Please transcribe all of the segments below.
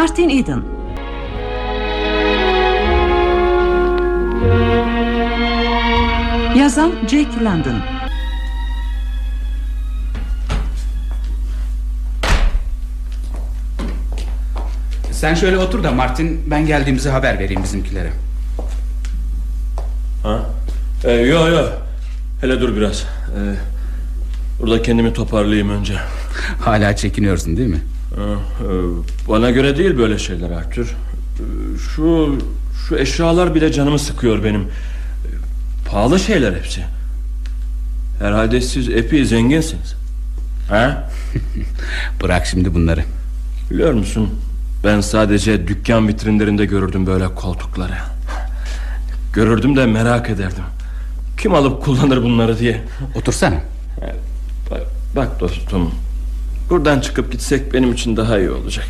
Martin Eden Yazan Jake London Sen şöyle otur da Martin ben geldiğimizi haber vereyim bizimkilere. Ha? Ee, yo yo. Hele dur biraz. Ee, burada kendimi toparlayayım önce. Hala çekiniyorsun değil mi? Ha, e, bana göre değil böyle şeyler Arthur. Ee, Şu şu eşyalar bile canımı sıkıyor benim. Ee, Pahalı şeyler hepsi. Herhalde siz epey zenginsiniz. Ha? Bırak şimdi bunları. Biliyor musun? Ben sadece dükkan vitrinlerinde görürdüm böyle koltukları. Görürdüm de merak ederdim. Kim alıp kullanır bunları diye. Otursana. Bak, bak dostum. Buradan çıkıp gitsek benim için daha iyi olacak.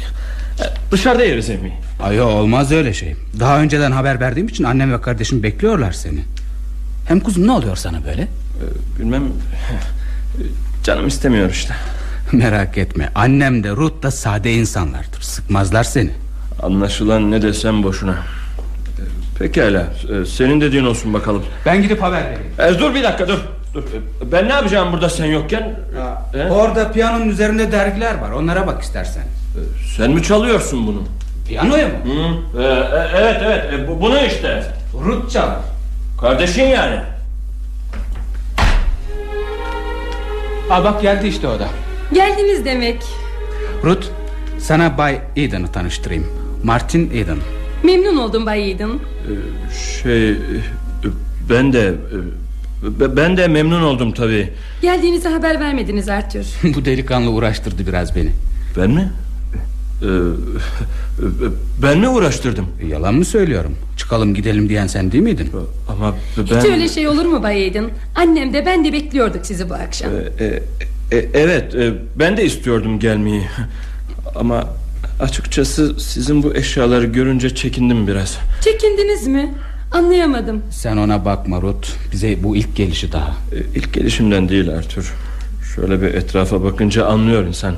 E, Dışarıda yeriz yemeği. Ay olmaz öyle şey. Daha önceden haber verdiğim için annem ve kardeşim bekliyorlar seni. Hem kuzum ne oluyor sana böyle? Ee, Bilmem Canım istemiyor işte Merak etme annem de Ruth da sade insanlardır Sıkmazlar seni Anlaşılan ne desem boşuna Ee, Pekala e, Senin dediğin olsun bakalım Ben gidip haber vereyim e, Dur bir dakika dur, dur. E, Ben ne yapacağım burada sen yokken He? Orada piyanonun üzerinde dergiler var Onlara bak istersen E, Sen mi çalıyorsun bunu Piyanoya mı? Hı? E, e, Evet evet e, bu- bunu işte Ruth çalar Kardeşin yani Aa bak geldi işte o da Geldiniz demek. Ruth sana Bay Eden'ı tanıştırayım Martin Eden Memnun oldum Bay Eden. Şey e, Ben de Ben de memnun oldum tabii Geldiğinizi haber vermediniz Arthur. Bu delikanlı uğraştırdı biraz beni Ben mi? Ee, ben mi uğraştırdım? Yalan mı söylüyorum Çıkalım gidelim diyen sen değil miydin Ama ben... Hiç öyle şey olur mu Bay Eden? Annem de ben de bekliyorduk sizi bu akşam. E, e, e, evet e, ben de istiyordum gelmeyi Ama açıkçası sizin bu eşyaları görünce çekindim biraz Çekindiniz mi? Anlayamadım. Sen ona bakma Ruth Bize bu ilk gelişi daha E, İlk gelişimden değil Arthur Şöyle bir etrafa bakınca anlıyor insan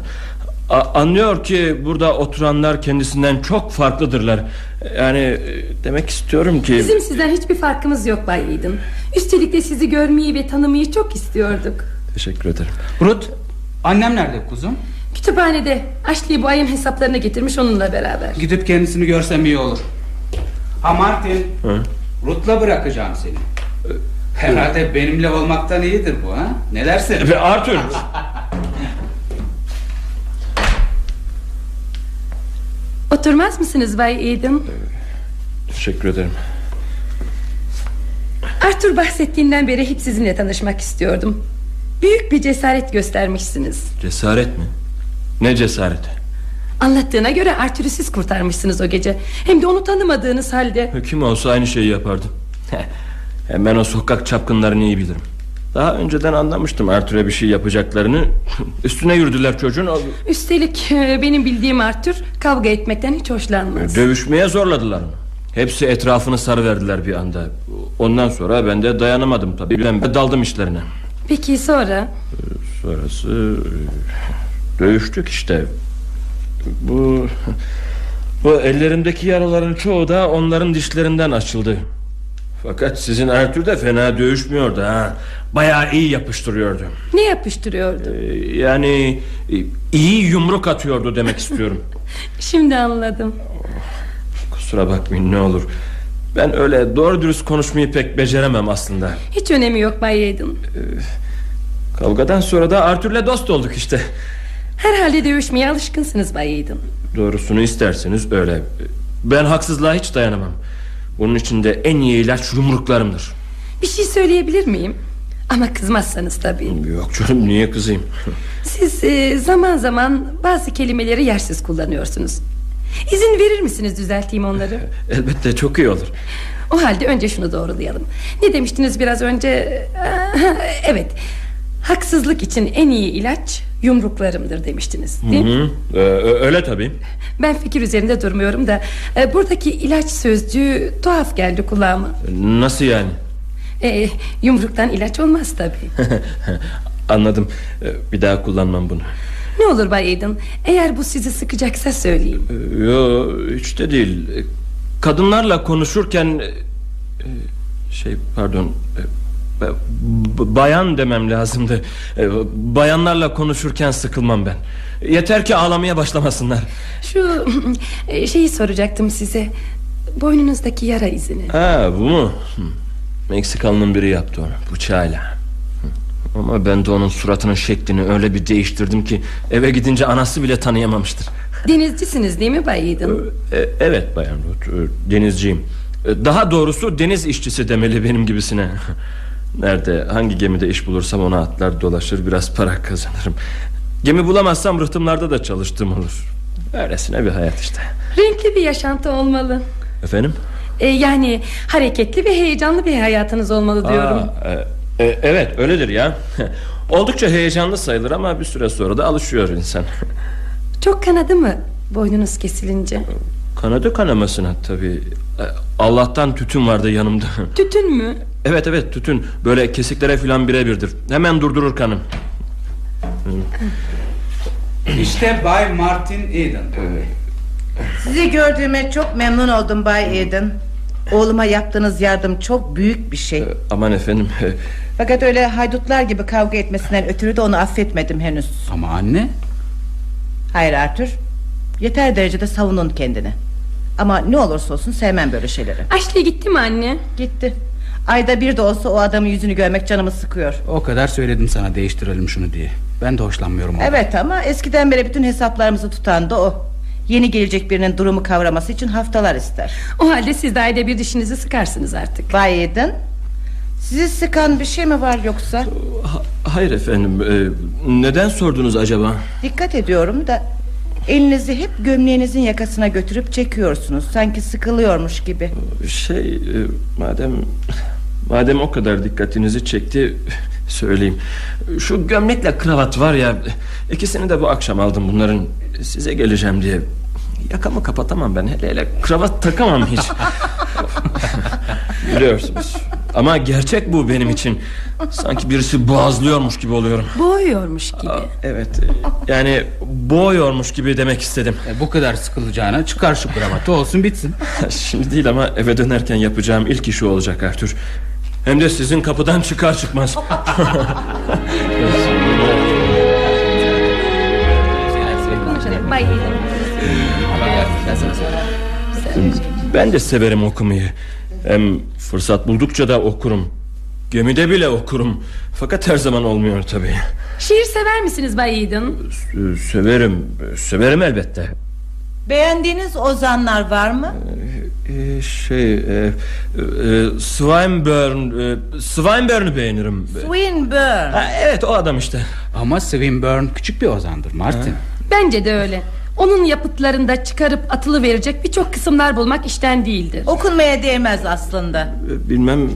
A- Anlıyor ki burada oturanlar kendisinden çok farklıdırlar Yani e, demek istiyorum ki Bizim sizden hiçbir farkımız yok Bay Eden. Üstelik de sizi görmeyi ve tanımayı çok istiyorduk. Teşekkür ederim Ruth annem nerede kuzum Kütüphanede Ashley bu ayın hesaplarını getirmiş onunla beraber. Gidip kendisini görsem iyi olur Ha Martin Hı? Ruth'la bırakacağım seni Herhalde benimle olmaktan iyidir bu ha Ne dersin Ve Arthur Oturmaz mısınız Bay Eden? Teşekkür ederim Arthur bahsettiğinden beri hep sizinle tanışmak istiyordum. Büyük bir cesaret göstermişsiniz. Cesaret mi? Ne cesareti? Anlattığına göre Arthur'u siz kurtarmışsınız o gece. Hem de onu tanımadığınız halde. Kim olsa aynı şeyi yapardı. Hem ben o sokak çapkınlarını iyi bilirim. Daha önceden anlamıştım Arthur'a bir şey yapacaklarını. Üstüne yürüdüler çocuğun. Üstelik e, benim bildiğim Arthur kavga etmekten hiç hoşlanmaz. Dövüşmeye zorladılar onu. Hepsi etrafını sarıverdiler bir anda. Ondan sonra ben de dayanamadım tabii. Ben daldım işlerine. Peki sonra? Sonrası e, Dövüştük işte Bu Bu ellerimdeki yaraların çoğu da onların dişlerinden açıldı. Fakat sizin Ertuğrul da fena dövüşmüyordu ha. Bayağı iyi yapıştırıyordu. Ne yapıştırıyordu? Ee, Yani e, iyi yumruk atıyordu demek istiyorum. Şimdi anladım. Kusura bakmayın ne olur. Ben öyle doğru dürüst konuşmayı pek beceremem aslında. Hiç önemi yok Bay Eden. Kavgadan sonra da Arthur'la dost olduk işte Herhalde dövüşmeye alışkınsınız Bay Eden. Doğrusunu isterseniz öyle Ben haksızlığa hiç dayanamam Bunun için de en iyi ilaç yumruklarımdır Bir şey söyleyebilir miyim? Ama kızmazsanız tabii. Yok canım niye kızayım Siz e, zaman zaman bazı kelimeleri yersiz kullanıyorsunuz. İzin verir misiniz düzelteyim onları? Elbette çok iyi olur O halde önce şunu doğrulayalım. Ne demiştiniz biraz önce? Evet. Haksızlık için en iyi ilaç yumruklarımdır demiştiniz. Değil mi? Hı, ee, öyle tabii Ben fikir üzerinde durmuyorum da e, buradaki ilaç sözcüğü tuhaf geldi kulağıma. Nasıl yani E, yumruktan ilaç olmaz tabii. Anladım Ee, Bir daha kullanmam bunu Ne olur Bay Eden Eğer bu sizi sıkacaksa söyleyeyim Ee, Yo hiç de değil Ee, Kadınlarla konuşurken e, Şey pardon e, Bayan demem lazımdı. Ee, Bayanlarla konuşurken sıkılmam ben. Yeter ki ağlamaya başlamasınlar. Şu e, şeyi soracaktım size. Boynunuzdaki yara izini. Ha bu mu? Meksikalının biri yaptı onu bıçağıyla. Ama ben de onun suratının şeklini öyle bir değiştirdim ki Eve gidince anası bile tanıyamamıştır. Denizcisiniz değil mi Bay Eden? E, Evet Bayan Ruth e, Denizciyim. E, Daha doğrusu deniz işçisi demeli benim gibisine Nerede hangi gemide iş bulursam ona atlar dolaşır Biraz para kazanırım. Gemi bulamazsam rıhtımlarda da çalıştığım olur. Öylesine bir hayat işte. Renkli bir yaşantı olmalı. Efendim? E, Yani hareketli ve heyecanlı bir hayatınız olmalı diyorum. Aa, e, e, evet öyledir ya. Oldukça heyecanlı sayılır ama bir süre sonra da alışıyor insan. Çok kanadı mı boynunuz kesilince? Kanadı kanamasına tabii. E, Allah'tan tütün vardı yanımda. Tütün mü Evet evet tütün böyle kesiklere filan birebirdir Hemen durdurur kanım İşte Bay Martin Eden. Sizi gördüğüme çok memnun oldum Bay Eden. Oğluma yaptığınız yardım çok büyük bir şey. Aman efendim Fakat öyle haydutlar gibi kavga etmesinden ötürü de onu affetmedim henüz. Ama anne Hayır Arthur. Yeter derecede savunun kendini. Ama ne olursa olsun sevmem böyle şeyleri. Ashley gitti mi anne Gitti. Ayda bir de olsa o adamın yüzünü görmek canımı sıkıyor. o kadar söyledim sana değiştirelim şunu diye. Ben de hoşlanmıyorum ondan. Evet ama eskiden beri bütün hesaplarımızı tutan da o. Yeni gelecek birinin durumu kavraması için haftalar ister. O halde siz de ayda bir dişinizi sıkarsınız artık Bay Eden, sizi sıkan bir şey mi var yoksa? Ha- Hayır efendim e, Neden sordunuz acaba Dikkat ediyorum da elinizi hep gömleğinizin yakasına götürüp çekiyorsunuz. Sanki sıkılıyormuş gibi. Şey e, madem Madem o kadar dikkatinizi çekti Söyleyeyim Şu gömlekle kravat var ya ikisini de bu akşam aldım bunların Size geleceğim diye Yakamı kapatamam ben. Hele hele kravat takamam hiç. Biliyorsunuz. Ama gerçek bu benim için. Sanki birisi boğazlıyormuş gibi oluyorum. Boğuyormuş gibi. Aa, Evet. Yani boğuyormuş gibi demek istedim. E, bu kadar sıkılacağına çıkar şu kravatı olsun bitsin. Şimdi değil ama eve dönerken yapacağım ilk iş o olacak Arthur Hem de sizin kapıdan çıkar çıkmaz. Bay Eden Ben de severim okumayı. Hem fırsat buldukça da okurum. Gemide bile okurum. Fakat her zaman olmuyor tabii. Şiir sever misiniz Bay Eden? S- Severim. Severim elbette. Beğendiğiniz ozanlar var mı? Ee, Şey e, e, Swinburne e, Swinburne'ı beğenirim. Swinburne. ha, Evet o adam işte. Ama Swinburne küçük bir ozandır Martin. Bence de öyle Onun yapıtlarında çıkarıp atılı verecek birçok kısımlar bulmak işten değildir. Okunmaya değmez aslında. Bilmem e,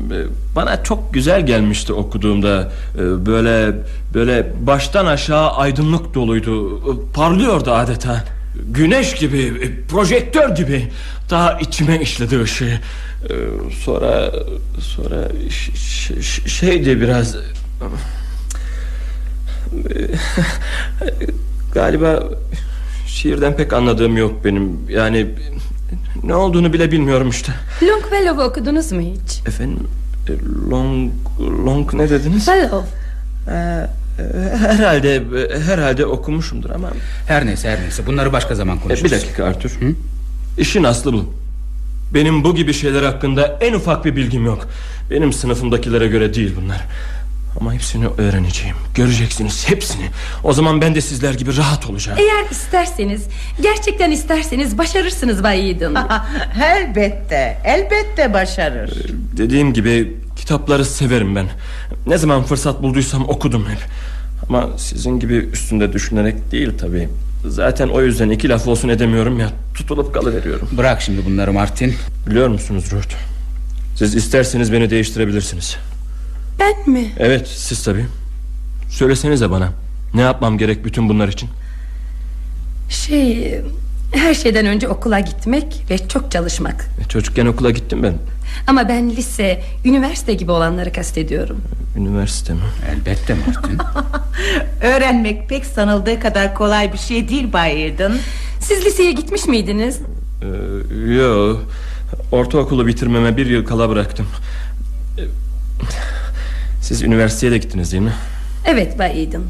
bana çok güzel gelmişti okuduğumda. E, böyle böyle baştan aşağı aydınlık doluydu. E, parlıyordu adeta. Güneş gibi e, projektör gibi. Daha içime işledi ışığı. E, sonra sonra şeydi biraz. E, galiba şiirden pek anladığım yok benim yani ne olduğunu bile bilmiyorum işte Longfellow'u okudunuz mu hiç? Efendim e, long long ne dediniz? Fellow Ee, e, herhalde e, herhalde okumuşumdur ama Her neyse her neyse bunları başka zaman E, konuşuruz. bir dakika Arthur. İşin aslı bu. Benim bu gibi şeyler hakkında en ufak bir bilgim yok. Benim sınıfımdakilere göre değil bunlar. Ama hepsini öğreneceğim. Göreceksiniz hepsini. O zaman ben de sizler gibi rahat olacağım. Eğer isterseniz Gerçekten isterseniz başarırsınız Bay Eden elbette, elbette başarır. Dediğim gibi kitapları severim ben. Ne zaman fırsat bulduysam okudum hep. Ama sizin gibi üstünde düşünerek değil tabii. Zaten o yüzden iki laf olsun edemiyorum ya. Tutulup kalıveriyorum. Bırak şimdi bunları Martin. Biliyor musunuz Ruth? Siz isterseniz beni değiştirebilirsiniz. Ben mi? Evet siz tabii. Söylesenize bana. Ne yapmam gerek bütün bunlar için? Şey Her şeyden önce okula gitmek ve çok çalışmak. E, Çocukken okula gittim ben. Ama ben lise, üniversite gibi olanları kastediyorum. Üniversite mi? Elbette Martin. Öğrenmek pek sanıldığı kadar kolay bir şey değil Bay Eden. Siz liseye gitmiş miydiniz? Ee, yo. Ortaokulu bitirmeme bir yıl kala bıraktım. Siz üniversiteye de gittiniz değil mi? Evet Bay Eden.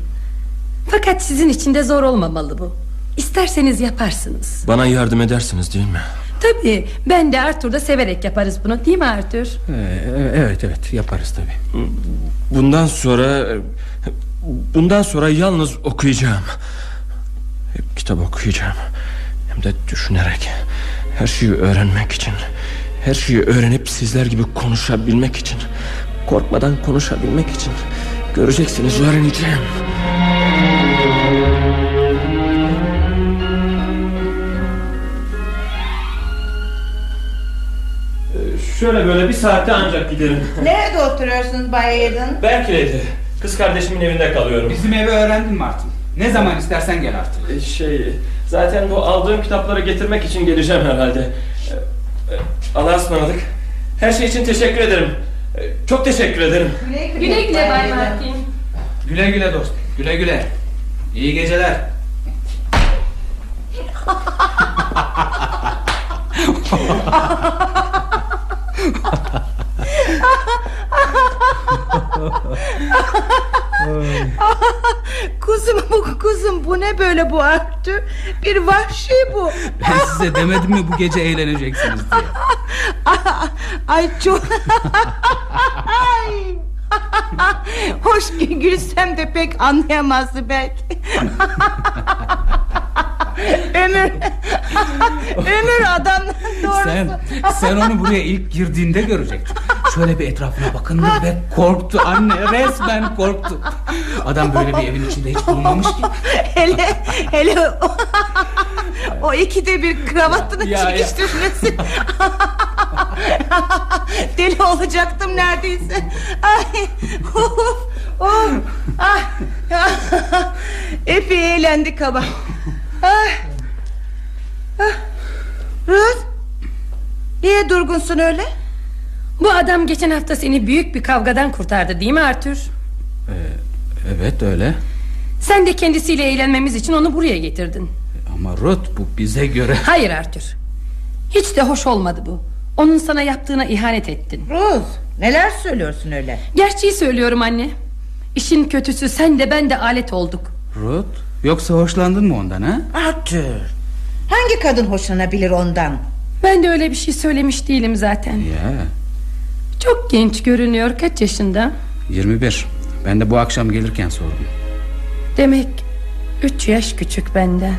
Fakat sizin için de zor olmamalı bu. İsterseniz yaparsınız. Bana yardım edersiniz değil mi? Tabii ben de Arthur da severek yaparız bunu değil mi Arthur? Ee, evet evet yaparız tabii. Bundan sonra bundan sonra yalnız okuyacağım. Hep kitap okuyacağım. Hem de düşünerek. Her şeyi öğrenmek için. Her şeyi öğrenip sizler gibi konuşabilmek için. Korkmadan konuşabilmek için. Göreceksiniz öğreneceğim. Şöyle böyle bir saatte ancak giderim. Nerede oturuyorsunuz Bay Eden? Berkeley'de. Kız kardeşimin evinde kalıyorum. Bizim evi öğrendin Martin. Ne zaman istersen gel artık. Ee, Şey, zaten bu aldığım kitapları getirmek için geleceğim herhalde. Ee, e, Allah'a ısmarladık. Her şey için teşekkür ederim. Çok teşekkür ederim. Güle güle Bay Martin. Güle güle dost. Güle güle. İyi geceler. Kuzum bu kuzum bu ne böyle bu Arthur? Bir vahşi bu. Ben size demedim mi bu gece eğleneceksiniz diye. Ay çok... Ay. Hoş ki gülsem de pek anlayamazdı belki. ömür... ömür adam doğrusu. Sen, sen onu buraya ilk girdiğinde görecektin. Şöyle bir etrafına bakındı ve korktu anne resmen korktu. Adam böyle bir evin içinde hiç bulunmamış ki. hele hele o, o ikide bir kravatını Ya, ya. çekiştirmesi. Deli olacaktım neredeyse. Ay, of, of, ah, ah. Epey eğlendik ama. Ah, ah. Ruth, niye durgunsun öyle? Bu adam geçen hafta seni büyük bir kavgadan kurtardı değil mi Arthur? Evet öyle. Sen de kendisiyle eğlenmemiz için onu buraya getirdin. Ama Ruth bu bize göre... Hayır Arthur. Hiç de hoş olmadı bu. Onun sana yaptığına ihanet ettin. Ruth, neler söylüyorsun öyle? Gerçeği söylüyorum anne. İşin kötüsü sen de ben de alet olduk. Ruth yoksa hoşlandın mı ondan ha? Arthur, hangi kadın hoşlanabilir ondan? Ben de öyle bir şey söylemiş değilim zaten. Ya Çok genç görünüyor. Kaç yaşında? 21. Ben de bu akşam gelirken sordum. Demek üç yaş küçük benden.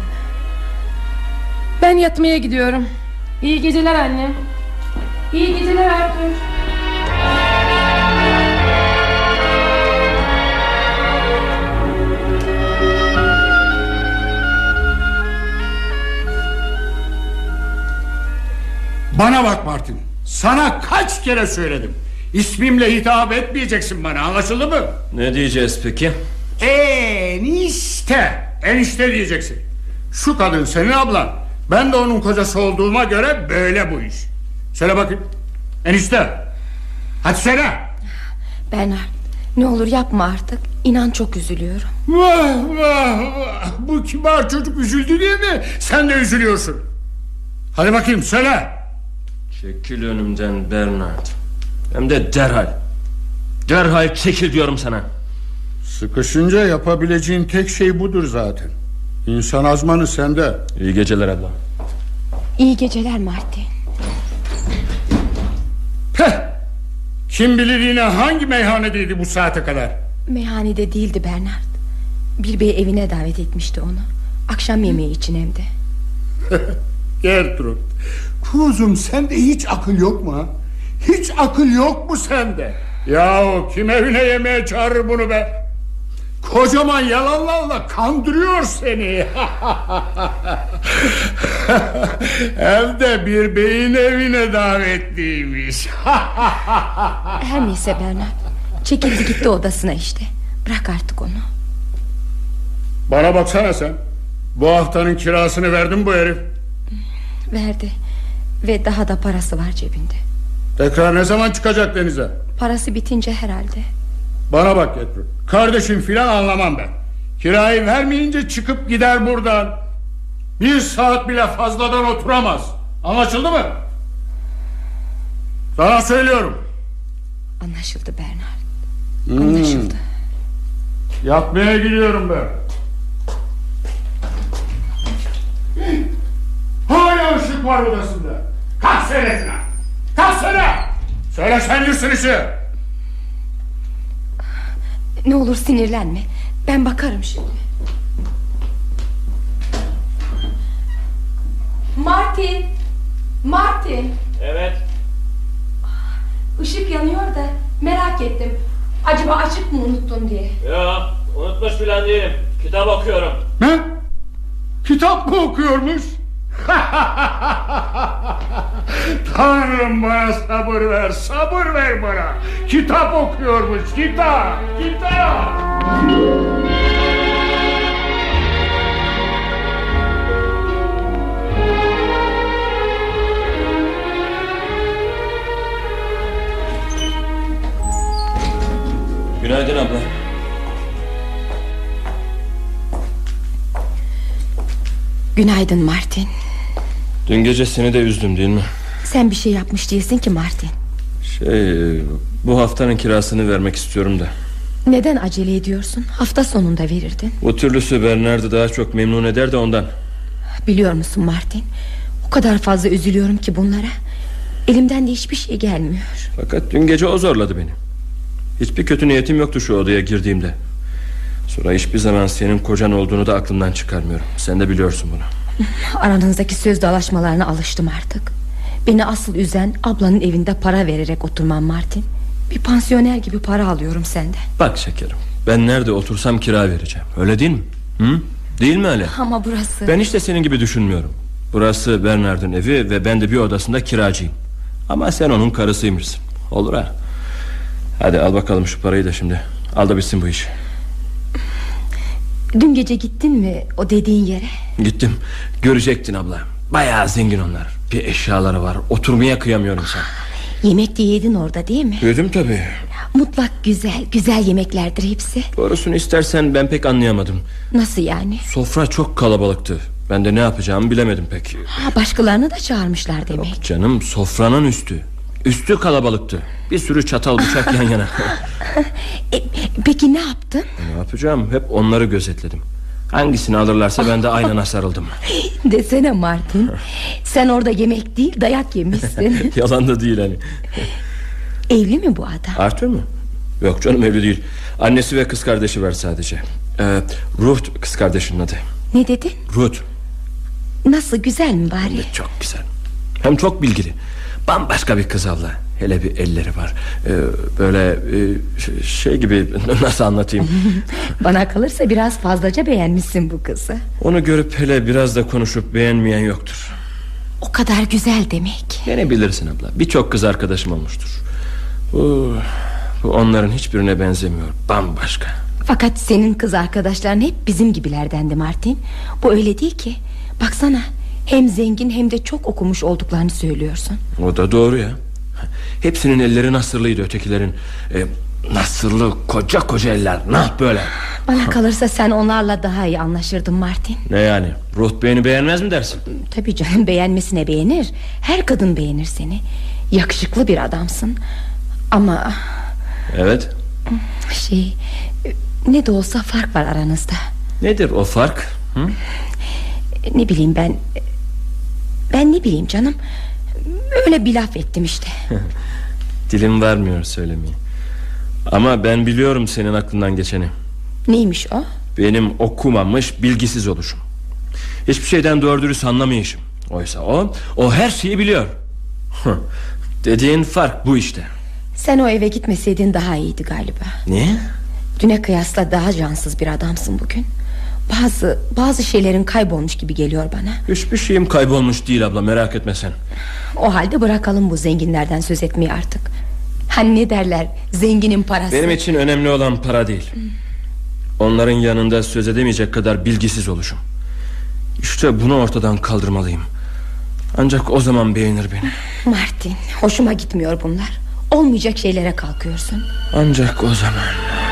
Ben yatmaya gidiyorum. İyi geceler anne. İyi geceler Arthur. Bana bak Martin. Sana kaç kere söyledim. İsmimle hitap etmeyeceksin bana anlaşıldı mı? Ne diyeceğiz peki? Enişte. Enişte diyeceksin. Şu kadın senin ablan. Ben de onun kocası olduğuma göre böyle bu iş. Söyle bakayım. Enişte. Hadi söyle. Bernard ne olur yapma artık İnan çok üzülüyorum Vah vah vah. Bu kibar çocuk üzüldü diye mi? Sen de üzülüyorsun. Hadi bakayım söyle. Çekil önümden Bernard. Hem de derhal. Derhal çekil diyorum sana. Sıkışınca yapabileceğin tek şey budur zaten. İnsan azmanı sende. İyi geceler abla. İyi geceler Martin Kim bilir yine hangi meyhanedeydi bu saate kadar? Meyhanede değildi Bernard Bir bey evine davet etmişti onu Akşam yemeği için hem de Gertrud Kuzum sende hiç akıl yok mu ha? Hiç akıl yok mu sende? Yahu kim evine yemeğe çağırır bunu be? Kocaman yalanlarla kandırıyor seni. Hem de bir beyin evine davetliymiş. Her neyse Bernard Çekildi gitti odasına işte Bırak artık onu Bana baksana sen. Bu haftanın kirasını verdim bu herif. Verdi Ve daha da parası var cebinde Tekrar ne zaman çıkacak denize? Parası bitince herhalde Bana bak Getro. Kardeşim filan anlamam ben. Kirayı vermeyince çıkıp gider buradan. Bir saat bile fazladan oturamaz. Anlaşıldı mı? Sana söylüyorum. Anlaşıldı Bernard Anlaşıldı Yatmaya gidiyorum ben. Hala ışık var odasında. Kalk söyle şuna. Kalk söyle. Söyle sen işi. Ne olur sinirlenme. Ben bakarım şimdi. Martin! Martin! Evet. Işık yanıyor da merak ettim. Acaba açık mı unuttun diye? Ya unutmuş filan değilim. Kitap okuyorum. Ne? Kitap mı okuyormuş? Tanrım bana sabır ver, sabır ver bana. Kitap okuyormuş, kitap, kitap. Günaydın abla Günaydın Martin Dün gece seni de üzdüm değil mi? Sen bir şey yapmış değilsin ki Martin. Şey bu haftanın kirasını vermek istiyorum da. Neden acele ediyorsun? Hafta sonunda verirdin. Bu türlüsü Bernard'ı daha çok memnun eder de ondan. Biliyor musun Martin? O kadar fazla üzülüyorum ki bunlara. Elimden de hiçbir şey gelmiyor. Fakat dün gece o zorladı beni. Hiçbir kötü niyetim yoktu şu odaya girdiğimde. Sonra hiçbir zaman senin kocan olduğunu da aklımdan çıkarmıyorum. Sen de biliyorsun bunu Aranızdaki söz dalaşmalarına alıştım artık. Beni asıl üzen ablanın evinde para vererek oturmam Martin. Bir pansiyoner gibi para alıyorum senden. Bak şekerim ben nerede otursam kira vereceğim. Öyle değil mi? Hı? Değil mi öyle? Ama burası Ben işte senin gibi düşünmüyorum. Burası Bernard'ın evi ve ben de bir odasında kiracıyım. Ama sen onun karısıymışsın. Olur ha. Hadi al bakalım şu parayı da şimdi. Al da bitsin bu iş Dün gece gittin mi o dediğin yere? Gittim. Görecektin abla. Bayağı zengin onlar. Bir eşyaları var. Oturmaya kıyamıyorum sen Yemek de yedin orada değil mi? Yedim tabii. Mutlak güzel güzel yemeklerdir hepsi. Doğrusunu istersen ben pek anlayamadım. Nasıl yani? Sofra çok kalabalıktı. Ben de ne yapacağımı bilemedim pek. Ha, Başkalarını da çağırmışlar demek. Canım sofranın üstü Üstü kalabalıktı. Bir sürü çatal bıçak yan yana. E, Peki ne yaptın Ne yapacağım? Hep onları gözetledim. Hangisini alırlarsa ben de aynına sarıldım Desene Martin Sen orada yemek değil dayak yemişsin. Yalan da değil hani. Evli mi bu adam? Arthur mu? Yok canım evli değil. Annesi ve kız kardeşi var sadece. Ee, Ruth kız kardeşinin adı. Ne dedin Ruth. Nasıl güzel mi bari? Çok güzel. Hem çok bilgili Bambaşka bir kız abla. Hele bir elleri var. Ee, Böyle e, şey gibi Nasıl anlatayım? Bana kalırsa biraz fazlaca beğenmişsin bu kızı. Onu görüp hele biraz da konuşup beğenmeyen yoktur. O kadar güzel demek. Beni bilirsin abla. Birçok kız arkadaşım olmuştur. Bu, bu onların hiçbirine benzemiyor. Bambaşka. Fakat senin kız arkadaşların hep bizim gibilerdendi Martin. Bu öyle değil ki. Baksana hem zengin hem de çok okumuş olduklarını söylüyorsun. O da doğru ya. Hepsinin elleri nasırlıydı ötekilerin. Ee, Nasırlı koca koca eller Ne yap böyle. Bana kalırsa sen onlarla daha iyi anlaşırdın Martin. Ne yani? Ruth beni beğenmez mi dersin? Tabii canım beğenmesine beğenir. Her kadın beğenir seni. Yakışıklı bir adamsın. Ama Evet. şey Ne de olsa fark var aranızda. Nedir o fark? Hı? Ne bileyim ben Ben ne bileyim canım? Öyle bir laf ettim işte. Dilim vermiyor söylemeyi Ama ben biliyorum senin aklından geçeni. Neymiş o? Benim okumamış bilgisiz oluşum. Hiçbir şeyden doğru dürüst anlamayışım. Oysa o O her şeyi biliyor. Dediğin fark bu işte. Sen o eve gitmeseydin daha iyiydi galiba. Niye? Düne kıyasla daha cansız bir adamsın bugün Bazı bazı şeylerin kaybolmuş gibi geliyor bana. Hiçbir şeyim kaybolmuş değil abla merak etme sen. O halde bırakalım bu zenginlerden söz etmeyi artık. Hani ne derler zenginin parası? Benim için önemli olan para değil. Onların yanında söz edemeyecek kadar bilgisiz oluşum. İşte bunu ortadan kaldırmalıyım. Ancak o zaman beğenir beni. Martin hoşuma gitmiyor bunlar. Olmayacak şeylere kalkıyorsun. Ancak o zaman. Ancak o zaman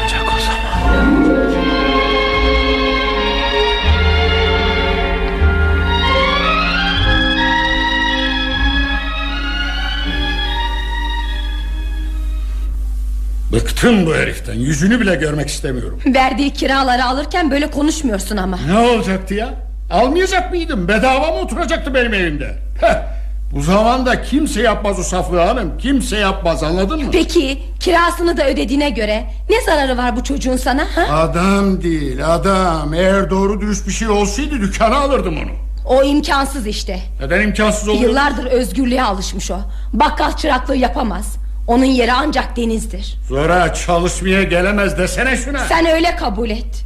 Bıktım bu heriften. Yüzünü bile görmek istemiyorum. Verdiği kiraları alırken böyle konuşmuyorsun ama. Ne olacaktı ya? Almayacak mıydım? Bedava mı oturacaktı benim evimde? Heh, Bu zamanda kimse yapmaz o saflığı hanım. Kimse yapmaz anladın mı? Peki kirasını da ödediğine göre Ne zararı var bu çocuğun sana ha? Adam değil adam. Eğer doğru dürüst bir şey olsaydı dükkana alırdım onu. O imkansız işte. Neden imkansız oluyor? Yıllardır özgürlüğe alışmış o. Bakkal çıraklığı yapamaz Onun yeri ancak denizdir. Zora çalışmaya gelemez desene şuna. Sen öyle kabul et.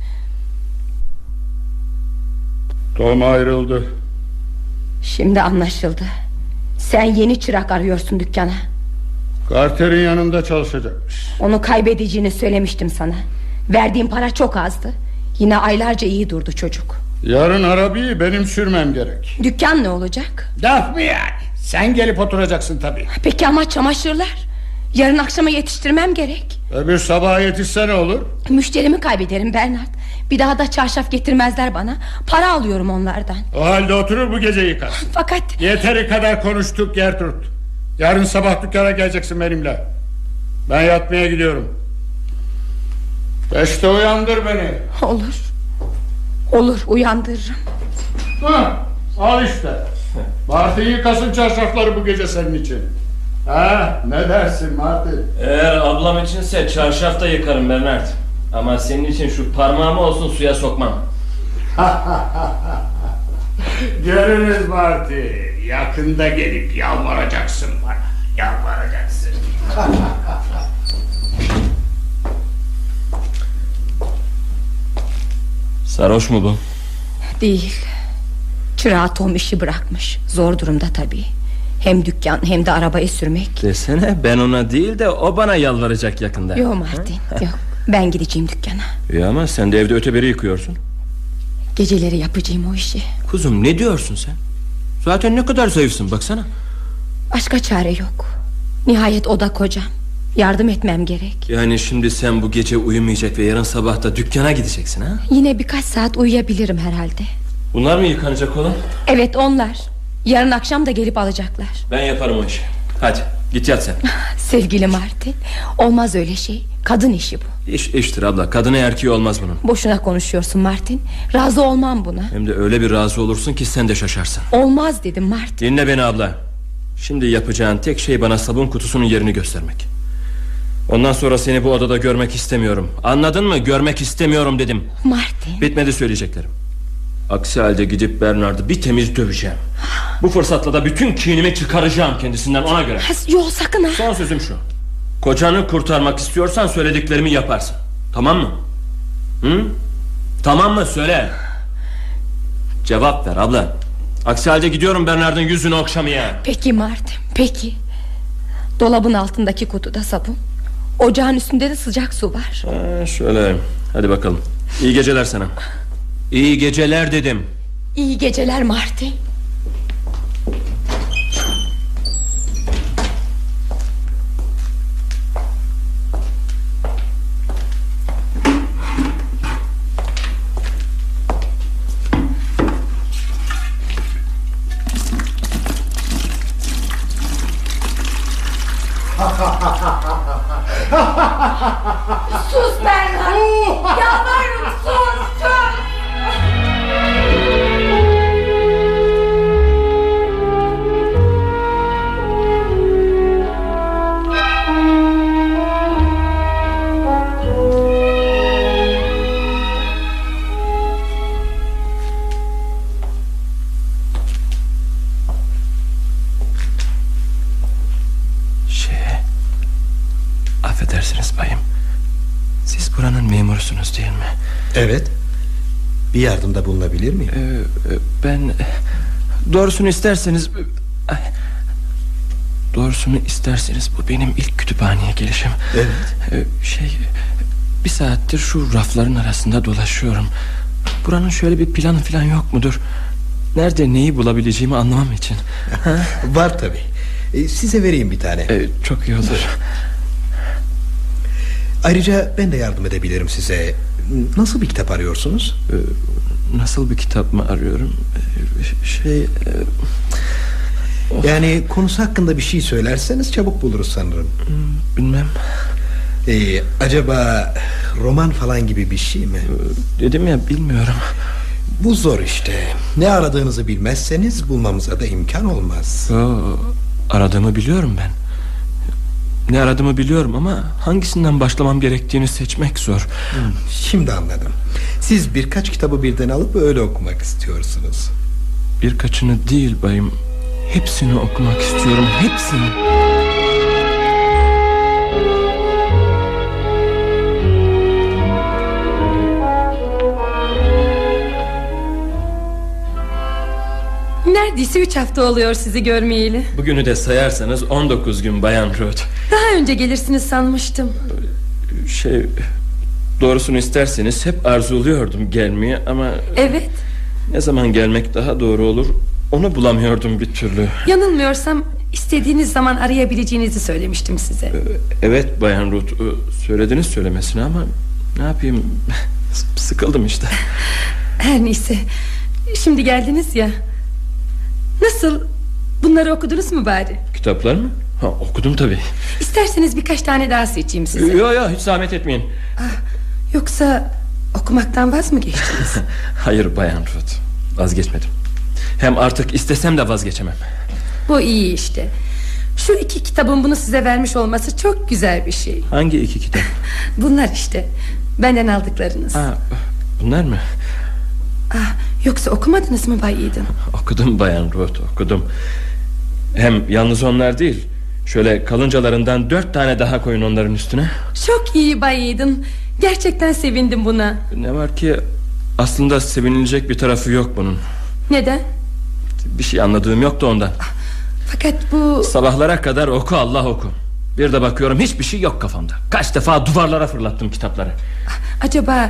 Tom ayrıldı. Şimdi anlaşıldı. Sen yeni çırak arıyorsun dükkana. Carter'in yanında çalışacakmış. Onu kaybedeceğini söylemiştim sana. Verdiğim para çok azdı. Yine aylarca iyi durdu çocuk. Yarın arabayı benim sürmem gerek. Dükkan ne olacak? Laf mı yani? Sen gelip oturacaksın tabii. Peki ama çamaşırlar Yarın akşama yetiştirmem gerek. Öbür sabaha yetişse ne olur. Müşterimi kaybederim Bernard. Bir daha da çarşaf getirmezler bana. Para alıyorum onlardan. O halde oturur bu gece yıkar. Fakat Yeteri kadar konuştuk Gertrude. Yarın sabah dükkana geleceksin benimle. Ben yatmaya gidiyorum. Beşte uyandır beni. Olur. Olur uyandırırım. Hı, Al işte. Martin yıkasın çarşafları bu gece senin için Ha, ne dersin Martin? Eğer ablam içinse çarşaf da yıkarım Bernard Ama senin için şu parmağımı olsun suya sokmam. Görürüz Martin. Yakında gelip yalvaracaksın bana. Yalvaracaksın. Sarhoş mu bu? Değil. Çırağı Tom işi bırakmış. Zor durumda tabii Hem dükkan hem de arabayı sürmek. Desene ben ona değil de o bana yalvaracak yakında. Yok Martin yok. Ben gideceğim dükkana. İyi ama sen de evde öteberi yıkıyorsun. Geceleri yapacağım o işi. Kuzum ne diyorsun sen? Zaten ne kadar zayıfsın baksana. Başka çare yok. Nihayet o da kocam. Yardım etmem gerek. Yani şimdi sen bu gece uyumayacak ve yarın sabah da dükkana gideceksin ha? Yine birkaç saat uyuyabilirim herhalde. Bunlar mı yıkanacak olan? Evet onlar Yarın akşam da gelip alacaklar. Ben yaparım o işi. Hadi git yat sen. Sevgili Martin Olmaz öyle şey. Kadın işi bu. İş iştir abla. Kadına erkeği olmaz bunun. Boşuna konuşuyorsun Martin. Razı olmam buna. Hem de öyle bir razı olursun ki sen de şaşarsın. Olmaz dedim Martin. Dinle beni abla. Şimdi yapacağın tek şey bana sabun kutusunun yerini göstermek. Ondan sonra seni bu odada görmek istemiyorum. Anladın mı? Görmek istemiyorum dedim. Martin. Bitmedi söyleyeceklerim Aksi halde gidip Bernard'ı bir temiz döveceğim. Bu fırsatla da bütün kinimi çıkaracağım kendisinden ona göre. Yok sakın ha. Son sözüm şu. Kocanı kurtarmak istiyorsan söylediklerimi yaparsın. Tamam mı? Hı? Tamam mı? Söyle. Cevap ver abla. Aksi halde gidiyorum Bernard'ın yüzünü okşamaya. Peki Martin peki. Dolabın altındaki kutuda sabun. Ocağın üstünde de sıcak su var. Ha, Şöyle hadi bakalım. İyi geceler sana İyi geceler dedim. İyi geceler Martin Evet. Bir yardımda bulunabilir miyim? Ee, e, ben Doğrusunu isterseniz Doğrusunu isterseniz bu benim ilk kütüphaneye gelişim. Evet. Ee, Şey Bir saattir şu rafların arasında dolaşıyorum. Buranın şöyle bir planı falan yok mudur? Nerede neyi bulabileceğimi anlamam için. Var tabi Size vereyim bir tane. E, Çok iyi olur. Ayrıca ben de yardım edebilirim size Nasıl bir kitap arıyorsunuz? E, Nasıl bir kitap mı arıyorum? E, Şey e, Yani konusu hakkında bir şey söylerseniz çabuk buluruz sanırım. Bilmem. Ee, Acaba roman falan gibi bir şey mi? E, Dedim ya bilmiyorum. Bu zor işte. Ne aradığınızı bilmezseniz bulmamıza da imkan olmaz. Aradığımı biliyorum ben Ne aradığımı biliyorum ama Hangisinden başlamam gerektiğini seçmek zor. Şimdi anladım. Siz birkaç kitabı birden alıp öyle okumak istiyorsunuz. Birkaçını değil bayım Hepsini okumak istiyorum Hepsini Neredeyse üç hafta oluyor sizi görmeyeli. Bugünü de sayarsanız 19 gün Bayan Ruth Daha önce gelirsiniz sanmıştım. Şey Doğrusunu isterseniz hep arzuluyordum gelmeyi ama Evet. ne zaman gelmek daha doğru olur onu bulamıyordum bir türlü. Yanılmıyorsam istediğiniz zaman arayabileceğinizi söylemiştim size. Evet Bayan Ruth söylediniz söylemesine ama ne yapayım? Sıkıldım işte. Her neyse Şimdi geldiniz ya Nasıl bunları okudunuz mu bari Kitaplar mı? Ha, okudum tabii. İsterseniz birkaç tane daha seçeyim size Yok yok hiç zahmet etmeyin. Yoksa okumaktan vaz mı geçtiniz Hayır Bayan Ruth vazgeçmedim. Hem artık istesem de vazgeçemem. Bu iyi işte Şu iki kitabın bunu size vermiş olması çok güzel bir şey Hangi iki kitap? Bunlar işte Benden aldıklarınız Ha, bunlar mı? ah, Yoksa okumadınız mı Bay Eden Okudum Bayan Ruth okudum. Hem yalnız onlar değil. Şöyle kalıncalarından dört tane daha koyun onların üstüne. Çok iyi Bay Eden Gerçekten sevindim buna Ne var ki aslında sevinilecek bir tarafı yok bunun. Neden Bir şey anladığım yok da ondan. Fakat bu Sabahlara kadar oku Allah oku. Bir de bakıyorum hiçbir şey yok kafamda. Kaç defa duvarlara fırlattım kitapları. Acaba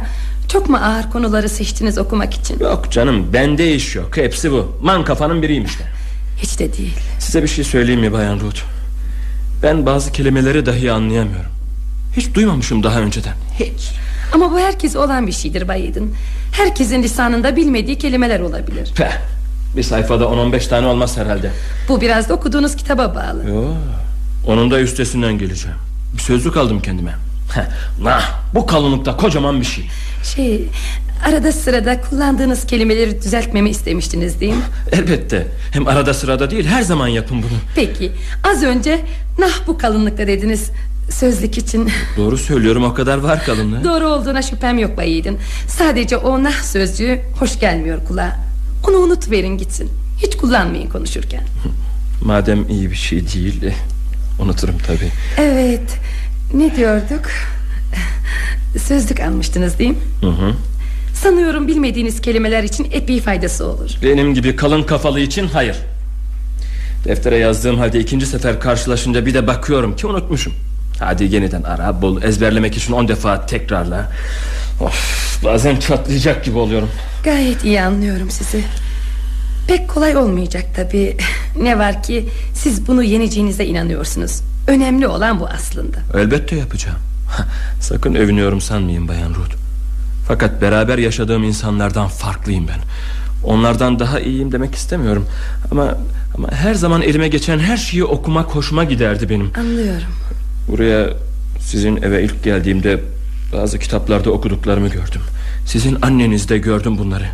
çok mu ağır konuları seçtiniz okumak için Yok canım bende iş yok. Hepsi bu. Man kafanın biriyim işte. Hiç de değil Size bir şey söyleyeyim mi Bayan Ruth? Ben bazı kelimeleri dahi anlayamıyorum. Hiç duymamışım daha önceden. Hiç. Ama bu herkes olan bir şeydir Bay Eden Herkesin lisanında bilmediği kelimeler olabilir Peh. Bir sayfada 10-15 tane olmaz herhalde. Bu biraz da okuduğunuz kitaba bağlı Yo, onun da üstesinden geleceğim. Bir sözlük aldım kendime. Heh, Nah, bu kalınlıkta kocaman bir şey. Şey arada sırada kullandığınız kelimeleri düzeltmemi istemiştiniz değil mi? Elbette. Hem arada sırada değil her zaman yapın bunu. Peki az önce nah bu kalınlıkta dediniz Sözlük için. Doğru söylüyorum o kadar var kalınlığı. Doğru olduğuna şüphem yok Bay Eden Sadece o nah sözcüğü hoş gelmiyor kulağa. Onu unutuverin gitsin. Hiç kullanmayın konuşurken. Madem iyi bir şey değil e, Unuturum tabii. Evet Ne diyorduk Sözlük almıştınız değil mi? Hı hı. Sanıyorum bilmediğiniz kelimeler için epey faydası olur. Benim gibi kalın kafalı için hayır. Deftere yazdığım halde ikinci sefer karşılaşınca bir de bakıyorum ki unutmuşum. Hadi yeniden ara bul ezberlemek için on defa tekrarla. Of, Bazen çatlayacak gibi oluyorum. Gayet iyi anlıyorum sizi. Pek kolay olmayacak tabi Ne var ki siz bunu yeneceğinize inanıyorsunuz. Önemli olan bu aslında. Elbette yapacağım Sakın övünüyorum sanmayın Bayan Ruth. Fakat beraber yaşadığım insanlardan farklıyım ben. Onlardan daha iyiyim demek istemiyorum. Ama ama her zaman elime geçen her şeyi okumak hoşuma giderdi benim. Anlıyorum. Buraya sizin eve ilk geldiğimde Bazı kitaplarda okuduklarımı gördüm. Sizin annenizde gördüm bunları.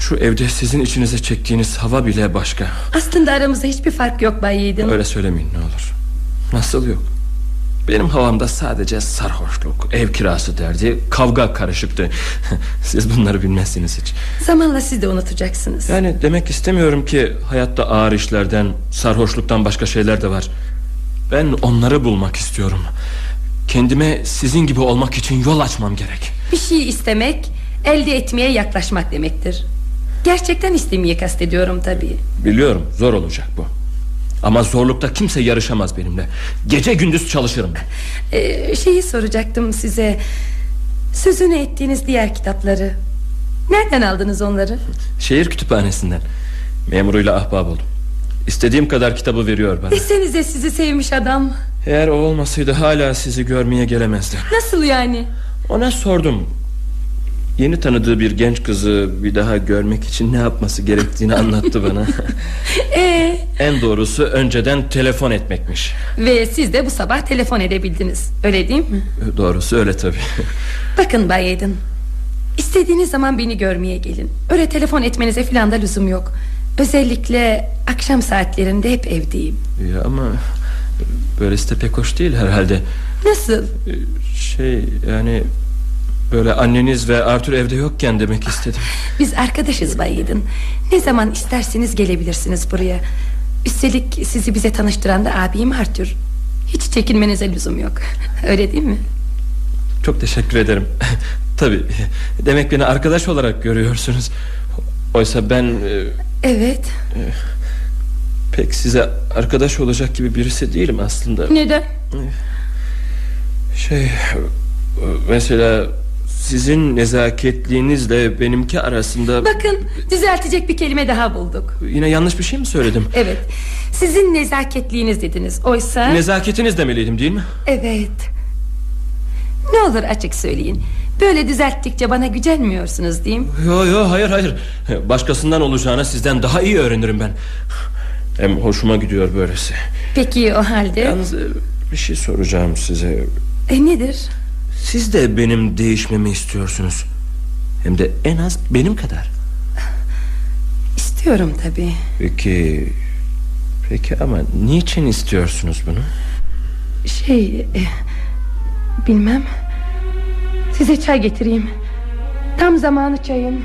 Şu evde sizin içinize çektiğiniz hava bile başka. Aslında aramızda hiçbir fark yok Bay Yiğidin Öyle söylemeyin ne olur. Nasıl yok Benim havamda sadece sarhoşluk Ev kirası derdi Kavga karışıktı. Siz bunları bilmezsiniz hiç. Zamanla siz de unutacaksınız. Yani demek istemiyorum ki Hayatta ağır işlerden Sarhoşluktan başka şeyler de var. Ben onları bulmak istiyorum. Kendime sizin gibi olmak için yol açmam gerek. Bir şey istemek Elde etmeye yaklaşmak demektir. Gerçekten istemeye kastediyorum tabii. Biliyorum zor olacak bu Ama zorlukta kimse yarışamaz benimle Gece gündüz çalışırım ee, Şeyi soracaktım size Sözünü ettiğiniz diğer kitapları Nereden aldınız onları? Şehir kütüphanesinden. Memuruyla ahbap oldum. İstediğim kadar kitabı veriyor bana. Desenize sizi sevmiş adam. Eğer o olmasaydı hala sizi görmeye gelemezdi. Nasıl yani? Ona sordum. Yeni tanıdığı bir genç kızı bir daha görmek için ne yapması gerektiğini anlattı bana. Ee, en doğrusu önceden telefon etmekmiş. ve siz de bu sabah telefon edebildiniz. Öyle değil mi? Doğrusu öyle tabii. Bakın Bay Eden. İstediğiniz zaman beni görmeye gelin. Öyle telefon etmenize filan da lüzum yok. Özellikle akşam saatlerinde hep evdeyim. ya ama böylesi de pek hoş değil herhalde. Nasıl? Şey yani böyle anneniz ve Arthur evde yokken demek istedim. Biz arkadaşız Bay Eden. Ne zaman isterseniz gelebilirsiniz buraya. Üstelik sizi bize tanıştıran da abim Arthur. Hiç çekinmenize lüzum yok. Öyle değil mi? Çok teşekkür ederim. Tabii. Demek beni arkadaş olarak görüyorsunuz. Oysa ben e, Evet. pek size arkadaş olacak gibi birisi değilim aslında. Neden? Şey mesela sizin nezaketliğinizle benimki arasında Bakın düzeltecek bir kelime daha bulduk. yine yanlış bir şey mi söyledim? Evet. Sizin nezaketliğiniz dediniz. Oysa... Nezaketiniz demeliydim değil mi? Evet. Ne olur açık söyleyin. Böyle düzelttikçe bana gücenmiyorsunuz değil mi? Yo yo hayır hayır. Başkasından olacağına sizden daha iyi öğrenirim ben. Hem hoşuma gidiyor böylesi. Peki o halde Yalnız e, bir şey soracağım size. e, nedir? Siz de benim değişmemi istiyorsunuz. Hem de en az benim kadar. İstiyorum tabii. Peki Peki ama niçin istiyorsunuz bunu? Şey e, bilmem. Size çay getireyim. Tam zamanı çayın.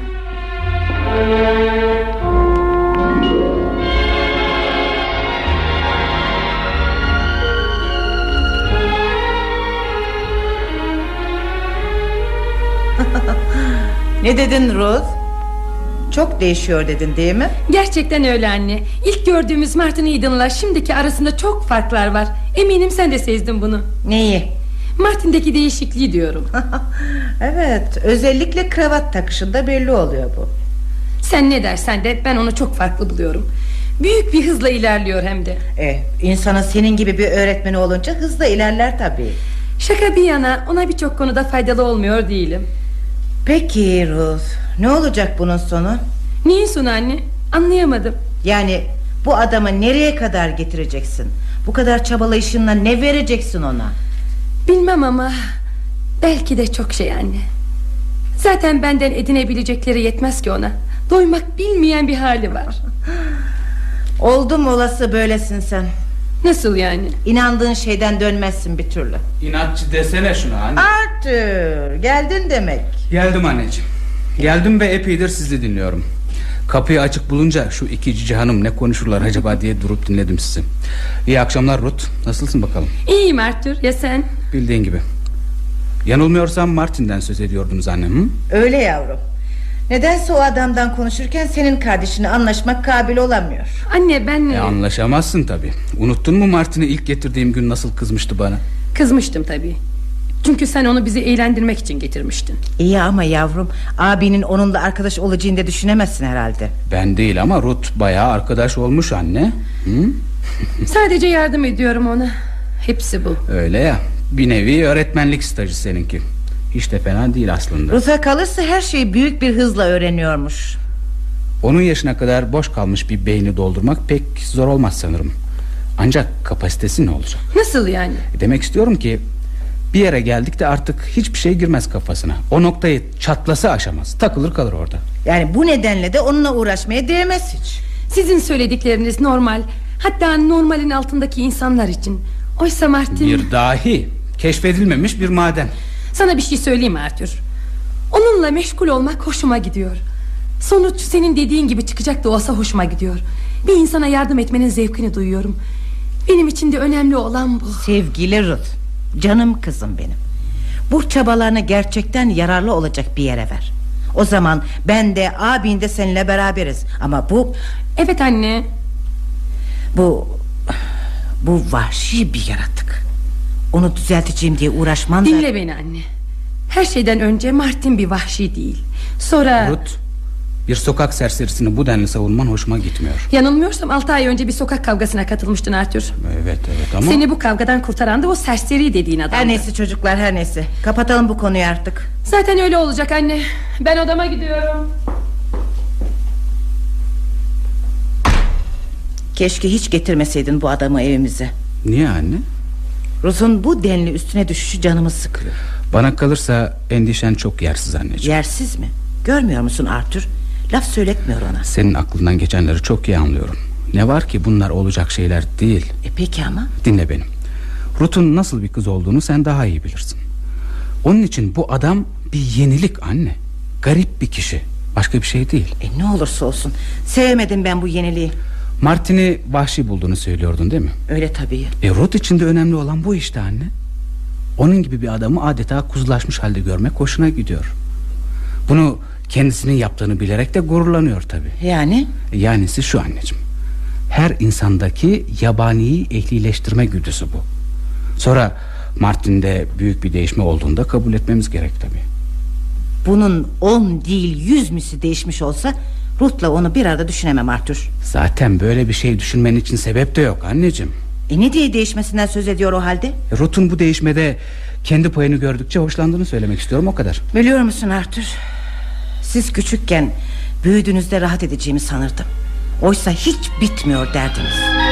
Ne dedin Ruth? Çok değişiyor dedin değil mi? Gerçekten öyle anne. İlk gördüğümüz Martin Eden'la şimdiki arasında çok farklar var. Eminim sen de sezdin bunu. Neyi? Martin'deki değişikliği diyorum. evet özellikle kravat takışında belli oluyor bu. Sen ne dersen de ben onu çok farklı buluyorum. Büyük bir hızla ilerliyor hem de. E, insanın senin gibi bir öğretmeni olunca hızla ilerler tabii. Şaka bir yana ona birçok konuda faydalı olmuyor değilim. Peki Ruth ne olacak bunun sonu? Neyin sonu anne? Anlayamadım. Yani bu adamı nereye kadar getireceksin? Bu kadar çabalayışınla ne vereceksin ona? Bilmem ama belki de çok şey anne. Zaten benden edinebilecekleri yetmez ki ona. Doymak bilmeyen bir hali var. Oldum olası böylesin sen. Nasıl yani? İnandığın şeyden dönmezsin bir türlü. İnatçı desene şunu anne. Arthur geldin demek. Geldim anneciğim. Geldim ve epeydir sizi dinliyorum. Kapıyı açık bulunca şu iki cici hanım ne konuşurlar acaba diye durup dinledim sizi. İyi akşamlar Ruth. Nasılsın bakalım? İyiyim Arthur ya sen? Bildiğin gibi. Yanılmıyorsam Martin'den söz ediyordunuz annem. Hı? Öyle yavrum. Nedense o adamdan konuşurken senin kardeşini anlaşmak kabil olamıyor. Anne ben... E, anlaşamazsın tabi. Unuttun mu Martin'i ilk getirdiğim gün nasıl kızmıştı bana? Kızmıştım tabii. Çünkü sen onu bizi eğlendirmek için getirmiştin. İyi ama yavrum abinin onunla arkadaş olacağını da düşünemezsin herhalde. Ben değil ama Ruth bayağı arkadaş olmuş anne. Hı? Sadece yardım ediyorum ona. Hepsi bu. Öyle ya. Bir nevi öğretmenlik stajı seninki. Hiç de fena değil aslında. Ruth'a kalırsa her şeyi büyük bir hızla öğreniyormuş. Onun yaşına kadar boş kalmış bir beyni doldurmak pek zor olmaz sanırım. Ancak kapasitesi ne olacak? Nasıl yani? Demek istiyorum ki bir yere geldik de artık hiçbir şey girmez kafasına. O noktayı çatlasa aşamaz. Takılır kalır orada. Yani bu nedenle de onunla uğraşmaya değmez hiç. Sizin söyledikleriniz normal. Hatta normalin altındaki insanlar için. Oysa Martin... Bir dahi. Keşfedilmemiş bir maden. Sana bir şey söyleyeyim mi Arthur? Onunla meşgul olmak hoşuma gidiyor. Sonuç senin dediğin gibi çıkacak da olsa hoşuma gidiyor. Bir insana yardım etmenin zevkini duyuyorum. Benim için de önemli olan bu. Sevgili Ruth, canım kızım benim. Bu çabalarını gerçekten yararlı olacak bir yere ver. O zaman ben de abin de seninle beraberiz. Ama bu Evet anne. bu bu vahşi bir yaratık. Onu düzelteceğim diye uğraşman da... Dinle beni anne. Her şeyden önce Martin bir vahşi değil. Sonra Ruth bir sokak serserisini bu denli savunman hoşuma gitmiyor. Yanılmıyorsam 6 ay önce bir sokak kavgasına katılmıştın Arthur. Evet evet ama Seni bu kavgadan kurtaran da o serseri dediğin adam Her neyse çocuklar her neyse. Kapatalım bu konuyu artık. Zaten öyle olacak anne. Ben odama gidiyorum. Keşke hiç getirmeseydin bu adamı evimize. Niye anne? Rus'un bu denli üstüne düşüşü canımı sıkıyor. Bana kalırsa endişen çok yersiz anneciğim. Yersiz mi? Görmüyor musun Arthur? Laf söyletmiyor ona. Senin aklından geçenleri çok iyi anlıyorum. Ne var ki bunlar olacak şeyler değil? E peki ama? Dinle beni Ruth'un nasıl bir kız olduğunu sen daha iyi bilirsin. Onun için bu adam bir yenilik anne. Garip bir kişi. Başka bir şey değil. E, Ne olursa olsun. Sevmedim ben bu yeniliği Martin'i vahşi bulduğunu söylüyordun değil mi? Öyle tabii. E Ruth için de önemli olan bu işte anne. Onun gibi bir adamı adeta kuzulaşmış halde görmek hoşuna gidiyor. Bunu kendisinin yaptığını bilerek de gururlanıyor tabi Yani? Yanisi şu anneciğim. Her insandaki yabaniyi ehlileştirme güdüsü bu. Sonra Martin'de büyük bir değişme olduğunda kabul etmemiz gerek tabi bunun on değil yüz müsü değişmiş olsa Ruth'la onu bir arada düşünemem Arthur. Zaten böyle bir şey düşünmen için sebep de yok anneciğim. E ne diye değişmesinden söz ediyor o halde? E, Ruth'un bu değişmede kendi payını gördükçe hoşlandığını söylemek istiyorum o kadar. Biliyor musun Arthur? Siz küçükken Büyüdüğünüzde rahat edeceğimi sanırdım. Oysa hiç bitmiyor derdiniz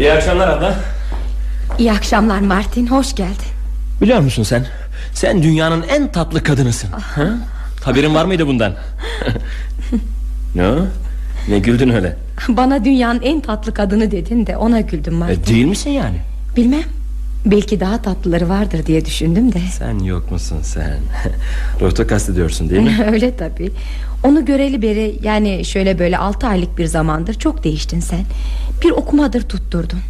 İyi akşamlar abla İyi akşamlar Martin hoş geldin. Biliyor musun sen? Sen dünyanın en tatlı kadınısın. Ha? Haberin var mıydı bundan? Ne o? Ne güldün öyle? Bana dünyanın en tatlı kadını dedin de ona güldüm Martin. e, Değil misin yani? Bilmem. Belki daha tatlıları vardır diye düşündüm de. Sen yok musun sen? Ruhtu kastediyorsun değil mi? Öyle tabii Onu göreli beri yani şöyle böyle altı aylık bir zamandır çok değiştin sen. Bir okumadır tutturdun.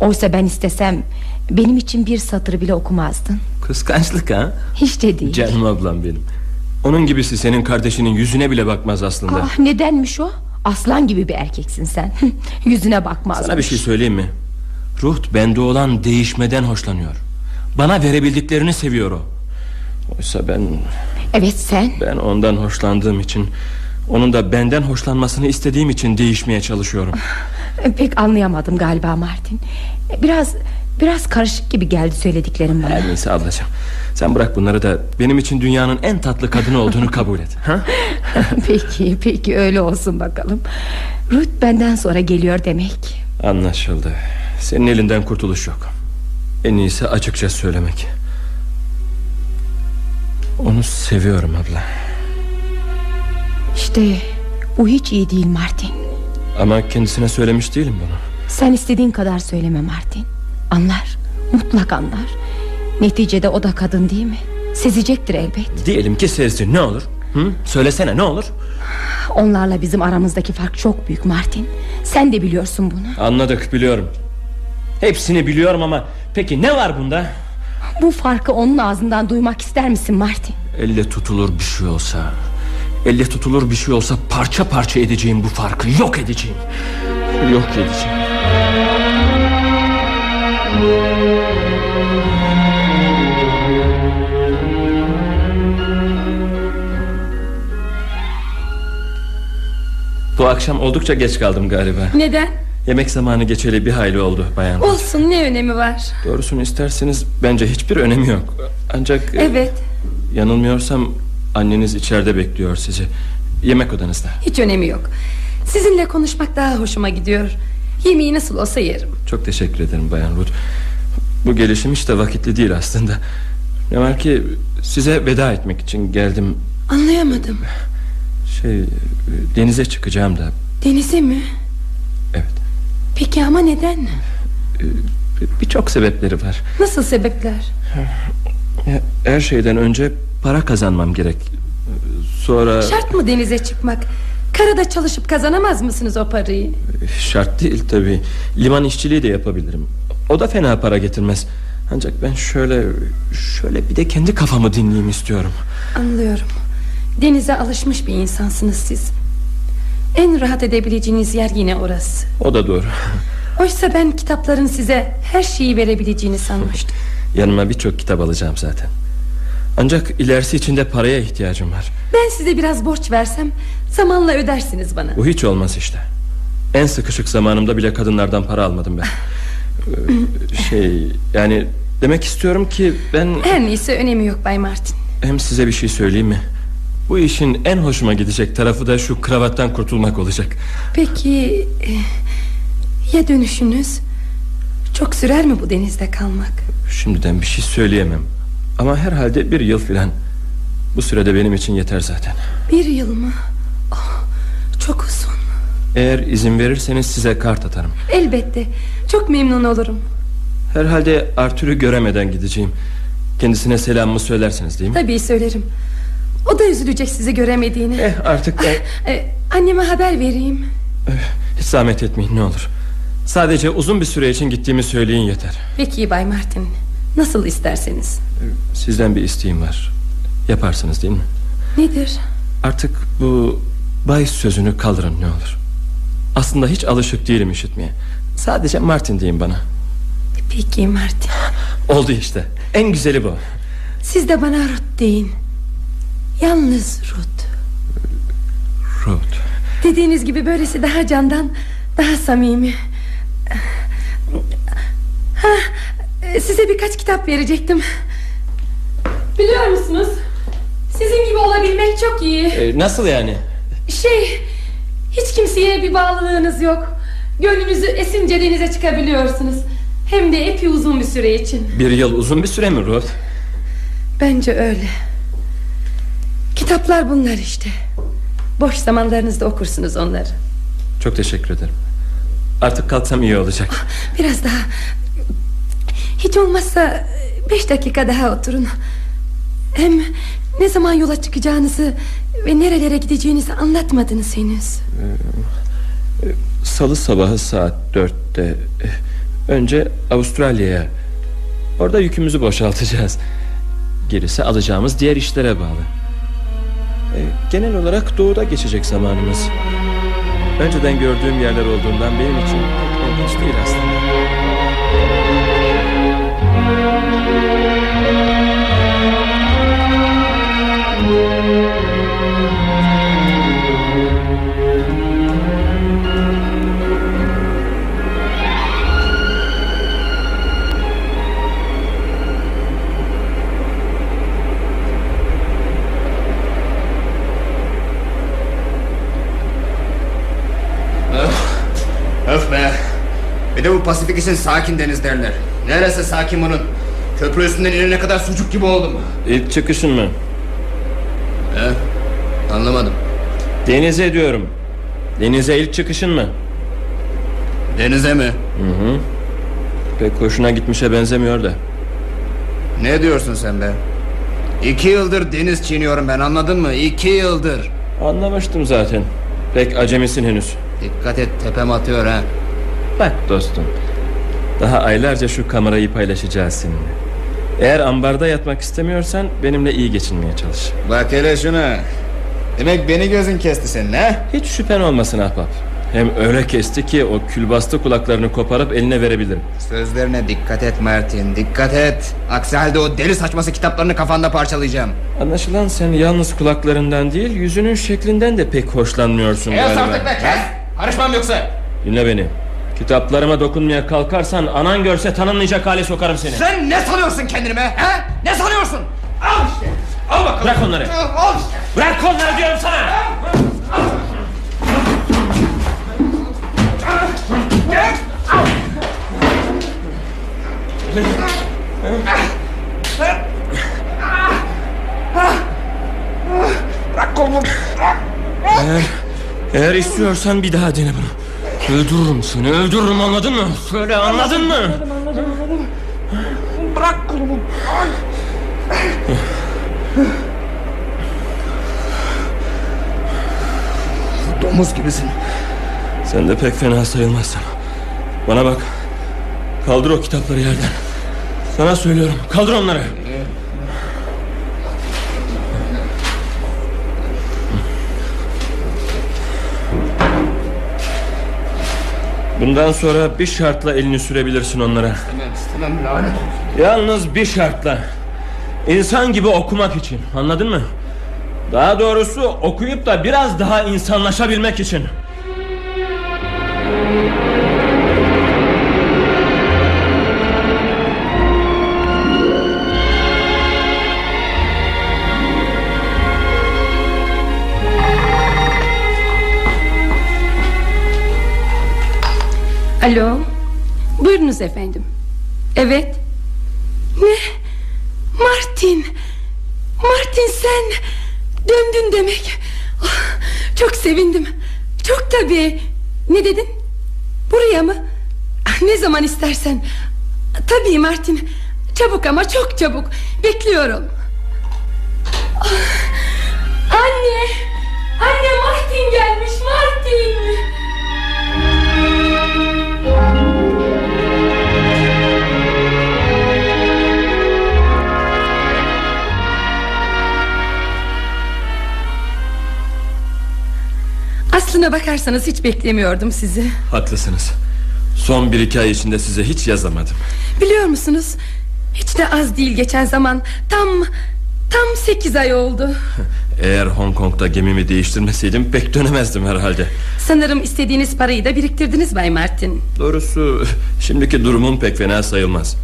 Oysa ben istesem Benim için bir satır bile okumazdın. Kıskançlık ha? Hiç de değil. Canım ablam benim. Onun gibisi senin kardeşinin yüzüne bile bakmaz aslında. Ah nedenmiş o? Aslan gibi bir erkeksin sen. Yüzüne bakmaz Sana bir şey söyleyeyim mi? Ruh bende olan değişmeden hoşlanıyor. Bana verebildiklerini seviyor o. Oysa ben Evet sen? Ben ondan hoşlandığım için Onun da benden hoşlanmasını istediğim için değişmeye çalışıyorum. Pek anlayamadım galiba Martin. Biraz biraz karışık gibi geldi söylediklerim bana. Her neyse ablacığım Sen bırak bunları da benim için dünyanın en tatlı kadını olduğunu kabul et. Ha? Peki peki öyle olsun bakalım. Ruth benden sonra geliyor demek. Anlaşıldı. Senin elinden kurtuluş yok. En iyisi açıkça söylemek Onu seviyorum abla. İşte bu hiç iyi değil Martin. Ama kendisine söylemiş değilim bunu. Sen istediğin kadar söyleme Martin. Anlar mutlak anlar. Neticede o da kadın değil mi? Sezecektir elbet. Diyelim ki sezdi ne olur? Hı? Söylesene ne olur? Onlarla bizim aramızdaki fark çok büyük Martin. Sen de biliyorsun bunu. Anladık biliyorum. Hepsini biliyorum ama Peki ne var bunda Bu farkı onun ağzından duymak ister misin Martin? Elle tutulur bir şey olsa Elle tutulur bir şey olsa Parça parça edeceğim bu farkı Yok edeceğim. Yok edeceğim. Bu akşam oldukça geç kaldım galiba. Neden? Yemek zamanı geçeli bir hayli oldu bayan. Olsun ne önemi var? Doğrusunu isterseniz bence hiçbir önemi yok. Ancak e, Evet. Yanılmıyorsam anneniz içeride bekliyor sizi. Yemek odanızda. Hiç önemi yok. Sizinle konuşmak daha hoşuma gidiyor. Yemeği nasıl olsa yerim. Çok teşekkür ederim Bayan Ruth. Bu gelişim hiç de vakitli değil aslında. Ne var ki size veda etmek için geldim. Anlayamadım. Şey denize çıkacağım da. Denize mi? Peki ama neden? Birçok sebepleri var Nasıl sebepler? Her şeyden önce para kazanmam gerek Sonra Şart mı denize çıkmak? Karada çalışıp kazanamaz mısınız o parayı? Şart değil tabi Liman işçiliği de yapabilirim O da fena para getirmez Ancak ben şöyle Şöyle bir de kendi kafamı dinleyeyim istiyorum Anlıyorum Denize alışmış bir insansınız siz En rahat edebileceğiniz yer yine orası. O da doğru. Oysa ben kitapların size her şeyi verebileceğini sanmıştım. Yanıma birçok kitap alacağım zaten. Ancak ilerisi için de paraya ihtiyacım var. Ben size biraz borç versem Zamanla ödersiniz bana. Bu hiç olmaz işte. En sıkışık zamanımda bile kadınlardan para almadım ben. Ee, Şey yani demek istiyorum ki ben Her neyse önemi yok Bay Martin. Hem size bir şey söyleyeyim mi Bu işin en hoşuma gidecek tarafı da şu kravattan kurtulmak olacak. Peki e, Ya dönüşünüz? Çok sürer mi bu denizde kalmak? Şimdiden bir şey söyleyemem. Ama herhalde bir yıl filan. Bu sürede benim için yeter zaten. Bir yıl mı? Oh, Çok uzun. Eğer izin verirseniz size kart atarım. Elbette çok memnun olurum. Herhalde Arthur'u göremeden gideceğim. Kendisine selamımı söylersiniz değil mi? Tabii söylerim O da üzülecek sizi göremediğini Eh artık ben... Ee, Anneme haber vereyim. Hiç zahmet etmeyin ne olur. Sadece uzun bir süre için gittiğimi söyleyin yeter. Peki Bay Martin Nasıl isterseniz. Sizden bir isteğim var. Yaparsınız değil mi? Nedir? Artık bu Bay sözünü kaldırın ne olur. Aslında hiç alışık değilim işitmeye. Sadece Martin deyin bana. Peki Martin. Oldu işte. En güzeli bu. Siz de bana Ruth deyin Yalnız Ruth. Ruth. Dediğiniz gibi böylesi daha candan Daha samimi. Ha, Size birkaç kitap verecektim. Biliyor musunuz? Sizin gibi olabilmek çok iyi. Ee, Nasıl yani? Şey Hiç kimseye bir bağlılığınız yok. Gönlünüzü esince denize çıkabiliyorsunuz. Hem de epey uzun bir süre için. Bir yıl uzun bir süre mi Ruth? Bence öyle Kitaplar bunlar işte. Boş zamanlarınızda okursunuz onları. Çok teşekkür ederim. Artık kalksam iyi olacak. Biraz daha. Hiç olmazsa Beş dakika daha oturun. Hem ne zaman yola çıkacağınızı Ve nerelere gideceğinizi anlatmadınız henüz. Salı sabahı saat dörtte. Önce Avustralya'ya. Orada yükümüzü boşaltacağız. Gerisi alacağımız diğer işlere bağlı e, Genel olarak doğuda geçecek zamanımız. Önceden gördüğüm yerler olduğundan benim için pek ilginç değil aslında Öf be. Bir de bu Pasifik için sakin deniz derler. Neresi sakin bunun? Köprü üstünden inene kadar sucuk gibi oldum. İlk çıkışın mı? He? Anlamadım. Denize diyorum Denize ilk çıkışın mı? Denize mi? Hı hı. Pek hoşuna gitmişe benzemiyor da Ne diyorsun sen be? İki yıldır deniz çiğniyorum ben anladın mı? İki yıldır. Anlamıştım zaten Pek acemisin henüz Dikkat et tepem atıyor ha. Bak dostum Daha aylarca şu kamerayı paylaşacağız seninle Eğer ambarda yatmak istemiyorsan Benimle iyi geçinmeye çalış Bak hele şuna. Demek beni gözün kesti senin ha? Hiç şüphen olmasın ahbap Hem öyle kesti ki o külbastı kulaklarını koparıp eline verebilirim Sözlerine dikkat et Martin dikkat et. Aksi halde o deli saçması kitaplarını kafanda parçalayacağım. Anlaşılan sen yalnız kulaklarından değil Yüzünün şeklinden de pek hoşlanmıyorsun Kes galiba artık be kes. Karışmam yoksa. Dinle beni Kitaplarıma dokunmaya kalkarsan Anan görse tanınmayacak hale sokarım seni Sen ne sanıyorsun kendini be? He? Ne sanıyorsun? Al işte. Al bakalım. Bırak onları Al işte. Bırak onları diyorum sana Bırak kolumu. Eğer, eğer istiyorsan bir daha dene bunu. Öldürürüm seni öldürürüm anladın mı? Söyle anladın mı? Bırak kolumu. Domuz gibisin. Sen de pek fena sayılmazsın. Bana bak. Kaldır o kitapları yerden. Sana söylüyorum kaldır onları Bundan sonra bir şartla elini sürebilirsin onlara. Tamam istemem lanet. Yalnız bir şartla. İnsan gibi okumak için. Anladın mı? Daha doğrusu okuyup da biraz daha insanlaşabilmek için. Alo. Buyurunuz efendim. Evet. Ne? Martin. Martin sen Döndün demek. Oh, Çok sevindim. Çok tabii. Ne dedin? Buraya mı? Ah, Ne zaman istersen. Tabii Martin. Çabuk ama çok çabuk. Bekliyorum. Ah, Anne. Anne Martin gelmiş Martin Aslına bakarsanız hiç beklemiyordum sizi Haklısınız. Son bir iki ay içinde size hiç yazamadım. Biliyor musunuz Hiç de az değil geçen zaman Tam Tam sekiz ay oldu Eğer Hong Kong'da gemimi değiştirmeseydim pek dönemezdim herhalde. Sanırım istediğiniz parayı da biriktirdiniz Bay Martin Doğrusu şimdiki durumum pek fena sayılmaz.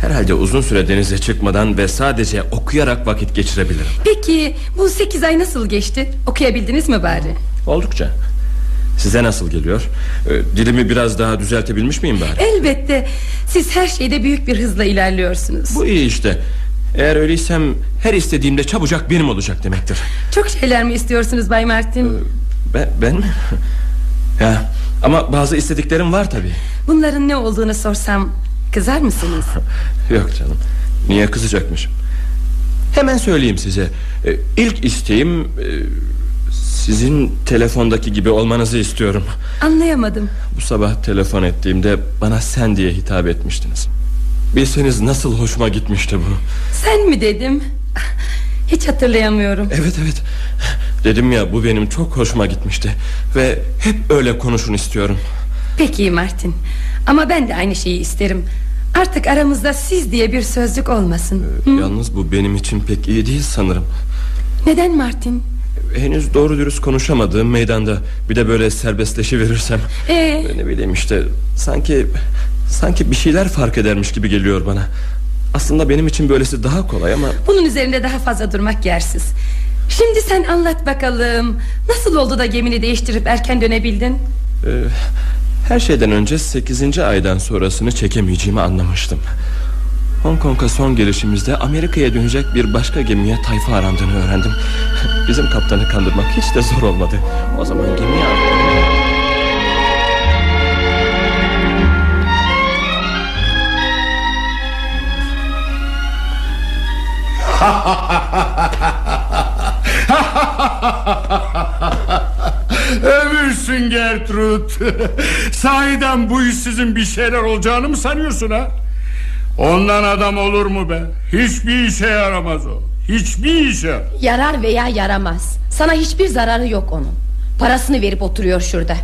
Herhalde uzun süre denize çıkmadan ve sadece okuyarak vakit geçirebilirim. Peki bu sekiz ay nasıl geçti Okuyabildiniz mi bari Oldukça. Size nasıl geliyor? Ee, Dilimi biraz daha düzeltebilmiş miyim bari? Elbette Siz her şeyde büyük bir hızla ilerliyorsunuz Bu iyi işte. Eğer öyleysem her istediğimde çabucak benim olacak demektir. Çok şeyler mi istiyorsunuz Bay Martin Ben, ben mi? ya ama bazı istediklerim var tabii. Bunların ne olduğunu sorsam Kızar mısınız Yok canım. Niye kızacakmışım? Hemen söyleyeyim size. Ee, İlk isteğim e, sizin telefondaki gibi olmanızı istiyorum. Anlayamadım Bu sabah telefon ettiğimde bana sen diye hitap etmiştiniz. Bilseniz nasıl hoşuma gitmişti bu. Sen mi dedim Hiç hatırlayamıyorum Evet evet. Dedim ya bu benim çok hoşuma gitmişti ve hep öyle konuşun istiyorum. Peki Martin Ama ben de aynı şeyi isterim Artık aramızda siz diye bir sözcük olmasın Hı? Yalnız bu benim için pek iyi değil sanırım. Neden Martin Henüz doğru dürüst konuşamadığım meydanda bir de böyle serbestleşiverirsem ee, ne bileyim işte sanki sanki bir şeyler fark edermiş gibi geliyor bana. Aslında benim için böylesi daha kolay ama Bunun üzerinde daha fazla durmak yersiz Şimdi sen anlat bakalım Nasıl oldu da gemini değiştirip erken dönebildin e, her şeyden önce 8. aydan sonrasını çekemeyeceğimi anlamıştım. Hong Kong'a son gelişimizde Amerika'ya dönecek bir başka gemiye tayfa arandığını öğrendim. Bizim kaptanı kandırmak hiç de zor olmadı. O zaman gemiye Ömürsün Gertrud Sahiden bu iş sizin bir şeyler olacağını mı sanıyorsun ha Ondan adam olur mu be? Hiçbir işe yaramaz o. Hiçbir işe. Yarar veya yaramaz. Sana hiçbir zararı yok onun. Parasını verip oturuyor şurada.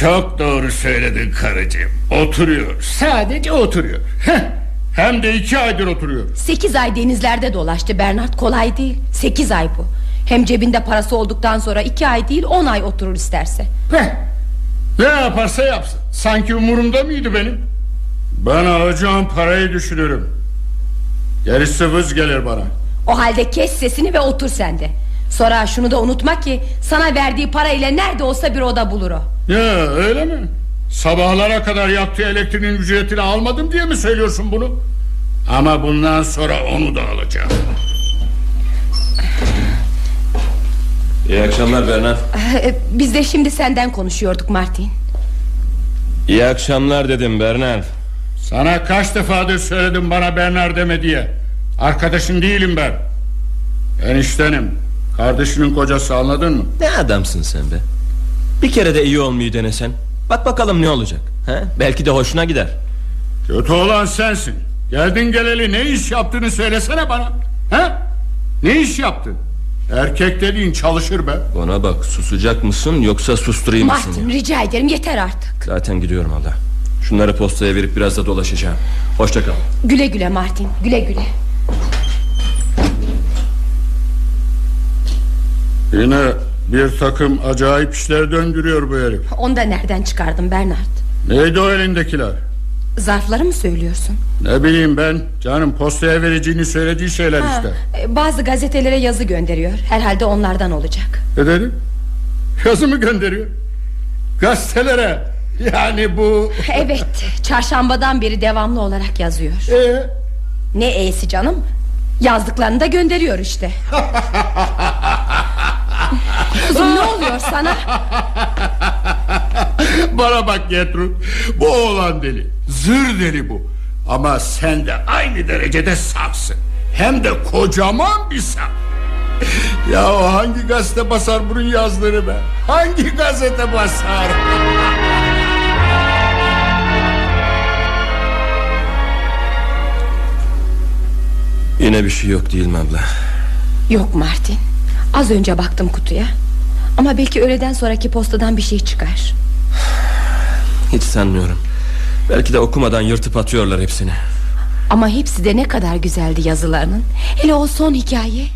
Çok doğru söyledin karıcığım. Oturuyor. Sadece oturuyor. Heh, Hem de iki aydır oturuyor. Sekiz ay denizlerde dolaştı Bernard. Kolay değil. Sekiz ay bu. Hem cebinde parası olduktan sonra iki ay değil on ay oturur isterse. Heh, Ne yaparsa yapsın. Sanki umurumda mıydı benim Ben alacağım parayı düşünürüm. Gerisi vız gelir bana. O halde kes sesini ve otur sen de. Sonra şunu da unutma ki Sana verdiği parayla nerede olsa bir oda bulur o. Ya öyle mi? Sabahlara kadar yaktığı elektriğin ücretini almadım diye mi söylüyorsun bunu? Ama bundan sonra onu da alacağım. İyi akşamlar Bernard. Ee, Biz de şimdi senden konuşuyorduk Martin. İyi akşamlar dedim Bernard. Sana kaç defadır söyledim bana Bernard deme diye Arkadaşın değilim ben Eniştenim Kardeşinin kocası anladın mı Ne adamsın sen be. Bir kere de iyi olmayı denesen. Bak bakalım ne olacak. He? Belki de hoşuna gider. Kötü olan sensin Geldin geleli ne iş yaptığını söylesene bana He? Ne iş yaptın Erkek dediğin çalışır be. Bana bak susacak mısın yoksa susturayım mı Martin rica ederim yeter artık. Zaten gidiyorum abla. Şunları postaya verip biraz da dolaşacağım. Hoşça kal. Güle güle Martin güle güle. Yine bir takım acayip işler döndürüyor bu herif. Onu da nereden çıkardın Bernard? Neydi o elindekiler? Zarfları mı söylüyorsun? Ne bileyim ben Canım postaya vereceğini söylediği şeyler Ha, işte e, bazı gazetelere yazı gönderiyor. Herhalde onlardan olacak. Ne dedi? Yazı mı gönderiyor? Gazetelere Yani bu Evet çarşambadan beri devamlı olarak yazıyor. Ee, Ne e'si canım? Yazdıklarını da gönderiyor işte. Kızım ne oluyor sana? Bana bak Gertrud Bu oğlan deli Zır deli bu. Ama sen de aynı derecede safsın. Hem de kocaman bir saf. Ya hangi gazete basar bunun yazdığını be? Hangi gazete basar Yine bir şey yok değil mi abla? Yok Martin Az önce baktım kutuya Ama belki öğleden sonraki postadan bir şey çıkar Hiç sanmıyorum. Belki de okumadan yırtıp atıyorlar hepsini. Ama hepsi de ne kadar güzeldi yazılarının Hele o son hikaye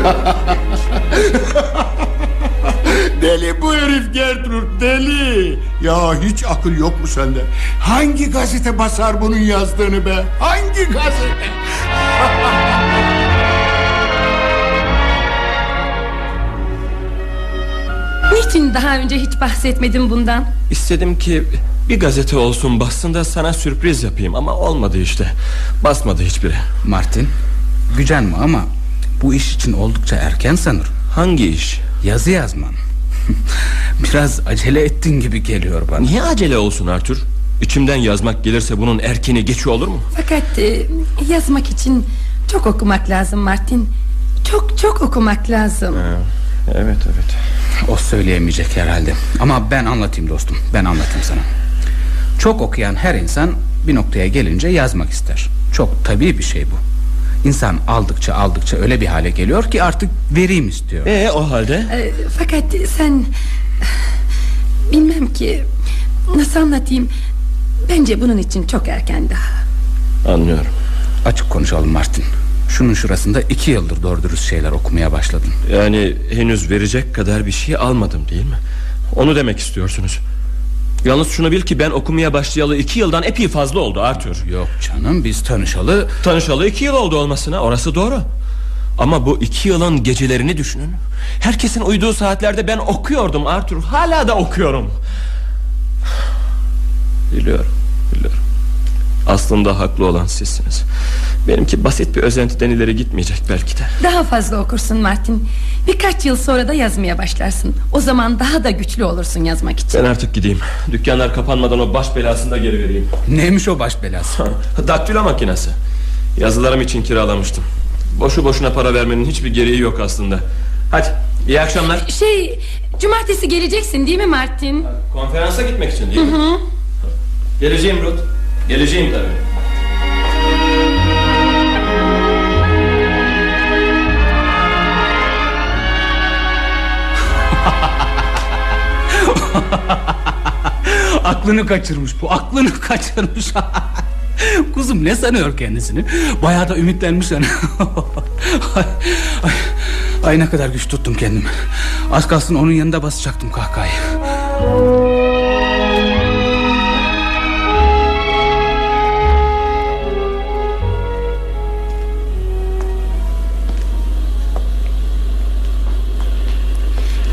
Deli bu herif Gertrud deli. Ya hiç akıl yok mu sende? Hangi gazete basar bunun yazdığını be? Hangi gazete? Niçin daha önce hiç bahsetmedin bundan? İstedim ki bir gazete olsun bassın da sana sürpriz yapayım. Ama olmadı işte. Basmadı hiçbiri. Martin gücenme ama bu iş için oldukça erken sanırım. Hangi iş? Yazı yazman Biraz acele ettin gibi geliyor bana. Niye acele olsun Arthur? İçimden yazmak gelirse bunun erkeni geçi olur mu? Fakat e, yazmak için çok okumak lazım Martin. Çok çok okumak lazım. Evet evet. O söyleyemeyecek herhalde. Ama ben anlatayım dostum Ben anlatayım sana. Çok okuyan her insan bir noktaya gelince yazmak ister. Çok tabii bir şey bu İnsan aldıkça aldıkça öyle bir hale geliyor ki artık vereyim istiyor E o halde? E, Fakat sen Bilmem ki Nasıl anlatayım Bence bunun için çok erken daha Anlıyorum. Açık konuşalım Martin Şunun şurasında iki yıldır doğru dürüst şeyler okumaya başladın Yani henüz verecek kadar bir şey almadım değil mi? Onu demek istiyorsunuz. Yalnız şunu bil ki ben okumaya başlayalı iki yıldan epey fazla oldu Arthur. Yok canım biz tanışalı Tanışalı iki yıl oldu olmasına orası doğru. Ama bu iki yılın gecelerini düşünün. Herkesin uyuduğu saatlerde ben okuyordum Arthur. Hala da okuyorum. Biliyorum, biliyorum. Aslında haklı olan sizsiniz. Benimki basit bir özentiden ileri gitmeyecek belki de. Daha fazla okursun Martin Birkaç yıl sonra da yazmaya başlarsın O zaman daha da güçlü olursun yazmak için Ben artık gideyim. Dükkanlar kapanmadan o baş belasını da geri vereyim. Neymiş o baş belası Daktilo makinesi. Yazılarım için kiralamıştım. Boşu boşuna para vermenin hiçbir gereği yok aslında. Hadi iyi akşamlar. Şey cumartesi geleceksin değil mi Martin Konferansa gitmek için değil mi? Geleceğim Ruth. Geleceğim tabii. Aklını kaçırmış bu aklını kaçırmış. Kuzum ne sanıyor kendisini? Bayağı da ümitlenmiş yani ay, ay, ay ne kadar güç tuttum kendimi Az kalsın onun yanında basacaktım kahkahayı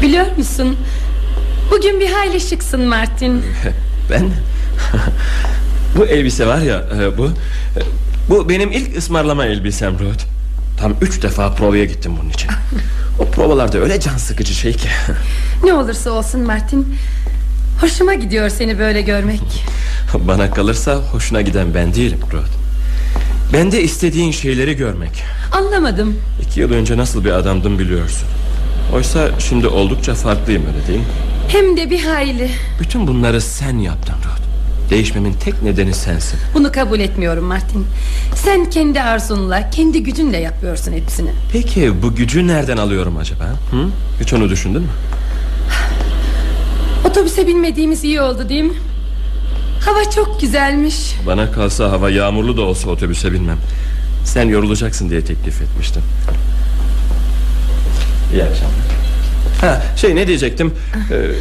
Biliyor musun? Bugün bir hayli şıksın Martin. Ben? Bu elbise var ya e, bu e, Bu benim ilk ısmarlama elbisem Ruth Tam üç defa provaya gittim bunun için. O provalarda öyle can sıkıcı şey ki. Ne olursa olsun Martin Hoşuma gidiyor seni böyle görmek. Bana kalırsa hoşuna giden ben değilim Ruth Ben de istediğin şeyleri görmek. Anlamadım. İki yıl önce nasıl bir adamdım biliyorsun Oysa şimdi oldukça farklıyım öyle değil mi? Hem de bir hayli. Bütün bunları sen yaptın Ruth. Değişmemin tek nedeni sensin. Bunu kabul etmiyorum Martin. Sen kendi arzunla kendi gücünle yapıyorsun hepsini. Peki bu gücü nereden alıyorum acaba? Hı? Hiç onu düşündün mü? Otobüse binmediğimiz iyi oldu değil mi? Hava çok güzelmiş. Bana kalsa hava yağmurlu da olsa otobüse binmem. Sen yorulacaksın diye teklif etmiştim İyi akşamlar. Ha, şey ne diyecektim? Ee,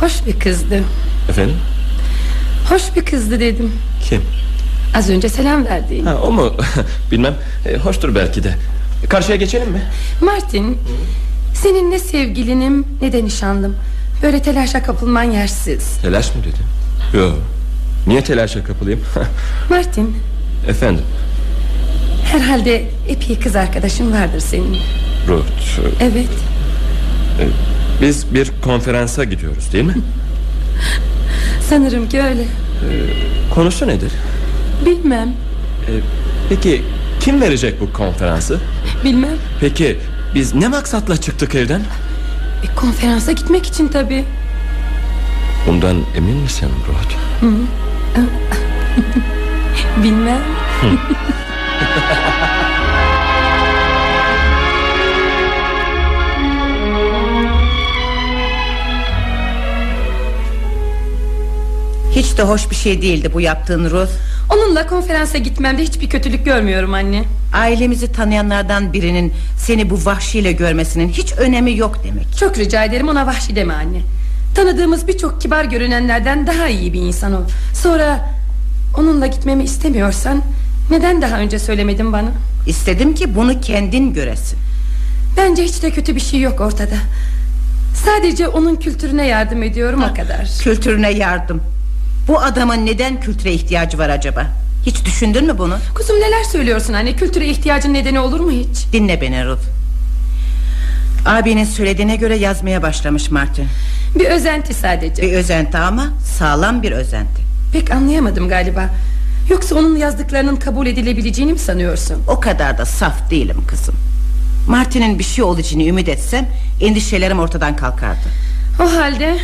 Hoş bir kızdı. Efendim? Hoş bir kızdı dedim. Kim? Az önce selam verdiğin ha, O mu? Bilmem. E, Hoştur belki de. Karşıya geçelim mi? Martin Senin ne sevgilinim ne de nişanlım. Böyle telaşa kapılman yersiz. Telaş mı dedin? Yok. Niye telaşa kapılayım? Martin. Efendim? Herhalde epey kız arkadaşın vardır senin Ruth. E, Evet Biz bir konferansa gidiyoruz değil mi? Sanırım ki öyle. Konusu nedir? Bilmem. E, Peki kim verecek bu konferansı? Bilmem. Peki biz ne maksatla çıktık evden? E, Konferansa gitmek için tabi Bundan emin misin Ruth? Bilmem Hiç de hoş bir şey değildi bu yaptığın Ruth. Onunla konferansa gitmemde hiçbir kötülük görmüyorum anne. Ailemizi tanıyanlardan birinin Seni bu vahşiyle görmesinin hiç önemi yok demek. Çok rica ederim ona vahşi deme anne. Tanıdığımız birçok kibar görünenlerden daha iyi bir insan o. Sonra onunla gitmemi istemiyorsan Neden daha önce söylemedin bana? İstedim ki bunu kendin göresin. Bence hiç de kötü bir şey yok ortada. Sadece onun kültürüne yardım ediyorum o kadar. Kültürüne yardım Bu adamın neden kültüre ihtiyacı var acaba? Hiç düşündün mü bunu? Kuzum neler söylüyorsun anne? Kültüre ihtiyacın nedeni olur mu hiç? Dinle beni Ruth Abinin söylediğine göre yazmaya başlamış Martin. Bir özenti sadece. Bir özenti ama sağlam bir özenti. Pek anlayamadım galiba. Yoksa onun yazdıklarının kabul edilebileceğini mi sanıyorsun? O kadar da saf değilim kızım. Martin'in bir şey olacağını ümit etsem Endişelerim ortadan kalkardı. O halde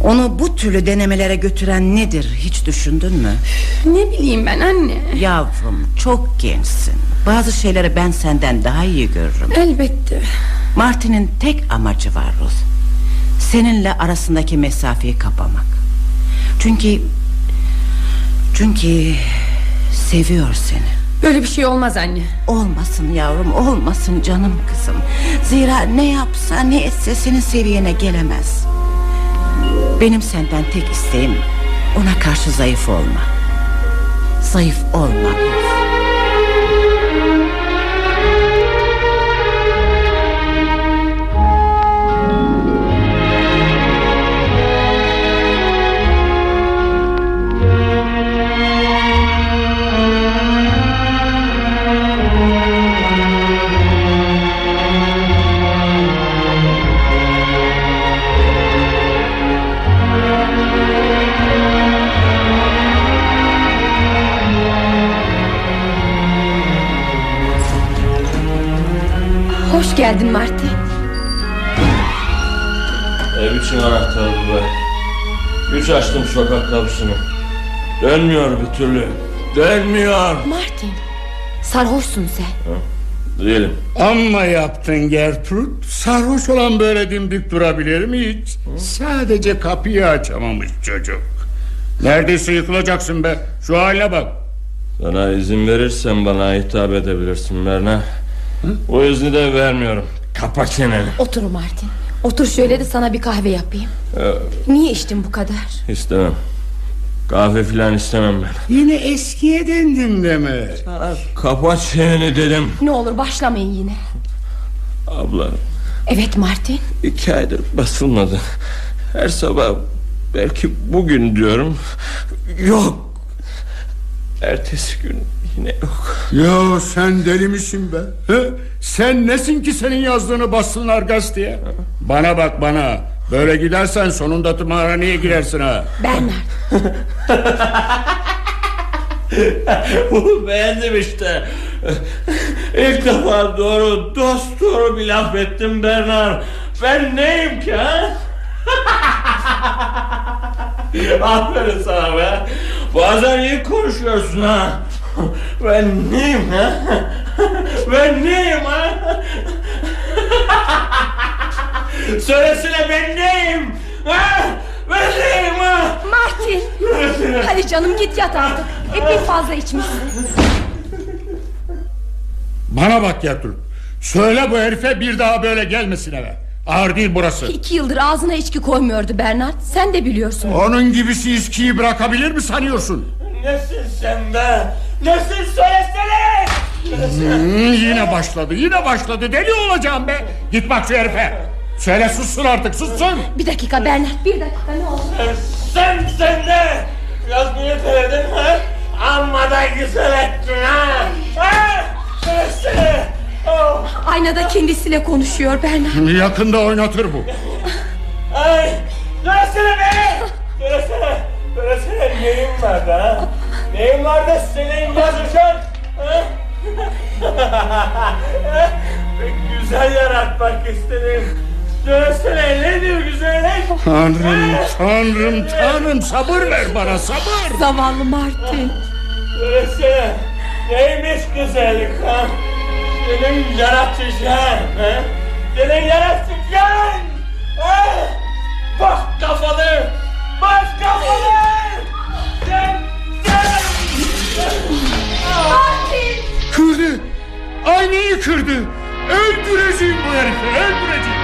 Onu bu türlü denemelere götüren nedir hiç düşündün mü? ne bileyim ben anne. Yavrum çok gençsin. Bazı şeyleri ben senden daha iyi görürüm. Elbette. Martin'in tek amacı var Ruth Seninle arasındaki mesafeyi kapamak. Çünkü Çünkü Seviyor seni. Böyle bir şey olmaz anne. Olmasın yavrum olmasın canım kızım. Zira ne yapsa ne etse senin seviyene gelemez Benim senden tek isteğim Ona karşı zayıf olma. Zayıf olma geldin Marty Ne biçim anahtar bu be Güç açtım sokak kapısını. Dönmüyor bir türlü. Dönmüyor. Martin Sarhoşsun sen. Değilim Amma yaptın Gertrud. Sarhoş olan böyle dimdik durabilir mi hiç? Sadece kapıyı açamamış çocuk. Neredeyse yıkılacaksın be. Şu haline bak. Sana izin verirsen bana hitap edebilirsin Berna O izni de vermiyorum. Kapa çeneni. Otur Martin. Otur şöyle de sana bir kahve yapayım. Ee, Niye içtin bu kadar? İstemem. Kahve filan istemem ben. Yine eskiye döndün deme Kapa çeneni dedim. Ne olur başlamayın yine. Abla. Evet Martin. İki aydır basılmadı. Her sabah belki bugün diyorum. Yok. Ertesi gün yine yok Ya sen deli misin be? He? Sen nesin ki senin yazdığını bassınlar gazeteye Bana bak bana. Böyle gidersen sonunda tımarhaneye girersin ha. Bernard Bunu beğendim işte. İlk defa doğru dost doğru bir laf ettim Bernard. Ben neyim ki ha? Aferin sana be. Bazen iyi konuşuyorsun ha. Ben neyim ha? Ben neyim ha? Söylesene ben neyim? Ha? Ben neyim ha? Martin Hadi canım git yat artık Epey fazla içmişsin Bana bak Gertrude. Söyle bu herife bir daha böyle gelmesin eve. Ağır değil burası. İki yıldır ağzına içki koymuyordu Bernard Sen de biliyorsun Onun gibisi içkiyi bırakabilir mi sanıyorsun? Nesin sen be? Nesin söylesene? Hmm, yine başladı yine başladı deli olacağım be Git bak şu herife Söyle sussun artık sussun Bir dakika Bernard bir dakika ne oldu Sen sen de biraz niye söyledin ha? Amma da güzel ettin ha? Ha? Söylesene. Aynada kendisiyle konuşuyor Bernard Yakında oynatır bu Ay, söylesene be! Söylesene, söylesene neyin var be ha? Neyin var da senin yazışan? Ha? Pek güzel yaratmak istedim. Söylesene nedir güzellik? Tanrım tanrım tanrım sabır ver bana sabır Zavallı Martin Söylesene neymiş güzellik ha? Senin yaratacağın ha? Senin yaratacağın! Ha? Bak kafalı! Bak kafalı! Sen, sen! Kırdı Aynayı kırdı Öldüreceğim bu herifi öldüreceğim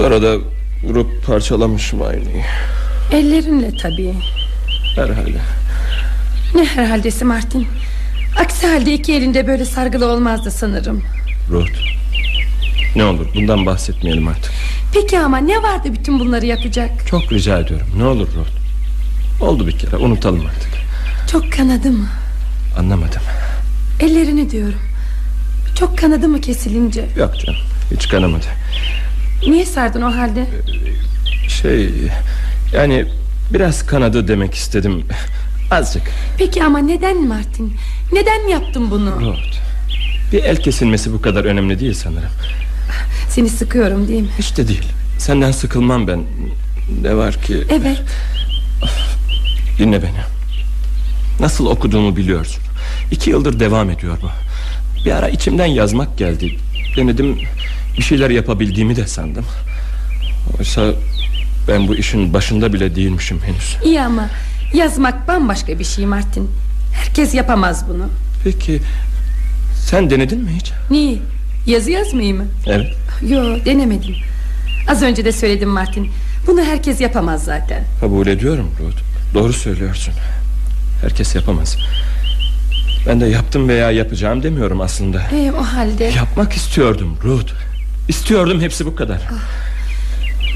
Sonra da vurup parçalamışım aynayı. Ellerinle tabii Herhalde. Ne herhaldesi Martin Aksi halde iki elinde böyle sargılı olmazdı sanırım Ruth. Ne olur bundan bahsetmeyelim artık. Peki ama ne vardı bütün bunları yapacak Çok rica ediyorum. Ne olur Ruth. Oldu bir kere unutalım artık. Çok kanadı mı Anlamadım. Ellerini diyorum Çok kanadı mı kesilince Yok canım hiç kanamadı. Niye sardın o halde Şey yani biraz kanadı demek istedim. Azıcık. Peki ama neden Martin Neden yaptın bunu Ruth. Bir el kesilmesi bu kadar önemli değil sanırım. Seni sıkıyorum değil mi Hiç de değil. Senden sıkılmam ben. Ne var ki... Evet Dinle beni. Nasıl okuduğumu biliyorsun. İki yıldır devam ediyor bu. Bir ara içimden yazmak geldi. Denedim bir şeyler yapabildiğimi de sandım. Oysa ben bu işin başında bile değilmişim henüz. İyi ama yazmak bambaşka bir şey Martin Herkes yapamaz bunu Peki sen denedin mi hiç? Niye yazı yazmayı mı Evet. Yo denemedim Az önce de söyledim Martin Bunu herkes yapamaz zaten Kabul ediyorum Ruth. Doğru söylüyorsun. Herkes yapamaz. Ben de yaptım veya yapacağım demiyorum aslında. ee, O halde Yapmak istiyordum Ruth. İstiyordum hepsi bu kadar.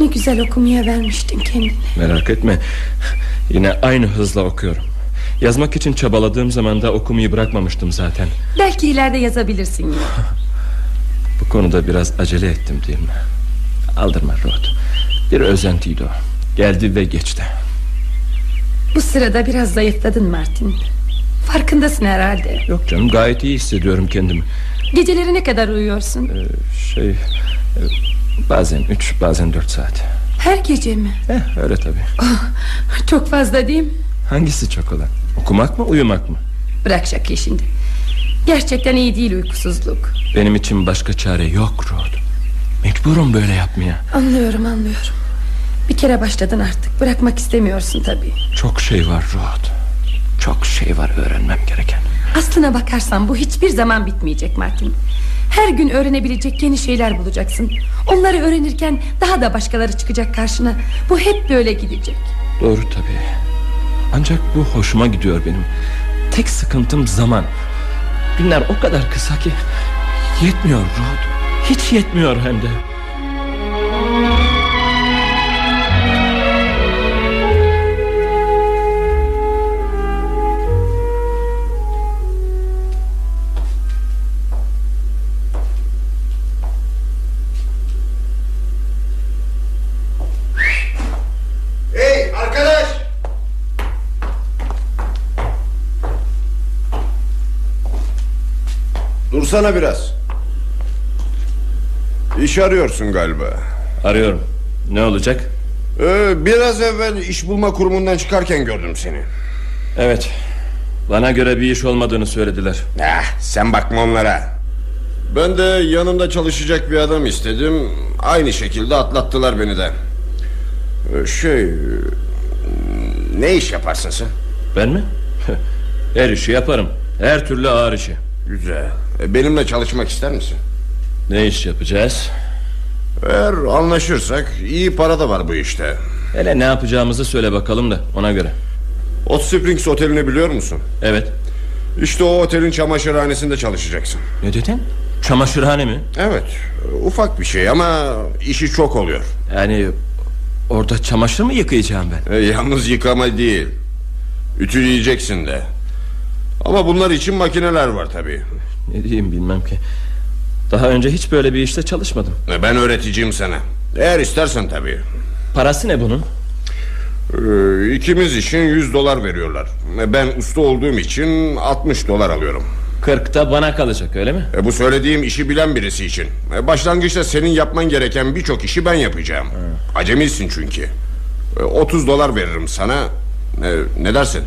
ne güzel okumaya vermiştin kendini Merak etme. Yine aynı hızla okuyorum. Yazmak için çabaladığım zaman da okumayı bırakmamıştım zaten. Belki ileride yazabilirsin yine Bu konuda biraz acele ettim değil mi? Aldırma Ruth. Bir özentiydi o. Geldi ve geçti. Bu sırada biraz zayıfladın Martin Farkındasın herhalde Yok canım gayet iyi hissediyorum kendimi. Geceleri ne kadar uyuyorsun Ee, şey... e, Bazen üç bazen dört saat. Her gece mi Eh öyle tabii. Çok fazla değil mi Hangisi çok olan? Okumak mı uyumak mı? Bırak şakayı şimdi Gerçekten iyi değil uykusuzluk Benim için başka çare yok Ruth. Mecburum böyle yapmaya. Anlıyorum anlıyorum Bir kere başladın artık Bırakmak istemiyorsun tabii Çok şey var Ruth. Çok şey var öğrenmem gereken. Aslına bakarsan bu hiçbir zaman bitmeyecek Martin Her gün öğrenebilecek yeni şeyler bulacaksın Onları öğrenirken daha da başkaları çıkacak karşına Bu hep böyle gidecek Doğru tabii. Ancak bu hoşuma gidiyor benim. Tek sıkıntım zaman. Günler o kadar kısa ki yetmiyor Ruth. Hiç yetmiyor hem de. Otursana biraz. İş arıyorsun galiba. Arıyorum. Ne olacak? Ee, biraz evvel iş bulma kurumundan çıkarken gördüm seni. Evet. Bana göre bir iş olmadığını söylediler. Ah, sen bakma onlara. Ben de yanımda çalışacak bir adam istedim. Aynı şekilde atlattılar beni de. Ee, Şey... Ne iş yaparsın sen? Ben mi? Her işi yaparım. Her türlü ağır işi. Güzel. E, Benimle çalışmak ister misin? Ne iş yapacağız? Eğer anlaşırsak iyi para da var bu işte. Hele ne yapacağımızı söyle bakalım da ona göre. Hot Springs otelini biliyor musun? Evet. İşte o otelin çamaşırhanesinde çalışacaksın. Ne dedin? Çamaşırhane mi? Evet. Ufak bir şey ama işi çok oluyor. Yani orada çamaşır mı yıkayacağım ben? E, yalnız yıkama değil. Ütüleyeceksin de. Ama bunlar için makineler var tabii. Ne diyeyim bilmem ki. Daha önce hiç böyle bir işte çalışmadım. E, Ben öğreteceğim sana. Eğer istersen tabii. Parası ne bunun? Ee, ikimiz için 100 dolar veriyorlar. E, Ben usta olduğum için 60 dolar alıyorum. 40 da bana kalacak öyle mi? E, bu söylediğim işi bilen birisi için. E, başlangıçta senin yapman gereken birçok işi ben yapacağım. Acemisin çünkü. E, 30 dolar veririm sana. E, ne dersin?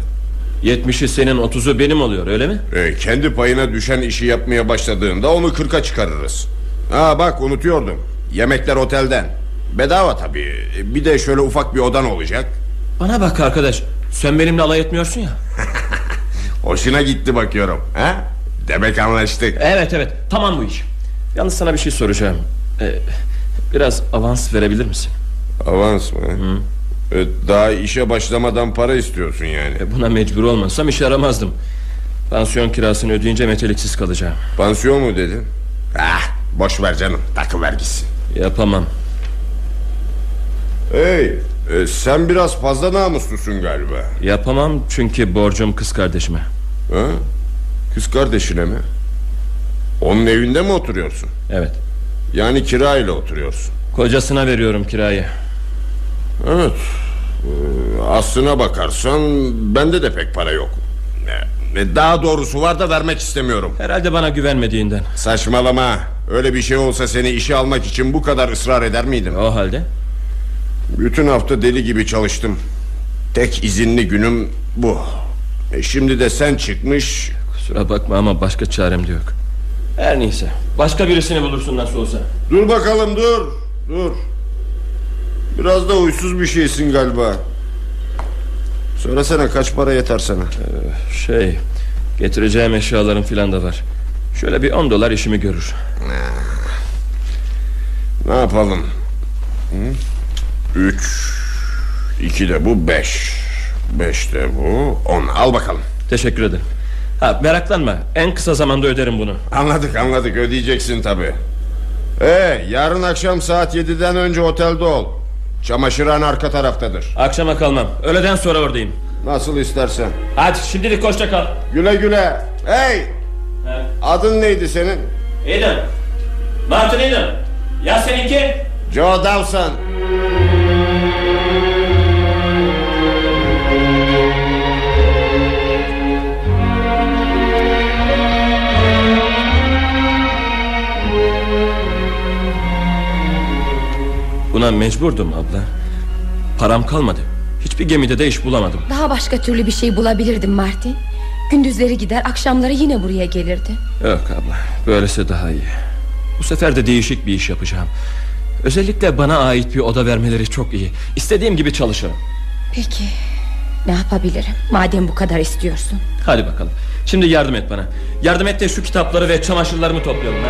70'i senin 30'u benim oluyor öyle mi? E, kendi payına düşen işi yapmaya başladığında onu 40'a çıkarırız. Ha bak unutuyordum. Yemekler otelden. Bedava tabii. Bir de şöyle ufak bir odan olacak. Bana bak arkadaş sen benimle alay etmiyorsun ya. Hoşuna gitti bakıyorum. Ha? Demek anlaştık. Evet evet tamam bu iş. Yalnız sana bir şey soracağım. Ee, biraz avans verebilir misin? Avans mı? E, daha işe başlamadan para istiyorsun yani. E, buna mecbur olmasam iş aramazdım. Pansiyon kirasını ödeyince meteliksiz kalacağım. Pansiyon mu dedin? Ah, boş ver canım. Takı vergisi. Yapamam. Hey, e, sen biraz fazla namuslusun galiba. Yapamam çünkü borcum kız kardeşime. Ha? Kız kardeşine mi? Onun evinde mi oturuyorsun? Evet. Yani kirayla oturuyorsun. Kocasına veriyorum kirayı. Evet. Ee, Aslına bakarsan bende de pek para yok. Daha doğrusu var da vermek istemiyorum. Herhalde bana güvenmediğinden. Saçmalama. Öyle bir şey olsa seni işe almak için bu kadar ısrar eder miydim? O halde? Bütün hafta deli gibi çalıştım. Tek izinli günüm bu. E şimdi de sen çıkmış. Kusura bakma ama başka çarem de yok. Her neyse. Başka birisini bulursun nasıl olsa. Dur bakalım dur. Dur. Biraz da uysuz bir şeysin galiba. Söylesene kaç para yeter sana? Şey Getireceğim eşyalarım filan da var Şöyle bir 10 dolar işimi görür Ne yapalım? Hı? Üç. iki de bu beş. Beş de bu on. Al bakalım. Teşekkür ederim ha, Meraklanma en kısa zamanda öderim bunu Anladık anladık ödeyeceksin tabi. Ee, yarın akşam saat yediden önce otelde ol. Çamaşırhane arka taraftadır. Akşama kalmam öğleden sonra oradayım Nasıl istersen. Hadi şimdilik hoşça kal Güle güle. Hey! He. Adın neydi senin? Eden Martin Eden Ya seninki? Joe Dawson. Buna mecburdum abla. Param kalmadı. Hiçbir gemide de iş bulamadım. Daha başka türlü bir şey bulabilirdim Martin. Gündüzleri gider akşamları yine buraya gelirdi. Yok abla böylesi daha iyi. Bu sefer de değişik bir iş yapacağım. Özellikle bana ait bir oda vermeleri çok iyi. İstediğim gibi çalışırım. Peki ne yapabilirim? Madem bu kadar istiyorsun. Hadi bakalım. Şimdi yardım et bana. Yardım et de şu kitapları ve çamaşırlarımı toplayalım ha?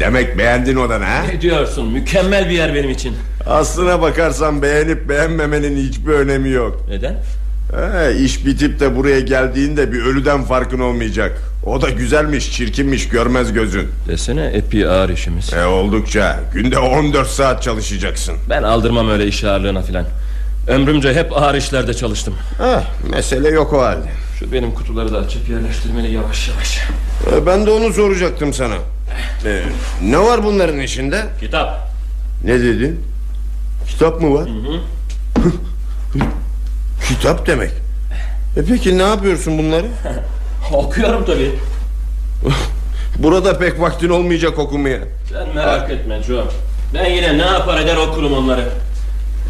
Demek beğendin odanı ha? Ne diyorsun mükemmel bir yer benim için Aslına bakarsan beğenip beğenmemenin hiçbir önemi yok. Neden? He, iş bitip de buraya geldiğinde bir ölüden farkın olmayacak. O da güzelmiş, çirkinmiş, görmez gözün. Desene epey ağır işimiz E oldukça. Günde 14 saat çalışacaksın. Ben aldırmam öyle iş ağırlığına filan Ömrümce hep ağır işlerde çalıştım Heh, mesele yok o halde. Şu benim kutuları da açıp yerleştirmeli yavaş yavaş E, ben de onu soracaktım sana. E, ne var bunların içinde? Kitap Ne dedin? Kitap mı var? Kitap demek. E peki ne yapıyorsun bunları? Okuyorum tabii. Burada pek vaktin olmayacak okumaya. Sen merak etme Joe. Ben yine ne yapar eder okurum onları.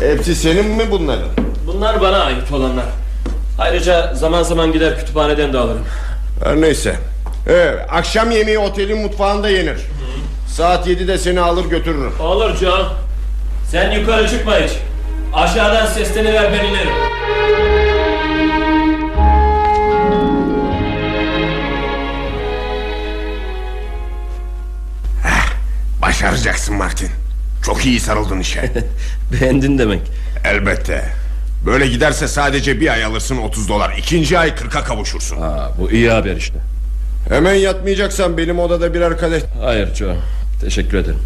Hepsi senin mi bunların? Bunlar bana ait olanlar. Ayrıca zaman zaman gider kütüphaneden de alırım. Her neyse. Evet, akşam yemeği otelin mutfağında yenir. Saat 7'de seni alır götürürüm. Olur Joe. Sen yukarı çıkma hiç. Aşağıdan sesleniver ben inerim. Başaracaksın Martin. Çok iyi sarıldın işe. Beğendin demek. Elbette. Böyle giderse sadece bir ay alırsın 30 dolar. İkinci ay 40'a kavuşursun. Aa, bu iyi haber işte. Hemen yatmayacaksan benim odada birer kadeh... Hayır Joe. Teşekkür ederim.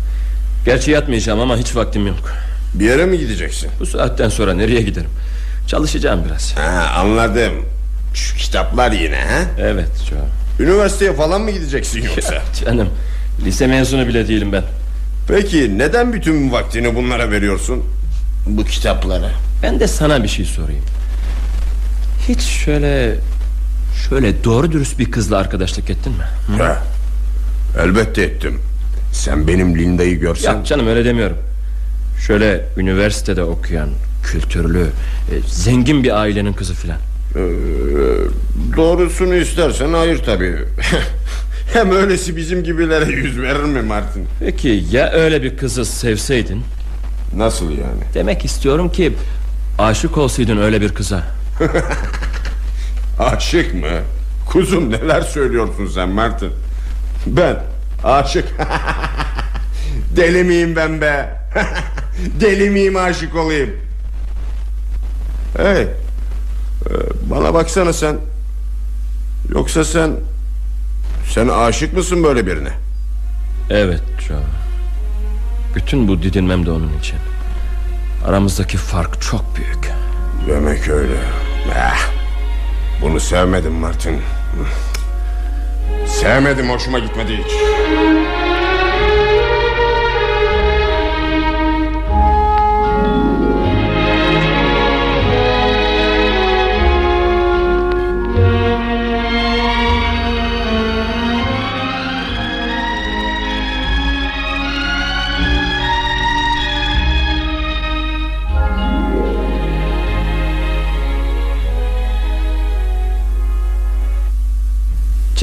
Gerçi yatmayacağım ama hiç vaktim yok. Bir yere mi gideceksin? Bu saatten sonra nereye giderim? Çalışacağım biraz. Ha, anladım. Şu kitaplar yine ha? Evet Joe. Üniversiteye falan mı gideceksin yoksa? Canım lise mezunu bile değilim ben. Peki neden bütün vaktini bunlara veriyorsun? Bu kitaplara. Ben de sana bir şey sorayım. Hiç şöyle şöyle doğru dürüst bir kızla arkadaşlık ettin mi? Ha, elbette ettim. Sen benim Linda'yı görsen... Yok canım öyle demiyorum. Şöyle üniversitede okuyan, kültürlü, e, zengin bir ailenin kızı filan. Ee, doğrusunu istersen hayır tabii. Hem öylesi bizim gibilere yüz verir mi Martin? Peki ya öyle bir kızı sevseydin? Nasıl yani? Demek istiyorum ki aşık olsaydın öyle bir kıza. Aşık mı? Kuzum neler söylüyorsun sen Martin? Ben aşık. Deli miyim ben be? Deli miyim aşık olayım? Hey, e, bana baksana sen. Yoksa sen sen aşık mısın böyle birine? Evet Joe. Bütün bu didinmem de onun için. Aramızdaki fark çok büyük. Demek öyle. Eh, bunu sevmedim Martin. Sevmedim hoşuma gitmedi hiç.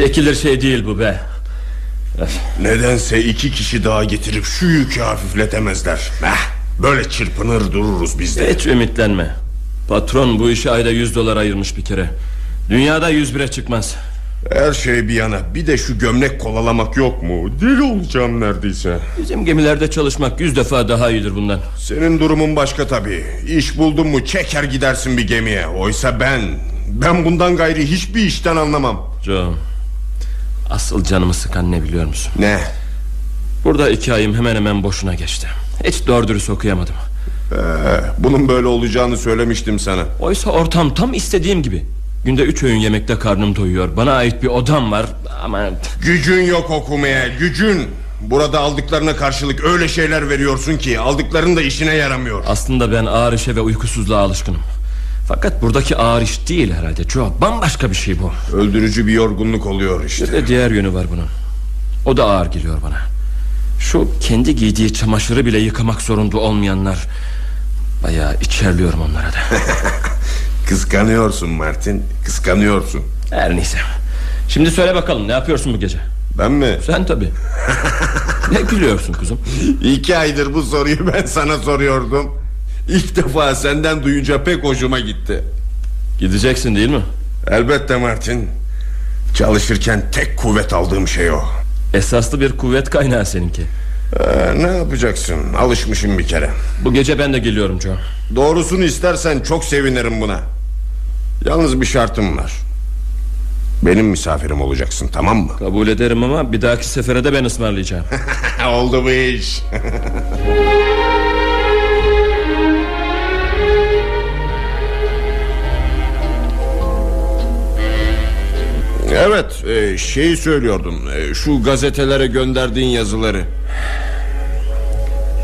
Çekilir şey değil bu be. Nedense iki kişi daha getirip şu yükü hafifletemezler. Eh, böyle çırpınır dururuz biz de. Hiç ümitlenme. Patron bu işe ayda 100 dolar ayırmış bir kere. Dünyada 101'e çıkmaz. Her şey bir yana bir de şu gömlek kolalamak yok mu? Deli olacağım neredeyse. Bizim gemilerde çalışmak yüz defa daha iyidir bundan. Senin durumun başka tabii. İş buldun mu çeker gidersin bir gemiye. Oysa ben... Ben bundan gayri hiçbir işten anlamam. Joe... Asıl canımı sıkan ne biliyor musun? Ne? Burada iki ayım hemen hemen boşuna geçti. Hiç doğru dürüst okuyamadım. Ee, bunun böyle olacağını söylemiştim sana. Oysa ortam tam istediğim gibi. Günde üç öğün yemekte karnım doyuyor. Bana ait bir odam var ama... Gücün yok okumaya gücün. Burada aldıklarına karşılık öyle şeyler veriyorsun ki aldıkların da işine yaramıyor. Aslında ben ağır işe ve uykusuzluğa alışkınım. Fakat buradaki ağır iş değil herhalde Joe. Bambaşka bir şey bu. Öldürücü bir yorgunluk oluyor işte. Bir de diğer yönü var bunun. O da ağır geliyor bana. Şu kendi giydiği çamaşırı bile yıkamak zorunda olmayanlar... Bayağı içerliyorum onlara da. Kıskanıyorsun Martin Kıskanıyorsun Her neyse Şimdi söyle bakalım ne yapıyorsun bu gece Ben mi? Sen tabi Ne gülüyorsun kuzum İki aydır bu soruyu ben sana soruyordum İlk defa senden duyunca pek hoşuma gitti. Gideceksin değil mi? Elbette Martin. Çalışırken tek kuvvet aldığım şey o. Esaslı bir kuvvet kaynağı seninki. Ee, Ne yapacaksın? Alışmışım bir kere. Bu gece ben de geliyorum Joe. Doğrusunu istersen çok sevinirim buna. Yalnız bir şartım var. Benim misafirim olacaksın tamam mı? Kabul ederim ama bir dahaki sefere de ben ısmarlayacağım. Oldu bu iş Evet e, şeyi söylüyordum e, Şu gazetelere gönderdiğin yazıları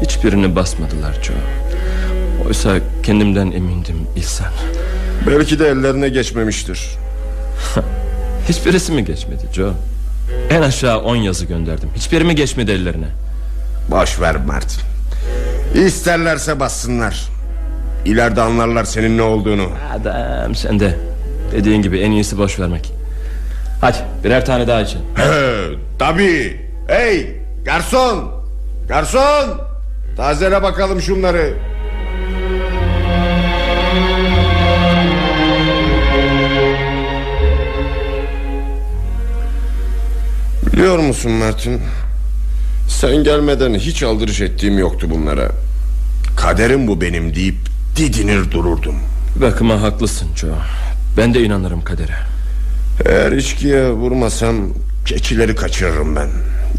Hiçbirini basmadılar Joe. Oysa kendimden emindim İhsan. Belki de ellerine geçmemiştir. Hiçbirisi mi geçmedi Joe? En aşağı on yazı gönderdim. Hiçbiri mi geçmedi ellerine? Boş ver Mert. İsterlerse bassınlar. İleride anlarlar senin ne olduğunu. Adam sen de. Dediğin gibi en iyisi boş vermek. Hadi birer tane daha için. He, tabii. Hey garson. Garson. Tazele bakalım şunları. Biliyor musun Mert'in? Sen gelmeden hiç aldırış ettiğim yoktu bunlara. Kaderim bu benim deyip didinir dururdum. Bakıma haklısın Joe. Ben de inanırım kadere. Eğer içkiye vurmasam keçileri kaçırırım ben.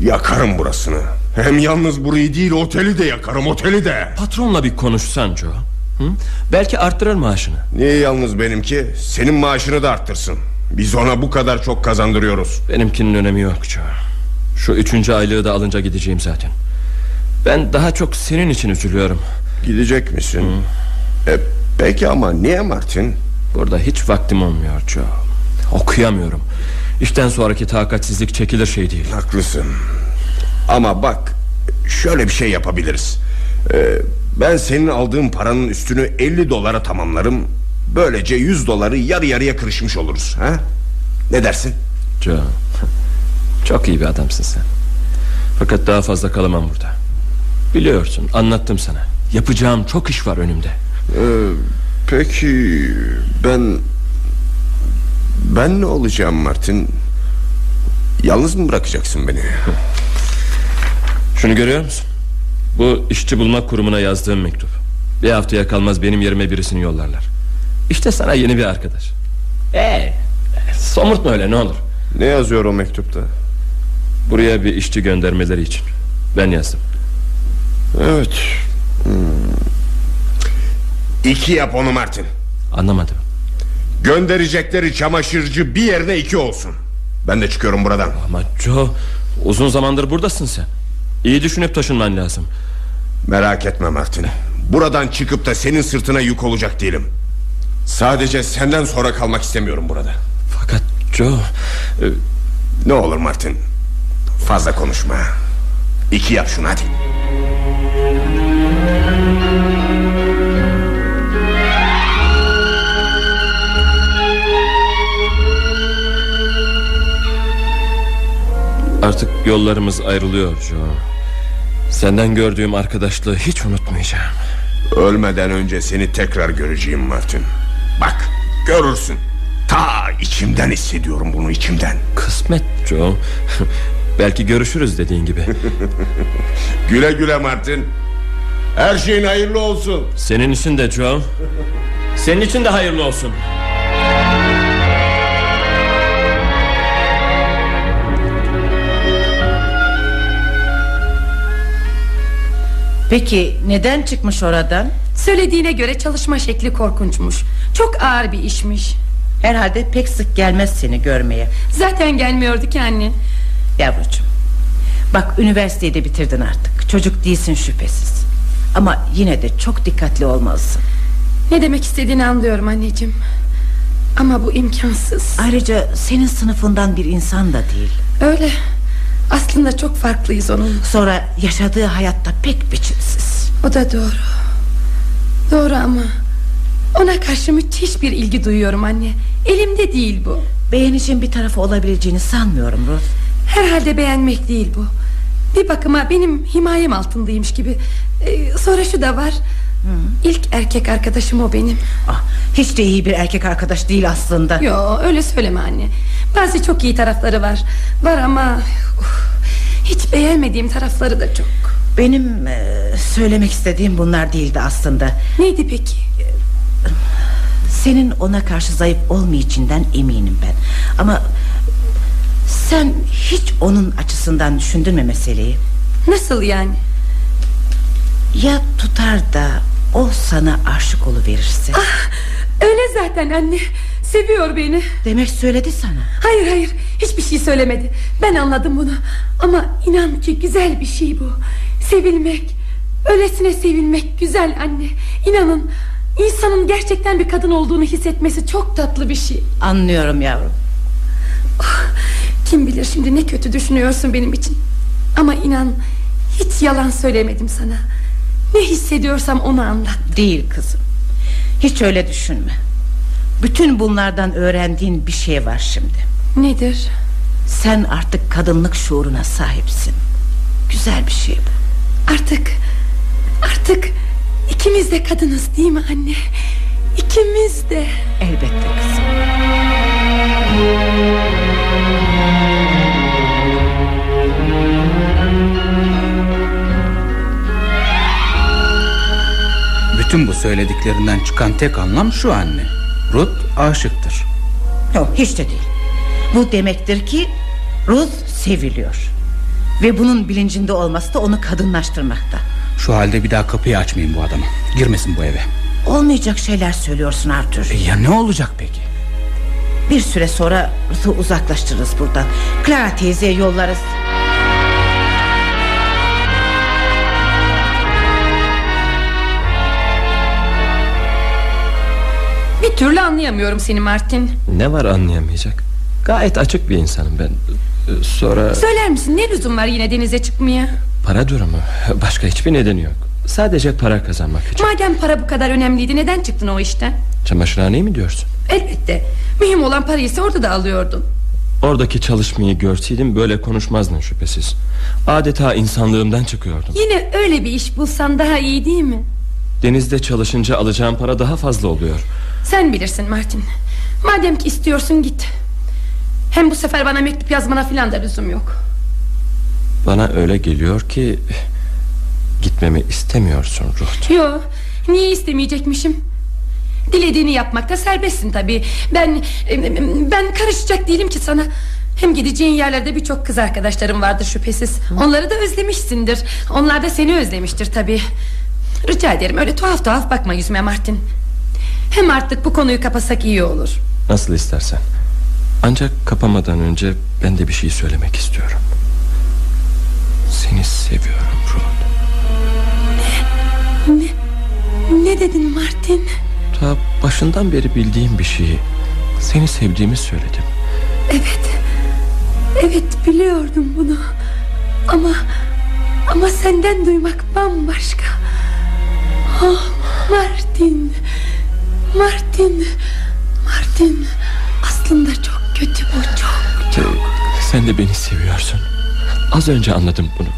Yakarım burasını. Hem yalnız burayı değil oteli de yakarım oteli de. Patronla bir konuşsan Joe. Hı? Belki arttırır maaşını. Niye yalnız benimki? Senin maaşını da arttırsın. Biz ona bu kadar çok kazandırıyoruz. Benimkinin önemi yok Joe. Şu üçüncü aylığı da alınca gideceğim zaten. Ben daha çok senin için üzülüyorum. Gidecek misin? E, peki ama niye Martin? Burada hiç vaktim olmuyor Joe. Okuyamıyorum. İşten sonraki takatsizlik çekilir şey değil. Haklısın. Ama bak şöyle bir şey yapabiliriz. Ee, ben senin aldığın paranın üstünü 50 dolara tamamlarım. Böylece 100 doları yarı yarıya kırışmış oluruz. Ha? Ne dersin? Joe. Çok iyi bir adamsın sen. Fakat daha fazla kalamam burada. Biliyorsun anlattım sana. Yapacağım çok iş var önümde. Ee, peki ben ben ne olacağım Martin? Yalnız mı bırakacaksın beni? Şunu görüyor musun? Bu işçi bulmak kurumuna yazdığım mektup. Bir haftaya kalmaz benim yerime birisini yollarlar. İşte sana yeni bir arkadaş. Ee, somurtma öyle ne olur. Ne yazıyor o mektupta? Buraya bir işçi göndermeleri için. Ben yazdım. Evet. Hmm. İki yap onu Martin. Anlamadım. Gönderecekleri çamaşırcı bir yerine iki olsun. Ben de çıkıyorum buradan. Ama Joe uzun zamandır buradasın sen. İyi düşünüp taşınman lazım. Merak etme Martin. Buradan çıkıp da senin sırtına yük olacak değilim. Sadece senden sonra kalmak istemiyorum burada. Fakat Joe... E... Ne olur Martin. Fazla konuşma. İki yap şunu hadi. Artık yollarımız ayrılıyor Joe. Senden gördüğüm arkadaşlığı hiç unutmayacağım. Ölmeden önce seni tekrar göreceğim Martin. Bak görürsün. Ta içimden hissediyorum bunu içimden. Kısmet Joe. Belki görüşürüz dediğin gibi. güle güle Martin. Her şeyin hayırlı olsun. Senin için de Joe. Senin için de hayırlı olsun. Peki neden çıkmış oradan? Söylediğine göre çalışma şekli korkunçmuş. Çok ağır bir işmiş. Herhalde pek sık gelmez seni görmeye. Zaten gelmiyordu ki anne. Yavrucuğum Bak üniversiteyi de bitirdin artık. Çocuk değilsin şüphesiz. Ama yine de çok dikkatli olmalısın. Ne demek istediğini anlıyorum anneciğim. Ama bu imkansız. Ayrıca senin sınıfından bir insan da değil. Öyle aslında çok farklıyız onun. Sonra yaşadığı hayatta pek biçimsiz. O da doğru. Doğru ama Ona karşı müthiş bir ilgi duyuyorum anne. Elimde değil bu. Beğenişin bir tarafı olabileceğini sanmıyorum Ruth. Herhalde beğenmek değil bu. Bir bakıma benim himayem altındaymış gibi. Ee, Sonra şu da var. Hı. İlk erkek arkadaşım o benim. Ah, Hiç de iyi bir erkek arkadaş değil aslında. Yo öyle söyleme anne Bazı çok iyi tarafları var. Var ama uf, Hiç beğenmediğim tarafları da çok. Benim e, söylemek istediğim bunlar değildi aslında. Neydi peki? Senin ona karşı zayıf olmayacağından eminim ben. Ama Sen hiç onun açısından düşündün mü meseleyi? Nasıl yani? Ya tutar da O sana aşık verirse. ah, Öyle zaten anne Seviyor beni. Demek söyledi sana. Hayır hayır. Hiçbir şey söylemedi. Ben anladım bunu. Ama inan ki güzel bir şey bu. Sevilmek Öylesine sevilmek güzel anne. İnanın insanın gerçekten bir kadın olduğunu hissetmesi çok tatlı bir şey. Anlıyorum yavrum. Kim bilir şimdi ne kötü düşünüyorsun benim için. Ama inan hiç yalan söylemedim sana. Ne hissediyorsam onu anlat Değil kızım. Hiç öyle düşünme Bütün bunlardan öğrendiğin bir şey var şimdi. Nedir? Sen artık kadınlık şuuruna sahipsin. Güzel bir şey bu. Artık Artık ikimiz de kadınız değil mi anne? İkimiz de. Elbette kızım. Bütün bu söylediklerinden çıkan tek anlam şu anne Ruth aşıktır. Yok hiç de değil. Bu demektir ki Ruth seviliyor. Ve bunun bilincinde olması da onu kadınlaştırmakta. Şu halde bir daha kapıyı açmayın bu adama. Girmesin bu eve. Olmayacak şeyler söylüyorsun Arthur. E Ya ne olacak peki? Bir süre sonra Ruth'u uzaklaştırırız buradan. Clara teyzeye yollarız Bir türlü anlayamıyorum seni Martin. Ne var anlayamayacak? Gayet açık bir insanım ben. Ee, Sonra Söyler misin ne lüzum var yine denize çıkmaya? Para durumu. Başka hiçbir nedeni yok. Sadece para kazanmak için. Madem para bu kadar önemliydi neden çıktın o işten? Çamaşırhaneyi mi diyorsun? Elbette. Mühim olan parayı ise orada da alıyordun. Oradaki çalışmayı görseydim böyle konuşmazdın şüphesiz. Adeta insanlığımdan çıkıyordum. Yine öyle bir iş bulsan daha iyi değil mi? Denizde çalışınca alacağım para daha fazla oluyor Sen bilirsin Martin. Madem ki istiyorsun git. Hem bu sefer bana mektup yazmana filan da lüzum yok. Bana öyle geliyor ki Gitmemi istemiyorsun Ruth. Yo niye istemeyecekmişim? Dilediğini yapmakta serbestsin tabi Ben ben karışacak değilim ki sana. Hem gideceğin yerlerde birçok kız arkadaşlarım vardır şüphesiz. Onları da özlemişsindir. Onlar da seni özlemiştir tabi Rica ederim öyle tuhaf tuhaf bakma yüzüme Martin Hem artık bu konuyu kapasak iyi olur. Nasıl istersen. Ancak kapamadan önce ben de bir şey söylemek istiyorum. Seni seviyorum Ruth. Ne, ne? Dedin Martin? Ta başından beri bildiğim bir şeyi Seni sevdiğimi söyledim. Evet. Evet biliyordum bunu. Ama Ama senden duymak bambaşka. Oh Martin Martin Martin. Aslında çok kötü bu çok çok. Sen de beni seviyorsun. Az önce anladım bunu.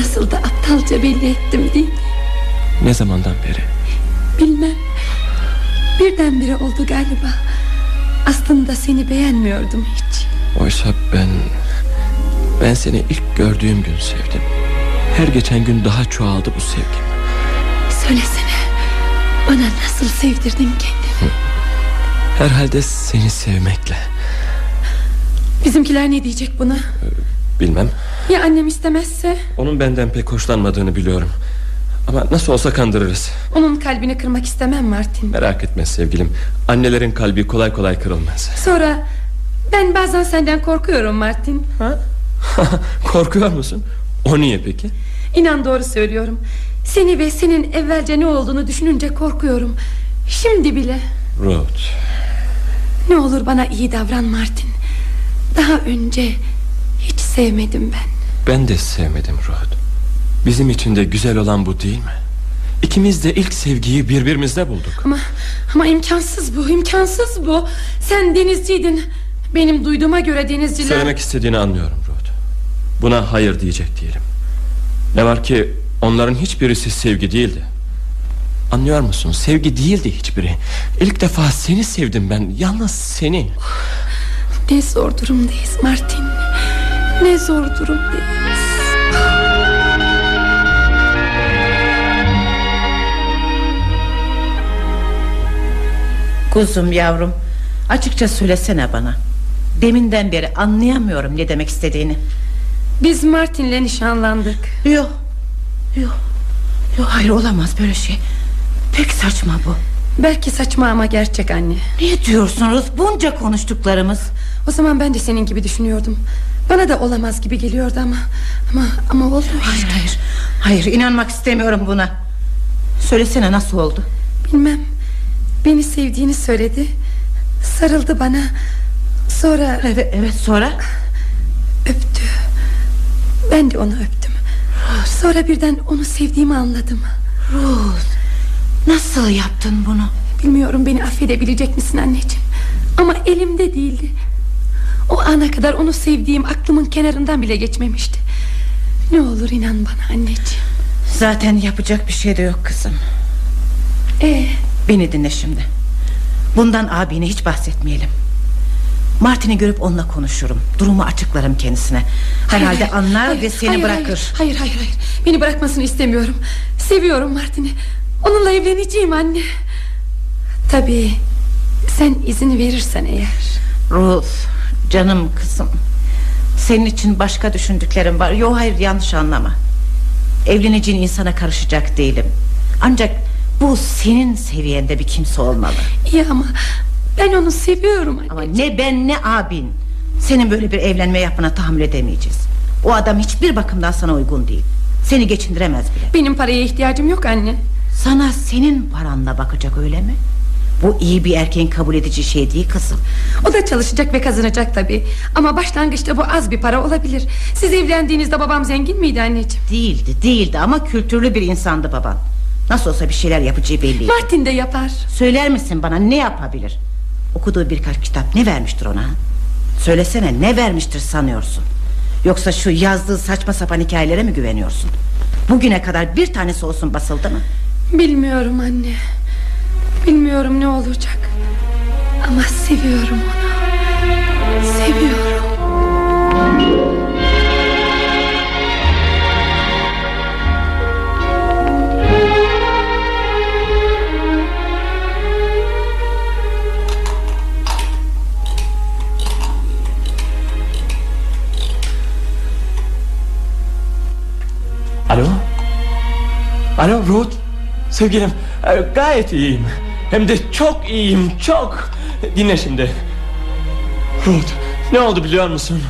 Nasıl da aptalca belli ettim değil mi? Ne zamandan beri? Bilmem. Birdenbire oldu galiba. Aslında seni beğenmiyordum hiç. Oysa ben Ben seni ilk gördüğüm gün sevdim. Her geçen gün daha çoğaldı bu sevgim. Söylesene Bana nasıl sevdirdin kendini Herhalde seni sevmekle. Bizimkiler ne diyecek buna? Bilmem. Ya annem istemezse? Onun benden pek hoşlanmadığını biliyorum. Ama nasıl olsa kandırırız. Onun kalbini kırmak istemem Martin. Merak etme sevgilim. Annelerin kalbi kolay kolay kırılmaz. Sonra ben bazen senden korkuyorum Martin. Ha? Korkuyor musun? O niye peki? İnan doğru söylüyorum Seni ve senin evvelce ne olduğunu düşününce korkuyorum. Şimdi bile. Ruth. Ne olur bana iyi davran Martin. Daha önce hiç sevmedim ben. Ben de sevmedim Ruth. Bizim için de güzel olan bu değil mi? İkimiz de ilk sevgiyi birbirimizde bulduk. Ama ama imkansız bu imkansız bu. Sen denizciydin. Benim duyduğuma göre denizciler Söylemek istediğini anlıyorum Ruth. Buna hayır diyecek değilim Ne var ki onların hiçbirisi sevgi değildi. Anlıyor musun sevgi değildi hiçbiri. İlk defa seni sevdim ben. Yalnız seni. Ne zor durumdayız Martin. Ne zor durumdayız. Kuzum yavrum Açıkça söylesene bana. Deminden beri anlayamıyorum ne demek istediğini. Biz Martin'le nişanlandık. Yok Yok. Yok hayır olamaz böyle şey. Pek saçma bu. Belki saçma ama gerçek anne. Ne diyorsun Ruth bunca konuştuklarımız. O zaman ben de senin gibi düşünüyordum. Bana da olamaz gibi geliyordu ama Ama ama oldu işte. Hayır hayır. Hayır inanmak istemiyorum buna. Söylesene nasıl oldu? Bilmem. Beni sevdiğini söyledi. Sarıldı bana. Sonra Evet, evet sonra? Öptü. Ben de onu öptüm Sonra birden onu sevdiğimi anladım. Ruth Nasıl yaptın bunu? Bilmiyorum beni affedebilecek misin anneciğim? Ama elimde değildi. O ana kadar onu sevdiğim aklımın kenarından bile geçmemişti. Ne olur inan bana anneciğim. Zaten yapacak bir şey de yok kızım. Ee, Beni dinle şimdi. Bundan abine hiç bahsetmeyelim Martin'i görüp onunla konuşurum. Durumu açıklarım kendisine. Herhalde hayır, anlar hayır, ve seni hayır, bırakır. hayır, hayır hayır hayır. Beni bırakmasını istemiyorum. Seviyorum Martin'i. Onunla evleneceğim anne. Tabii Sen izin verirsen eğer. Ruth canım kızım. Senin için başka düşündüklerim var. Yok hayır yanlış anlama. Evleneceğin insana karışacak değilim. Ancak bu senin seviyende bir kimse olmalı. İyi ama ben onu seviyorum anne Ama ne ben ne abin Senin böyle bir evlenme yapmana tahammül edemeyeceğiz. O adam hiçbir bakımdan sana uygun değil. Seni geçindiremez bile. Benim paraya ihtiyacım yok anne. Sana senin paranla bakacak öyle mi? Bu iyi bir erkeğin kabul edici şey değil kızım. O da çalışacak ve kazanacak tabii. Ama başlangıçta bu az bir para olabilir. Siz evlendiğinizde babam zengin miydi anneciğim? Değildi değildi ama kültürlü bir insandı baban. Nasıl olsa bir şeyler yapacağı belliydi Martin de yapar. Söyler misin bana ne yapabilir Okuduğu birkaç kitap ne vermiştir ona? Söylesene ne vermiştir sanıyorsun? Yoksa şu yazdığı saçma sapan hikayelere mi güveniyorsun? Bugüne kadar bir tanesi olsun basıldı mı? Bilmiyorum anne. Bilmiyorum ne olacak. Ama seviyorum onu. Seviyorum Alo? Alo Ruth? Sevgilim e, gayet iyiyim. Hem de çok iyiyim çok. Dinle şimdi. Ruth ne oldu biliyor musun?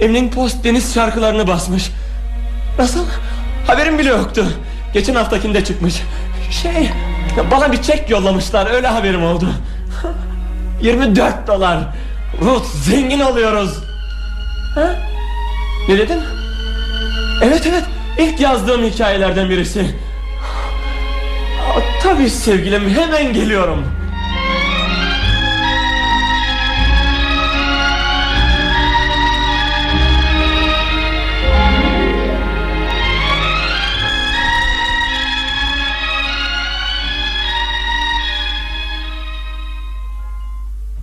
Evening Post deniz şarkılarını basmış. Nasıl? Haberim bile yoktu. Geçen haftakinde çıkmış. Şey bana bir çek yollamışlar. Öyle haberim oldu. 24 dolar. Ruth zengin oluyoruz. Ha? Ne dedin? Evet evet ilk yazdığım hikayelerden birisi. Aa, Tabii sevgilim hemen geliyorum.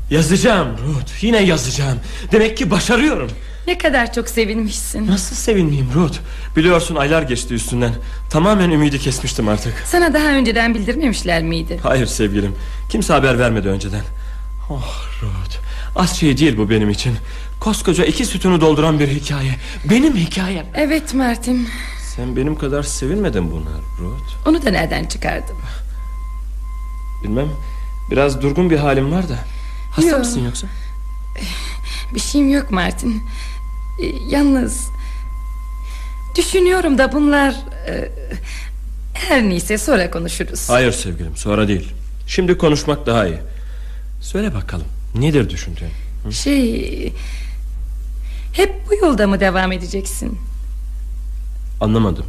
Yazacağım Ruth yine yazacağım. Demek ki başarıyorum Ne kadar çok sevinmişsin. Nasıl sevinmeyeyim Ruth? Biliyorsun aylar geçti üstünden. Tamamen ümidi kesmiştim artık. Sana daha önceden bildirmemişler miydi? Hayır sevgilim. Kimse haber vermedi önceden. Oh Ruth. Az şey değil bu benim için. Koskoca iki sütunu dolduran bir hikaye. Benim hikayem. Evet Martin. Sen benim kadar sevinmedin buna Ruth. Onu da nereden çıkardın? Bilmem. Biraz durgun bir halim var da. Hasta Yo. mısın yoksa? Bir şeyim yok Martin Yalnız Düşünüyorum da bunlar e, Her neyse sonra konuşuruz. Hayır sevgilim sonra değil. Şimdi konuşmak daha iyi. Söyle bakalım nedir düşündüğün? Şey Hep bu yolda mı devam edeceksin? Anlamadım.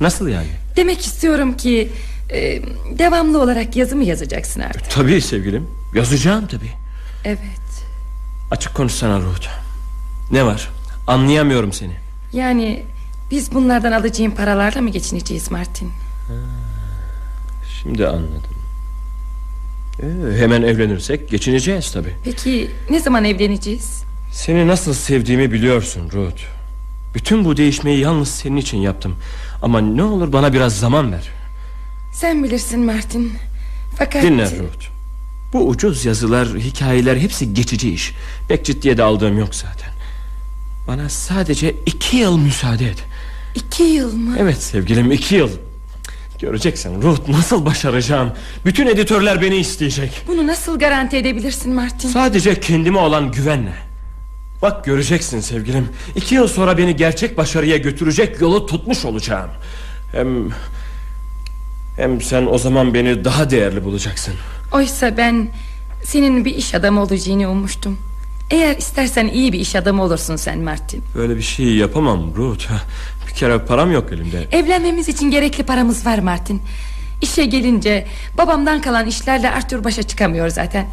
Nasıl yani? Demek istiyorum ki e, Devamlı olarak yazı mı yazacaksın artık? Tabii sevgilim yazacağım tabii. Evet. Açık konuşsana Ruth Ne var anlayamıyorum seni. Yani biz bunlardan alacağım paralarla mı geçineceğiz Martin? Şimdi anladım. Ee, Hemen evlenirsek geçineceğiz tabii. Peki ne zaman evleneceğiz? Seni nasıl sevdiğimi biliyorsun Ruth. Bütün bu değişmeyi yalnız senin için yaptım. Ama ne olur bana biraz zaman ver. Sen bilirsin Martin. Fakat Dinle Ruth. Bu ucuz yazılar, hikayeler hepsi geçici iş. Pek ciddiye de aldığım yok zaten Bana sadece iki yıl müsaade et. İki yıl mı? Evet sevgilim iki yıl. Göreceksin Ruth nasıl başaracağım? Bütün editörler beni isteyecek. Bunu nasıl garanti edebilirsin Martin? Sadece kendime olan güvenle. Bak göreceksin sevgilim İki yıl sonra beni gerçek başarıya götürecek yolu tutmuş olacağım. Hem Hem sen o zaman beni daha değerli bulacaksın. Oysa ben senin bir iş adamı olacağını ummuştum. Eğer istersen iyi bir iş adamı olursun sen Martin. Böyle bir şey yapamam Ruth Bir kere param yok elimde Evlenmemiz için gerekli paramız var Martin. İşe gelince babamdan kalan işlerle Arthur başa çıkamıyor zaten.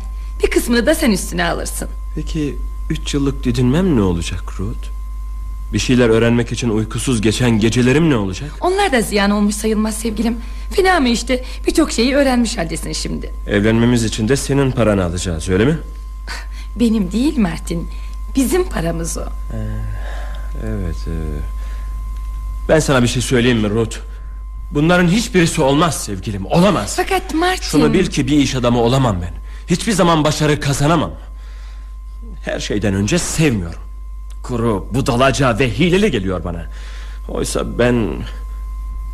Bir kısmını da sen üstüne alırsın. Peki üç yıllık didinmem ne olacak Ruth? Bir şeyler öğrenmek için uykusuz geçen gecelerim ne olacak? Onlar da ziyan olmuş sayılmaz sevgilim. Fena mı işte birçok şeyi öğrenmiş haldesin şimdi. Evlenmemiz için de senin paranı alacağız öyle mi? Benim değil Martin. Bizim paramız o. Evet e, Ben sana bir şey söyleyeyim mi Ruth? Bunların hiçbirisi olmaz sevgilim Olamaz. Fakat Martin Şunu bil ki bir iş adamı olamam ben. Hiçbir zaman başarı kazanamam. Her şeyden önce sevmiyorum. Kuru, budalaca ve hileli geliyor bana. Oysa ben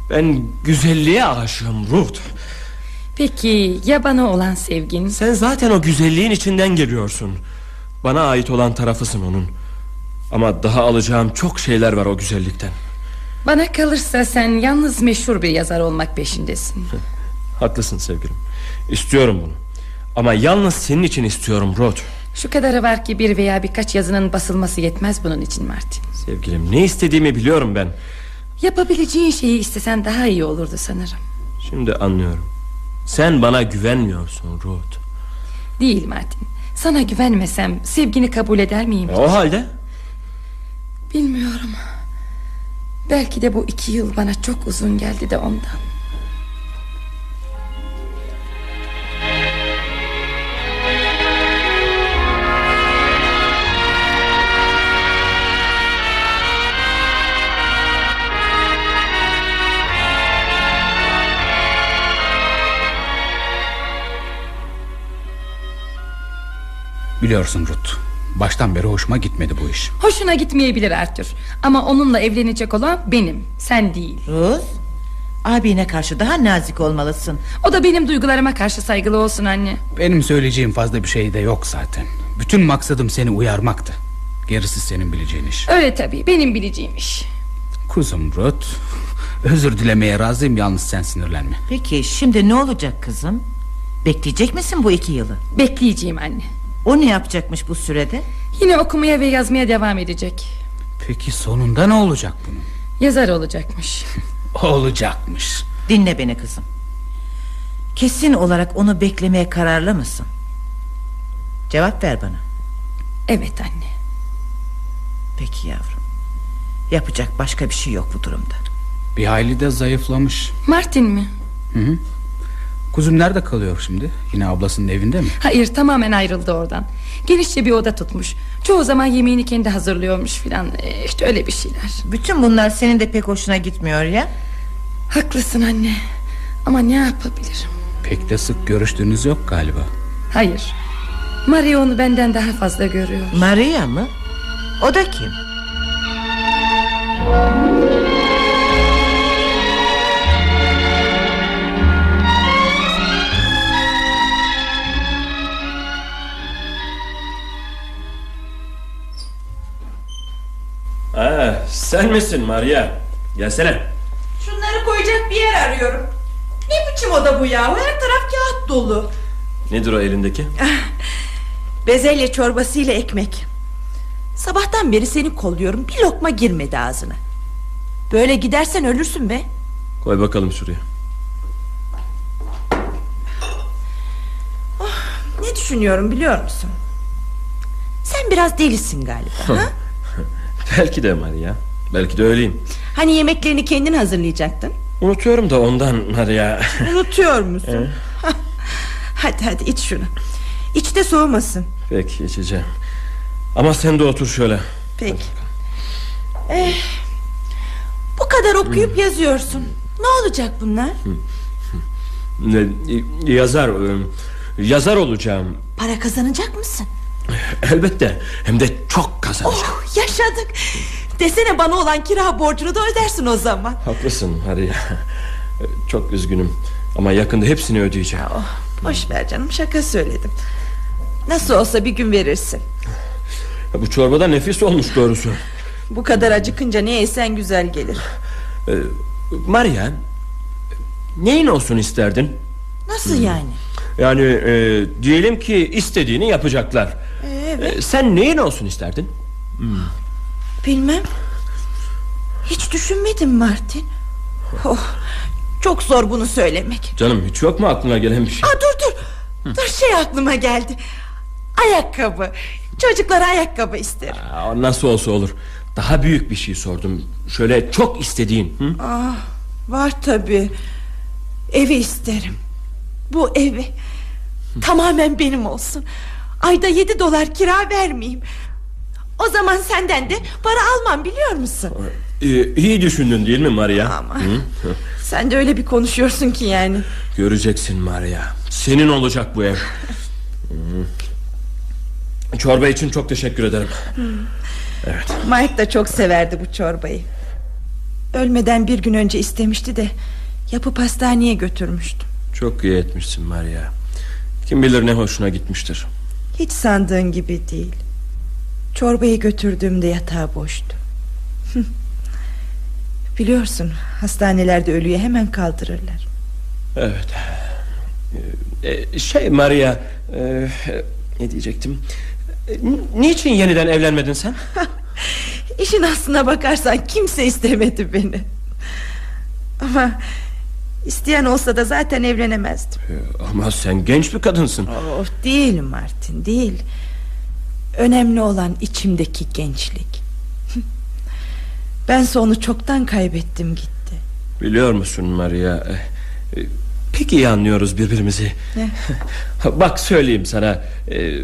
Ben güzelliğe aşığım Ruth. Peki ya bana olan sevgin? Sen zaten o güzelliğin içinden geliyorsun Bana ait olan tarafısın onun. Ama daha alacağım çok şeyler var o güzellikten. Bana kalırsa sen yalnız meşhur bir yazar olmak peşindesin. Haklısın sevgilim. İstiyorum bunu. Ama yalnız senin için istiyorum Ruth Şu kadarı var ki bir veya birkaç yazının basılması yetmez bunun için Martin. Sevgilim ne istediğimi biliyorum ben. Yapabileceğin şeyi istesen daha iyi olurdu sanırım. Şimdi anlıyorum. Sen bana güvenmiyorsun Ruth Değil Martin Sana güvenmesem sevgini kabul eder miyim? O halde? Bilmiyorum. Belki de bu iki yıl bana çok uzun geldi de ondan Biliyorsun Ruth Baştan beri hoşuma gitmedi bu iş. Hoşuna gitmeyebilir Arthur Ama onunla evlenecek olan benim Sen değil. Ruz Abine karşı daha nazik olmalısın. O da benim duygularıma karşı saygılı olsun anne. Benim söyleyeceğim fazla bir şey de yok zaten. Bütün maksadım seni uyarmaktı. Gerisi senin bileceğin iş. Öyle tabii benim bileceğim iş. Kuzum Ruth Özür dilemeye razıyım yalnız sen sinirlenme. Peki şimdi ne olacak kızım? Bekleyecek misin bu iki yılı? Bekleyeceğim anne O ne yapacakmış bu sürede? Yine okumaya ve yazmaya devam edecek. Peki sonunda ne olacak bunun? Yazar olacakmış. Olacakmış. Dinle beni kızım. Kesin olarak onu beklemeye kararlı mısın? Cevap ver bana. Evet anne. Peki yavrum. Yapacak başka bir şey yok bu durumda. Bir hayli de zayıflamış. Martin mi? Hı hı. Kuzum nerede kalıyor şimdi? Yine ablasının evinde mi? Hayır tamamen ayrıldı oradan. Genişçe bir oda tutmuş. Çoğu zaman yemeğini kendi hazırlıyormuş filan. Ee, İşte öyle bir şeyler. Bütün bunlar senin de pek hoşuna gitmiyor ya. Haklısın anne. Ama ne yapabilirim? Pek de sık görüştüğünüz yok galiba. Hayır. Maria onu benden daha fazla görüyor. Maria mı? O da kim? Sen misin Maria Gelsene Şunları koyacak bir yer arıyorum. Ne biçim oda bu ya? Her taraf kağıt dolu. Nedir o elindeki Bezelye çorbası ile ekmek. Sabahtan beri seni kolluyorum. Bir lokma girmedi ağzına. Böyle gidersen ölürsün be. Koy bakalım şuraya Ne düşünüyorum biliyor musun? Sen biraz delisin galiba. ha? Belki de Maria Belki de öyleyim Hani yemeklerini kendin hazırlayacaktın. Unutuyorum da ondan Maria Unutuyor musun? hadi hadi iç şunu. İç de soğumasın. Peki içeceğim Ama sen de otur şöyle Peki. Eh, bu kadar okuyup yazıyorsun. Ne olacak bunlar? Ne, Yazar e, Yazar olacağım Para kazanacak mısın? Elbette Hem de çok kazanacağım Oh yaşadık. Desene bana olan kira borcunu da ödersin o zaman. Haklısın Maria. Çok üzgünüm. Ama yakında hepsini ödeyeceğim. Boş ver canım şaka söyledim. Nasıl olsa bir gün verirsin. Bu çorba da nefis olmuş doğrusu. Bu kadar acıkınca ne yesen güzel gelir. Ee, Maria Neyin olsun isterdin? Nasıl yani? Yani e, diyelim ki istediğini yapacaklar evet. Ee, Sen neyin olsun isterdin? Bilmem. Hiç düşünmedim Martin. Oh, Çok zor bunu söylemek. Canım hiç yok mu aklına gelen bir şey? Aa, Dur dur. Dur şey aklıma geldi. Ayakkabı. Çocuklara ayakkabı isterim Aa, Nasıl olsa olur. Daha büyük bir şey sordum. Şöyle çok istediğin hı? Ah, Var tabi Evi isterim. Bu evi. Tamamen benim olsun Ayda yedi dolar kira vermeyeyim. O zaman senden de para almam biliyor musun? Ee, iyi düşündün değil mi Maria? Ama- Hı? Sen de öyle bir konuşuyorsun ki yani. Göreceksin Maria. Senin olacak bu ev. Çorba için çok teşekkür ederim. Evet. Mike da çok severdi bu çorbayı. Ölmeden bir gün önce istemişti de Yapıp hastaneye götürmüştüm Çok iyi etmişsin Maria. Kim bilir ne hoşuna gitmiştir Hiç sandığın gibi değil. Çorbayı götürdüğümde yatağı boştu. Biliyorsun hastanelerde ölüye hemen kaldırırlar. Evet. Ee, Şey Maria e, Ne diyecektim? E, Niçin yeniden evlenmedin sen? İşin aslına bakarsan kimse istemedi beni. Ama isteyen olsa da zaten evlenemezdim. Ee, Ama sen genç bir kadınsın. Of değil Martin değil. Önemli olan içimdeki gençlik. Ben onu çoktan kaybettim gitti. Biliyor musun Maria? E, e, Pek iyi anlıyoruz birbirimizi. Ne? Bak söyleyeyim sana. E,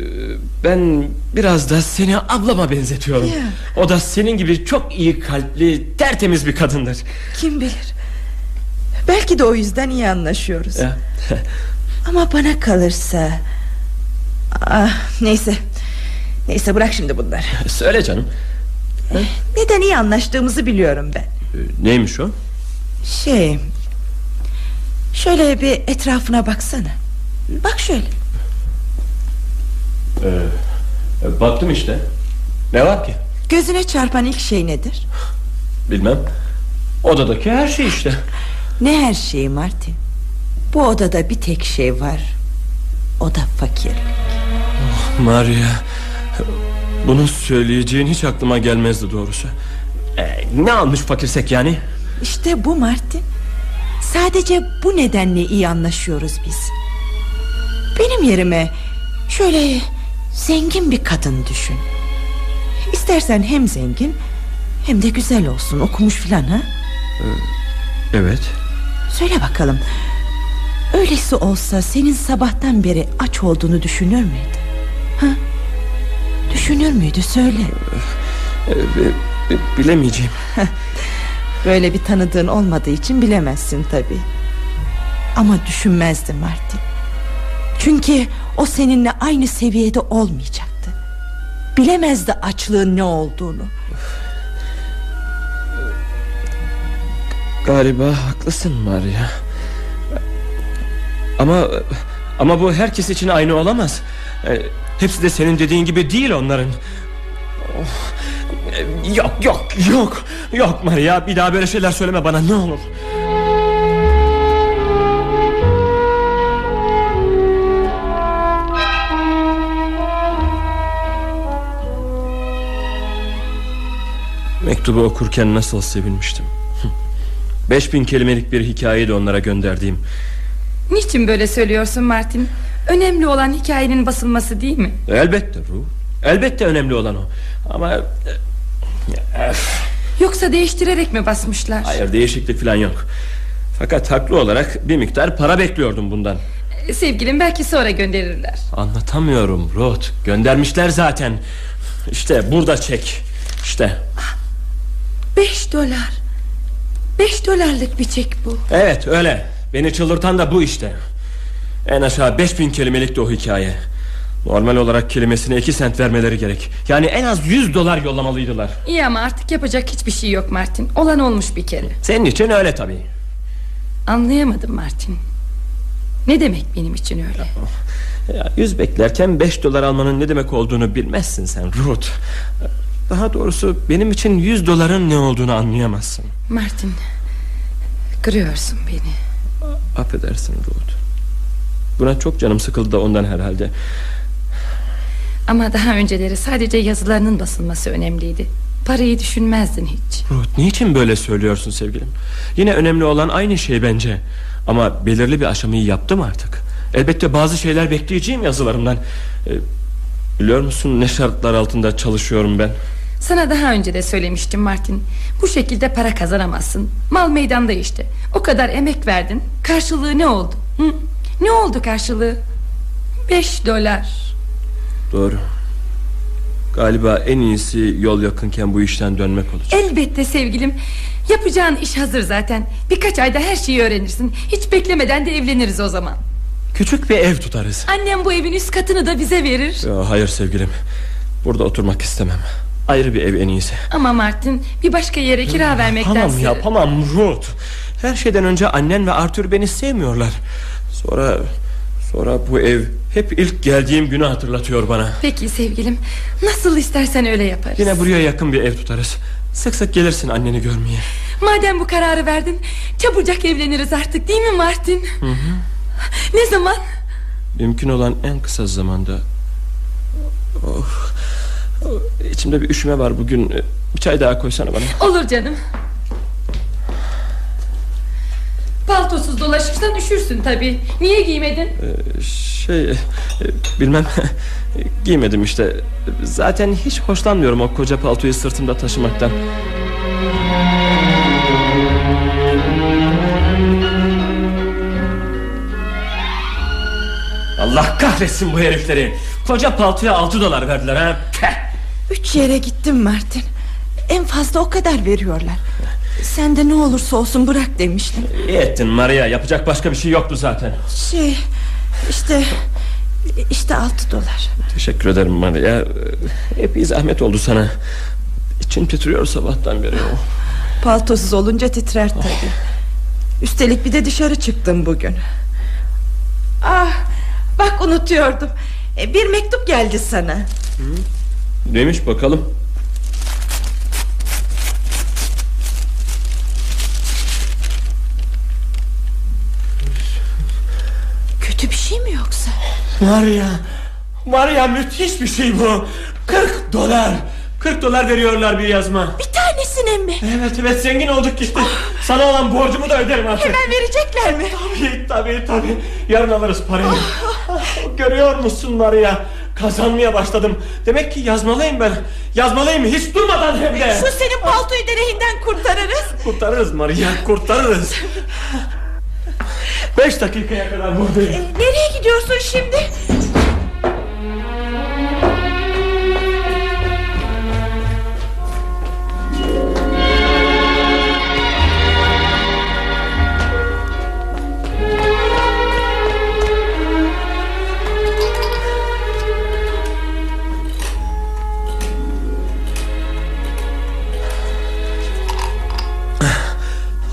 Ben biraz da seni ablama benzetiyorum. Ya. O da senin gibi çok iyi kalpli Tertemiz bir kadındır. Kim bilir Belki de o yüzden iyi anlaşıyoruz. Ama bana kalırsa ah, Neyse. Neyse bırak şimdi bunları. Söyle canım. Neden iyi anlaştığımızı biliyorum ben. E, Neymiş o? Şey Şöyle bir etrafına baksana. Bak şöyle. Ee, Baktım işte. Ne var ki? Gözüne çarpan ilk şey nedir? Bilmem. Odadaki her şey işte Ne her şey Martin? Bu odada bir tek şey var. O da fakir Maria. Bunu söyleyeceğin hiç aklıma gelmezdi doğrusu. Ee, Ne almış fakirsek yani? İşte bu Martin. Sadece bu nedenle iyi anlaşıyoruz biz. Benim yerime Şöyle zengin bir kadın düşün. İstersen hem zengin Hem de güzel olsun okumuş filan ha? Evet Söyle bakalım Öylesi olsa senin sabahtan beri aç olduğunu düşünür müydü? Ha? Düşünür müydü? Söyle. Ee, bi- bi- Bilemeyeceğim. Böyle bir tanıdığın olmadığı için bilemezsin tabi Ama düşünmezdi Martin. Çünkü o seninle aynı seviyede olmayacaktı. Bilemezdi açlığın ne olduğunu Galiba haklısın Maria. Ama Ama bu herkes için aynı olamaz. Ee, Hepsi de senin dediğin gibi değil onların. Oh, e, Yok yok yok. Yok Maria bir daha böyle şeyler söyleme bana ne olur. Mektubu okurken nasıl sevinmiştim Beş bin kelimelik bir hikayeyi de onlara gönderdiğim. Niçin böyle söylüyorsun Martin? Önemli olan hikayenin basılması değil mi? Elbette Ruh. Elbette önemli olan o. Ama e, Yoksa değiştirerek mi basmışlar? Hayır değişiklik falan yok. Fakat haklı olarak bir miktar para bekliyordum bundan. E, Sevgilim belki sonra gönderirler. Anlatamıyorum Ruth. Göndermişler zaten. İşte burada çek. İşte. Beş dolar Beş dolarlık bir çek bu. Evet öyle. Beni çıldırtan da bu işte. En aşağı beş bin kelimelik de o hikaye. Normal olarak kelimesine iki sent vermeleri gerek. Yani en az yüz dolar yollamalıydılar. İyi ama artık yapacak hiçbir şey yok Martin. Olan olmuş bir kere. Senin için öyle tabii. Anlayamadım Martin. Ne demek benim için öyle? Ya, yüz beklerken beş dolar almanın ne demek olduğunu bilmezsin sen Ruth. Daha doğrusu benim için yüz doların ne olduğunu anlayamazsın. Martin, kırıyorsun beni. Affedersin Ruth. Buna çok canım sıkıldı da ondan herhalde. Ama daha önceleri sadece yazılarının basılması önemliydi. Parayı düşünmezdin hiç. Ruth niçin böyle söylüyorsun sevgilim? Yine önemli olan aynı şey bence. Ama belirli bir aşamayı yaptım artık. Elbette bazı şeyler bekleyeceğim yazılarımdan. Ee, biliyor musun ne şartlar altında çalışıyorum ben? Sana daha önce de söylemiştim Martin. Bu şekilde para kazanamazsın. Mal meydanda işte. O kadar emek verdin. Karşılığı ne oldu? Hı? Ne oldu karşılığı? Beş dolar. Doğru. Galiba en iyisi yol yakınken bu işten dönmek olacak. Elbette sevgilim. Yapacağın iş hazır zaten. Birkaç ayda her şeyi öğrenirsin. Hiç beklemeden de evleniriz o zaman. Küçük bir ev tutarız. Annem bu evin üst katını da bize verir. Ya, hayır sevgilim. Burada oturmak istemem. Ayrı bir ev en iyisi. Ama Martin bir başka yere kira vermektense... Yapamam yapamam Ruth. Her şeyden önce annen ve Arthur beni sevmiyorlar. Sonra sonra bu ev hep ilk geldiğim günü hatırlatıyor bana. Peki sevgilim. Nasıl istersen öyle yaparız. Yine buraya yakın bir ev tutarız. Sık sık gelirsin anneni görmeye. Madem bu kararı verdin, çabucak evleniriz artık değil mi Martin? Hı hı. Ne zaman? Mümkün olan en kısa zamanda. Oh. Oh. İçimde bir üşüme var bugün. Bir çay daha koysana bana. Olur canım. Paltosuz dolaşırsan üşürsün tabi. Niye giymedin? Ee, şey bilmem giymedim işte. Zaten hiç hoşlanmıyorum o koca paltoyu sırtımda taşımaktan. Allah kahretsin bu herifleri. Koca paltoya altı dolar verdiler ha. Peh. Üç yere gittim Martin. En fazla o kadar veriyorlar. Sen de ne olursa olsun bırak demiştim. İyi ettin Maria. Yapacak başka bir şey yoktu zaten. Şey işte işte altı dolar. Teşekkür ederim Maria. Epey zahmet oldu sana. İçin titriyor sabahtan beri. Paltosuz olunca titrer tabii. Oh. Üstelik bir de dışarı çıktım bugün. Ah bak unutuyordum. E, bir mektup geldi sana. Hı? Neymiş bakalım? Kötü bir şey mi yoksa? Var ya Var ya müthiş bir şey bu. 40 dolar. 40 dolar veriyorlar bir yazma. Bir tanesine mi? Evet evet zengin olduk işte. Sana olan borcumu da öderim artık. Hemen verecekler mi? Tabii tabii tabii. Yarın alırız parayı. Görüyor musun var ya Kazanmaya başladım. Demek ki yazmalıyım ben. Yazmalıyım hiç durmadan hem de. Şu senin paltoyu derehinden kurtarırız. Kurtarırız Maria kurtarırız. Beş dakikaya kadar buradayım. Ee, Nereye gidiyorsun şimdi?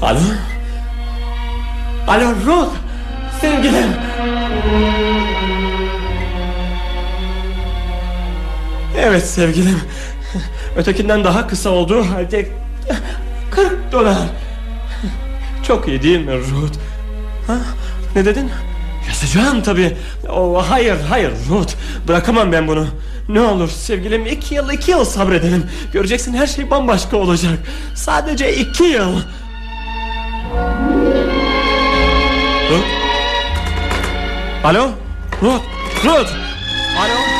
Alo? Alo Ruth Sevgilim. Evet sevgilim. Ötekinden daha kısa olduğu halde 40 dolar. Çok iyi değil mi Ruth? Ha? Ne dedin? Yazacağım tabi oh, Hayır hayır Ruth. Bırakamam ben bunu. Ne olur sevgilim iki yıl iki yıl sabredelim. Göreceksin her şey bambaşka olacak. Sadece iki yıl Alo? Ruth? Ruth? Alo?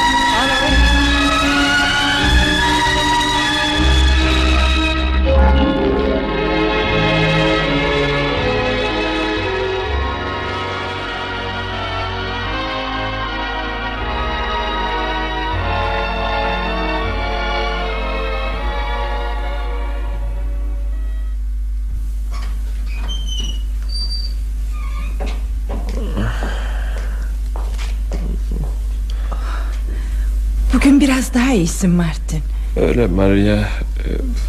Bugün biraz daha iyisin Martin. Öyle Maria. E,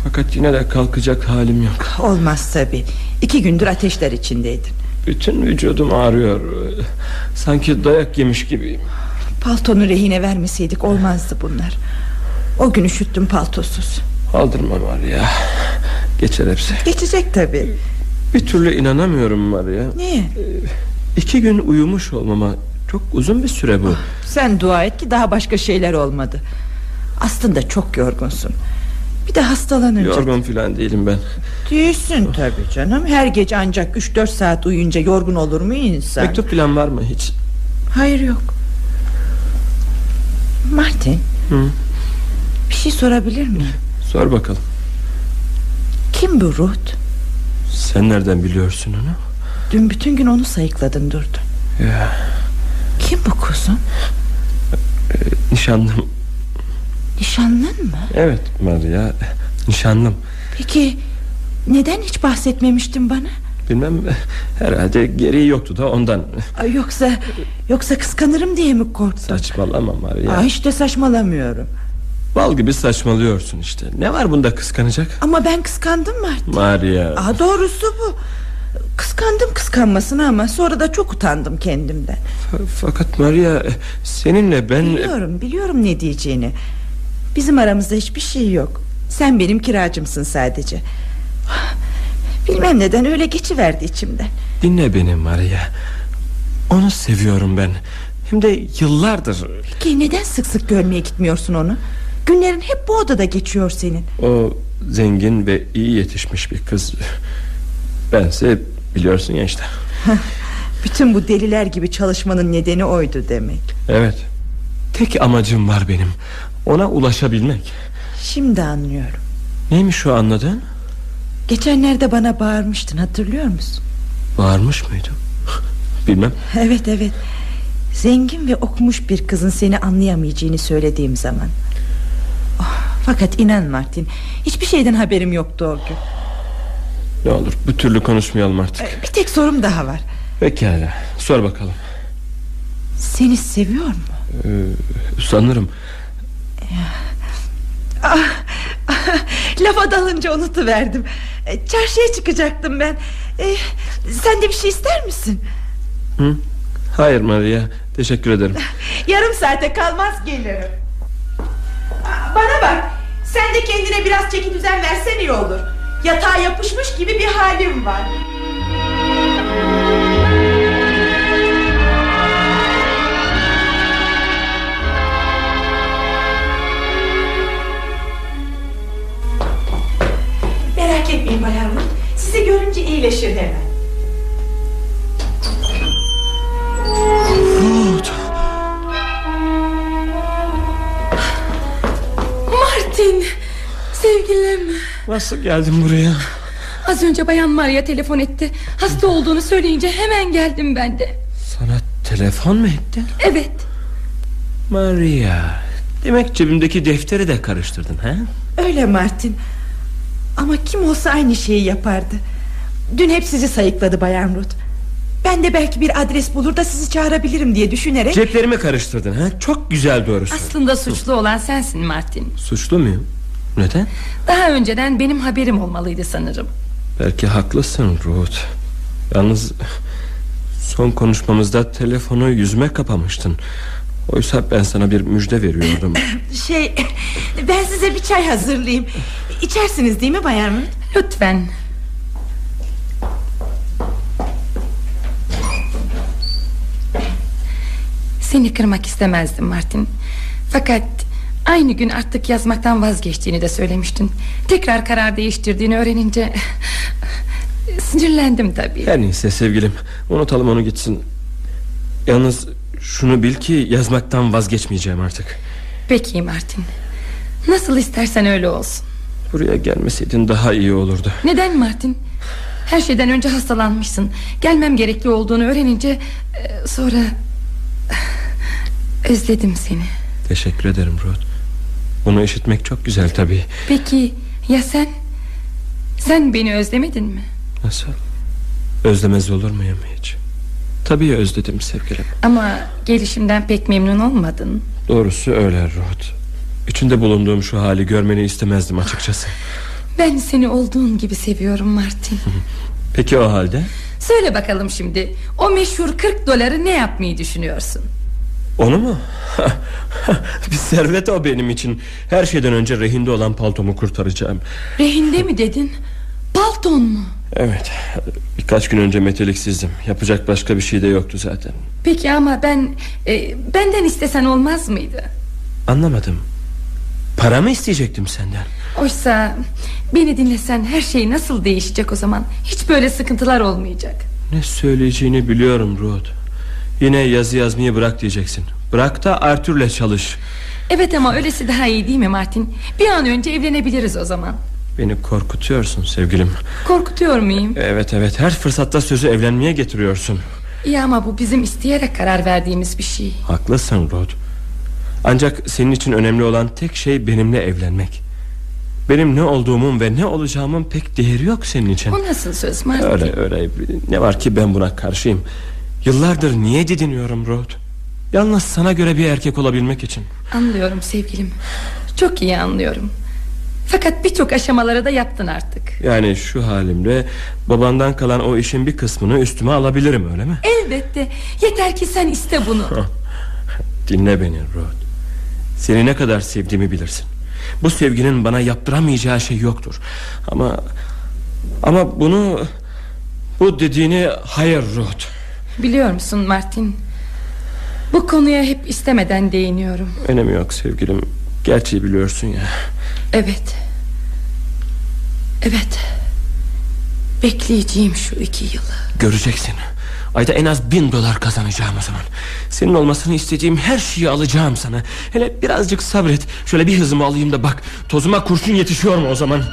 Fakat yine de kalkacak halim yok. Olmaz tabi İki gündür ateşler içindeydin. Bütün vücudum ağrıyor. Sanki dayak yemiş gibiyim. Paltonu rehine vermeseydik olmazdı bunlar. O gün üşüttüm paltosuz. Aldırma Maria. Geçer hepsi. Geçecek tabi Bir türlü inanamıyorum Maria. Niye? İki gün uyumuş olmama Çok uzun bir süre bu. Sen dua et ki daha başka şeyler olmadı. Aslında çok yorgunsun. Bir de hastalanınca Yorgun filan değilim ben. Değilsin tabi canım. Her gece ancak 3-4 saat uyuyunca yorgun olur mu insan? Mektup filan var mı hiç? Hayır yok. Martin Hı. Bir şey sorabilir miyim? Sor bakalım. Kim bu Ruth? Sen nereden biliyorsun onu? Dün bütün gün onu sayıkladın durdun. Ya, Kim bu kuzum? Nişanlım. Nişanlın mı? Evet Maria Nişanlım. Peki neden hiç bahsetmemiştin bana? Bilmem herhalde gereği yoktu da ondan. Yoksa Yoksa kıskanırım diye mi korktun? Saçmalama Maria. Aa, Hiç de saçmalamıyorum. Bal gibi saçmalıyorsun işte. Ne var bunda kıskanacak? Ama ben kıskandım Martin. Maria. Aa, Doğrusu bu Kıskandım kıskanmasını ama sonra da çok utandım kendimden F- Fakat Maria Seninle ben Biliyorum biliyorum ne diyeceğini. Bizim aramızda hiçbir şey yok. Sen benim kiracımsın sadece. Bilmem neden öyle geçiverdi içimden. Dinle beni Maria. Onu seviyorum ben. Hem de yıllardır. Peki neden sık sık görmeye gitmiyorsun onu? Günlerin hep bu odada geçiyor senin. O zengin ve iyi yetişmiş bir kız. Bense biliyorsun ya işte. Bütün bu deliler gibi çalışmanın nedeni oydu demek. Evet. Tek amacım var benim. Ona ulaşabilmek. Şimdi anlıyorum. Neymiş o anladın Geçenlerde bana bağırmıştın hatırlıyor musun? Bağırmış mıydım? Bilmem. Evet evet. Zengin ve okumuş bir kızın seni anlayamayacağını söylediğim zaman. Oh, Fakat inan Martin Hiçbir şeyden haberim yoktu o gün Ne olur bu türlü konuşmayalım artık. Bir tek sorum daha var. Pekala sor bakalım. Seni seviyor mu? ee, Sanırım. Ah, Lafa dalınca unutuverdim. E, Çarşıya çıkacaktım ben. Ee, Sen de bir şey ister misin? Hı? Hayır Maria teşekkür ederim. Yarım saate kalmaz gelirim. Bana bak Sen de kendine biraz çeki düzen versen iyi olur Yatağa yapışmış gibi bir halim var. Merak etmeyin Bayan Ruth Sizi görünce iyileşir hemen. Ruth! Martin Sevgilim. Nasıl geldin buraya? Az önce bayan Maria telefon etti. Hasta olduğunu söyleyince hemen geldim ben de. Sana telefon mu etti? Evet. Maria Demek cebimdeki defteri de karıştırdın ha? Öyle Martin. Ama kim olsa aynı şeyi yapardı. Dün hep sizi sayıkladı Bayan Ruth. Ben de belki bir adres bulur da sizi çağırabilirim diye düşünerek Ceplerimi karıştırdın ha? Çok güzel doğrusu. Aslında suçlu olan sensin Martin. Suçlu muyum Neden? Daha önceden benim haberim olmalıydı sanırım. Belki haklısın Ruth. Yalnız Son konuşmamızda telefonu yüzüme kapamıştın. Oysa ben sana bir müjde veriyordum. Şey ben size bir çay hazırlayayım. İçersiniz değil mi Bayan? Ruth Lütfen. Seni kırmak istemezdim Martin. Fakat Aynı gün artık yazmaktan vazgeçtiğini de söylemiştin. Tekrar karar değiştirdiğini öğrenince Sinirlendim tabii. Her neyse sevgilim Unutalım onu gitsin. Yalnız şunu bil ki yazmaktan vazgeçmeyeceğim artık. Peki Martin. Nasıl istersen öyle olsun. Buraya gelmeseydin daha iyi olurdu. Neden Martin? Her şeyden önce hastalanmışsın. Gelmem gerekli olduğunu öğrenince e, Sonra Özledim seni. Teşekkür ederim Ruth Bunu işitmek çok güzel tabii. Peki ya sen? Sen beni özlemedin mi? Nasıl? Özlemez olur muyum hiç? Tabii özledim sevgilim. Ama gelişimden pek memnun olmadın. Doğrusu öyle Ruth İçinde bulunduğum şu hali görmeni istemezdim açıkçası. Ben seni olduğun gibi seviyorum Martin. Peki o halde? Söyle bakalım şimdi O meşhur 40 doları ne yapmayı düşünüyorsun Onu mu? bir servet o benim için. Her şeyden önce rehinde olan paltomu kurtaracağım. Rehinde mi dedin? Palton mu? Evet. Birkaç gün önce meteliksizdim. Yapacak başka bir şey de yoktu zaten. Peki ama ben e, Benden istesen olmaz mıydı? Anlamadım. Para mı isteyecektim senden? Oysa beni dinlesen her şey nasıl değişecek o zaman? Hiç böyle sıkıntılar olmayacak. Ne söyleyeceğini biliyorum Ruth Yine yazı yazmayı bırak diyeceksin. Bırak da Arthur'le çalış. Evet ama öylesi daha iyi değil mi Martin? Bir an önce evlenebiliriz o zaman. Beni korkutuyorsun sevgilim. Korkutuyor muyum? Evet evet. Her fırsatta sözü evlenmeye getiriyorsun. İyi ama bu bizim isteyerek karar verdiğimiz bir şey. Haklısın Rod. Ancak senin için önemli olan tek şey benimle evlenmek. Benim ne olduğumun ve ne olacağımın pek değeri yok senin için. O nasıl söz Martin? Öyle öyle. Ne var ki ben buna karşıyım Yıllardır niye didiniyorum Rod? Yalnız sana göre bir erkek olabilmek için. Anlıyorum sevgilim. Çok iyi anlıyorum. Fakat birçok aşamaları da yaptın artık. Yani şu halimle Babandan kalan o işin bir kısmını üstüme alabilirim öyle mi? Elbette. Yeter ki sen iste bunu. Dinle beni Rod. Seni ne kadar sevdiğimi bilirsin. Bu sevginin bana yaptıramayacağı şey yoktur. Ama Ama bunu Bu dediğini hayır Rod Biliyor musun Martin? Bu konuya hep istemeden değiniyorum. Önemi yok sevgilim. Gerçeği biliyorsun ya. Evet. Evet. Bekleyeceğim şu iki yılı. Göreceksin. Ayda en az bin dolar kazanacağım o zaman. Senin olmasını istediğim her şeyi alacağım sana. Hele birazcık sabret. Şöyle bir hızımı alayım da bak Tozuma kurşun yetişiyor mu o zaman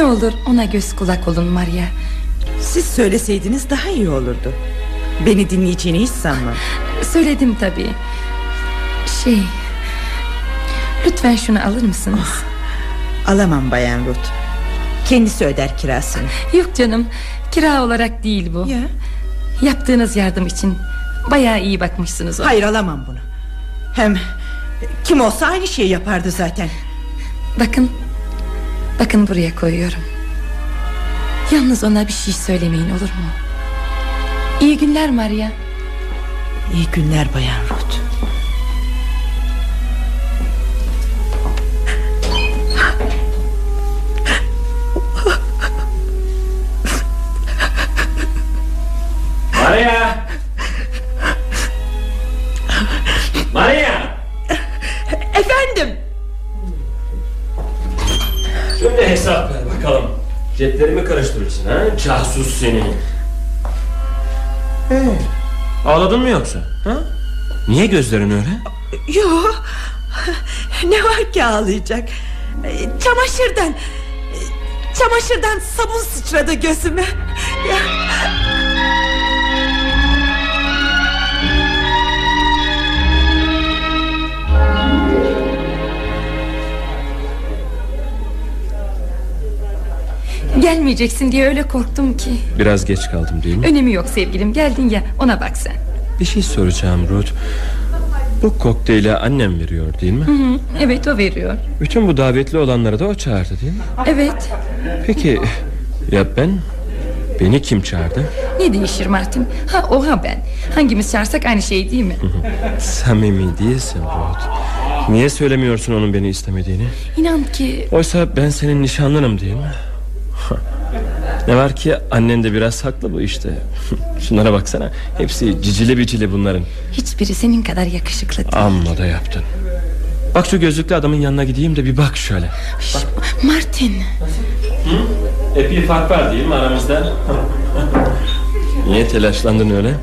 Ne olur ona göz kulak olun Maria. Siz söyleseydiniz daha iyi olurdu. Beni dinleyeceğini hiç sanmam. Söyledim tabii. Şey Lütfen şunu alır mısınız? Alamam Bayan Ruth. Kendisi öder kirasını. Yok canım kira olarak değil bu. Ya? Yaptığınız yardım için Bayağı iyi bakmışsınız ona. Hayır alamam bunu. Hem kim olsa aynı şeyi yapardı zaten. Bakın Bakın buraya koyuyorum. Yalnız ona bir şey söylemeyin olur mu? İyi günler Maria. İyi günler Bayan Ruth. Maria! Maria! Efendim Şöyle hesap ver bakalım. Ceplerimi karıştırırsın ha? Casus seni. Ee, Ağladın mı yoksa? Ha? Niye gözlerin öyle? Yok Ne var ki ağlayacak? Çamaşırdan Çamaşırdan sabun sıçradı gözüme. Ya. Gelmeyeceksin diye öyle korktum ki. Biraz geç kaldım değil mi? Önemi yok sevgilim geldin ya ona bak sen. Bir şey soracağım Ruth. Bu kokteyli annem veriyor değil mi? Hı hı, Evet o veriyor. Bütün bu davetli olanları da o çağırdı değil mi? Evet. Peki ya ben? Beni kim çağırdı? Ne değişir Martin Ha o ha ben. Hangimiz çağırsak aynı şey değil mi? Samimi değilsin Ruth. Niye söylemiyorsun onun beni istemediğini? İnan ki Oysa ben senin nişanlınım değil mi Ne var ki annen de biraz haklı bu işte. Şunlara baksana. Hepsi cicili bicili bunların. Hiçbiri senin kadar yakışıklı değil. Amma da yaptın. Bak şu gözlüklü adamın yanına gideyim de bir bak şöyle. Şş, Martin. Epey fark var değil mi aramızda. Niye telaşlandın öyle?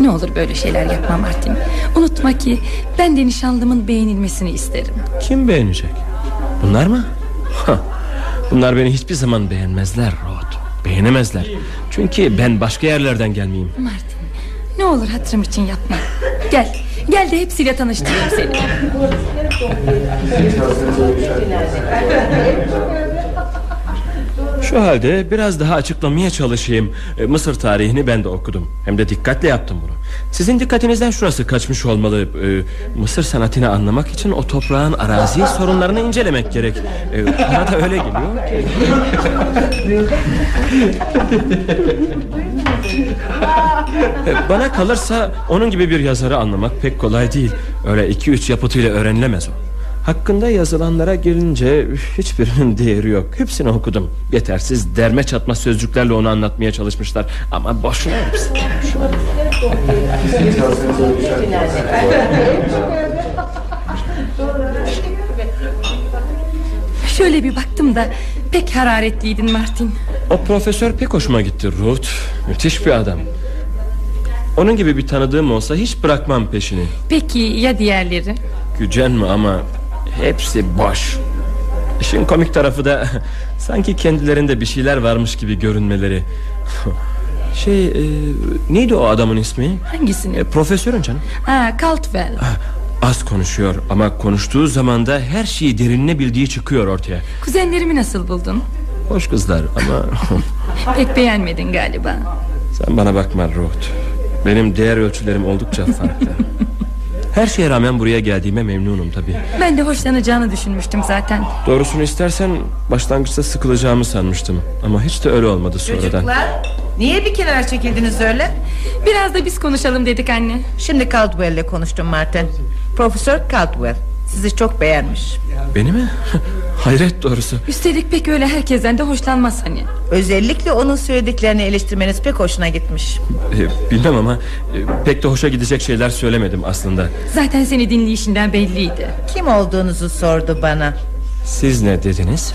Ne olur böyle şeyler yapma Martin. Unutma ki ben de nişanlımın beğenilmesini isterim. Kim beğenecek? Bunlar mı? Hah, Bunlar beni hiçbir zaman beğenmezler Rod. Beğenemezler. Çünkü ben başka yerlerden gelmeyeyim. Martin ne olur hatırım için yapma. Gel gel de hepsiyle tanıştırayım seni Şu halde biraz daha açıklamaya çalışayım. E, Mısır tarihini ben de okudum. Hem de dikkatle yaptım bunu. Sizin dikkatinizden şurası kaçmış olmalı. Ee, Mısır sanatını anlamak için O toprağın arazi sorunlarını incelemek gerek. Ee, Bana da öyle geliyor Bana kalırsa Onun gibi bir yazarı anlamak pek kolay değil. Öyle iki üç yapıtıyla öğrenilemez o Hakkında yazılanlara gelince hiçbirinin değeri yok. Hepsini okudum. Yetersiz derme çatma sözcüklerle onu anlatmaya çalışmışlar. Ama boşuna hepsi. Şöyle bir baktım da pek hararetliydin Martin. O profesör pek hoşuma gitti Ruth. Müthiş bir adam. Onun gibi bir tanıdığım olsa hiç bırakmam peşini. Peki ya diğerleri? Gücenme ama hepsi boş. İşin komik tarafı da sanki kendilerinde bir şeyler varmış gibi görünmeleri. Şey e, neydi o adamın ismi? Hangisini? E, profesörün canım. Ha, Caldwell. Az konuşuyor ama konuştuğu zaman da her şeyi derinine bildiği çıkıyor ortaya. Kuzenlerimi nasıl buldun? Hoş kızlar ama Pek beğenmedin galiba. sen bana bakma Ruth. Benim değer ölçülerim oldukça farklı. Her şeye rağmen buraya geldiğime memnunum tabii. Ben de hoşlanacağını düşünmüştüm zaten. Doğrusunu istersen başlangıçta sıkılacağımı sanmıştım. Ama hiç de öyle olmadı sonradan. Çocuklar niye bir kenara çekildiniz öyle? Biraz da biz konuşalım dedik anne. Şimdi Caldwell'le konuştum Martin. Profesör Caldwell sizi çok beğenmiş. Beni mi? Hayret doğrusu. Üstelik pek öyle herkesten de hoşlanmaz hani. Özellikle onun söylediklerini eleştirmeniz pek hoşuna gitmiş. Ee, bilmem ama e, pek de hoşa gidecek şeyler söylemedim aslında. Zaten seni dinleyişinden belliydi. Kim olduğunuzu sordu bana. Siz ne dediniz?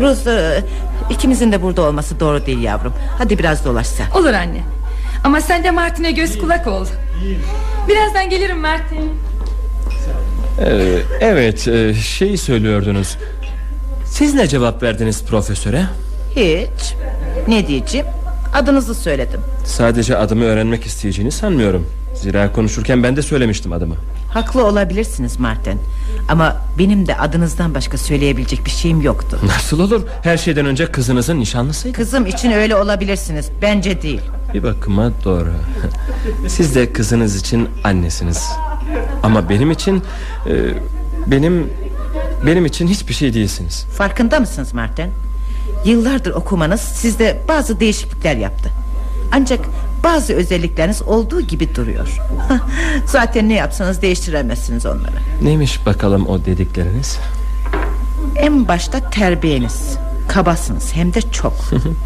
Ruz e, ikimizin de burada olması doğru değil yavrum. Hadi biraz dolaşsa. Olur anne. Ama sen de Martin'e göz kulak ol. Birazdan gelirim Martin. Ee, evet e, şey söylüyordunuz. Siz ne cevap verdiniz profesöre? Hiç. Ne diyeceğim? Adınızı söyledim. Sadece adımı öğrenmek isteyeceğini sanmıyorum. Zira konuşurken ben de söylemiştim adımı. Haklı olabilirsiniz Martin. Ama benim de adınızdan başka söyleyebilecek bir şeyim yoktu. Nasıl olur? Her şeyden önce kızınızın nişanlısıydı. Kızım için öyle olabilirsiniz. Bence değil. Bir bakıma doğru. Siz de kızınız için annesiniz. Ama benim için e, benim benim için hiçbir şey değilsiniz. Farkında mısınız Martin? Yıllardır okumanız sizde bazı değişiklikler yaptı. Ancak bazı özellikleriniz olduğu gibi duruyor. Zaten ne yapsanız değiştiremezsiniz onları. Neymiş bakalım o dedikleriniz? En başta terbiyeniz. Kabasınız hem de çok.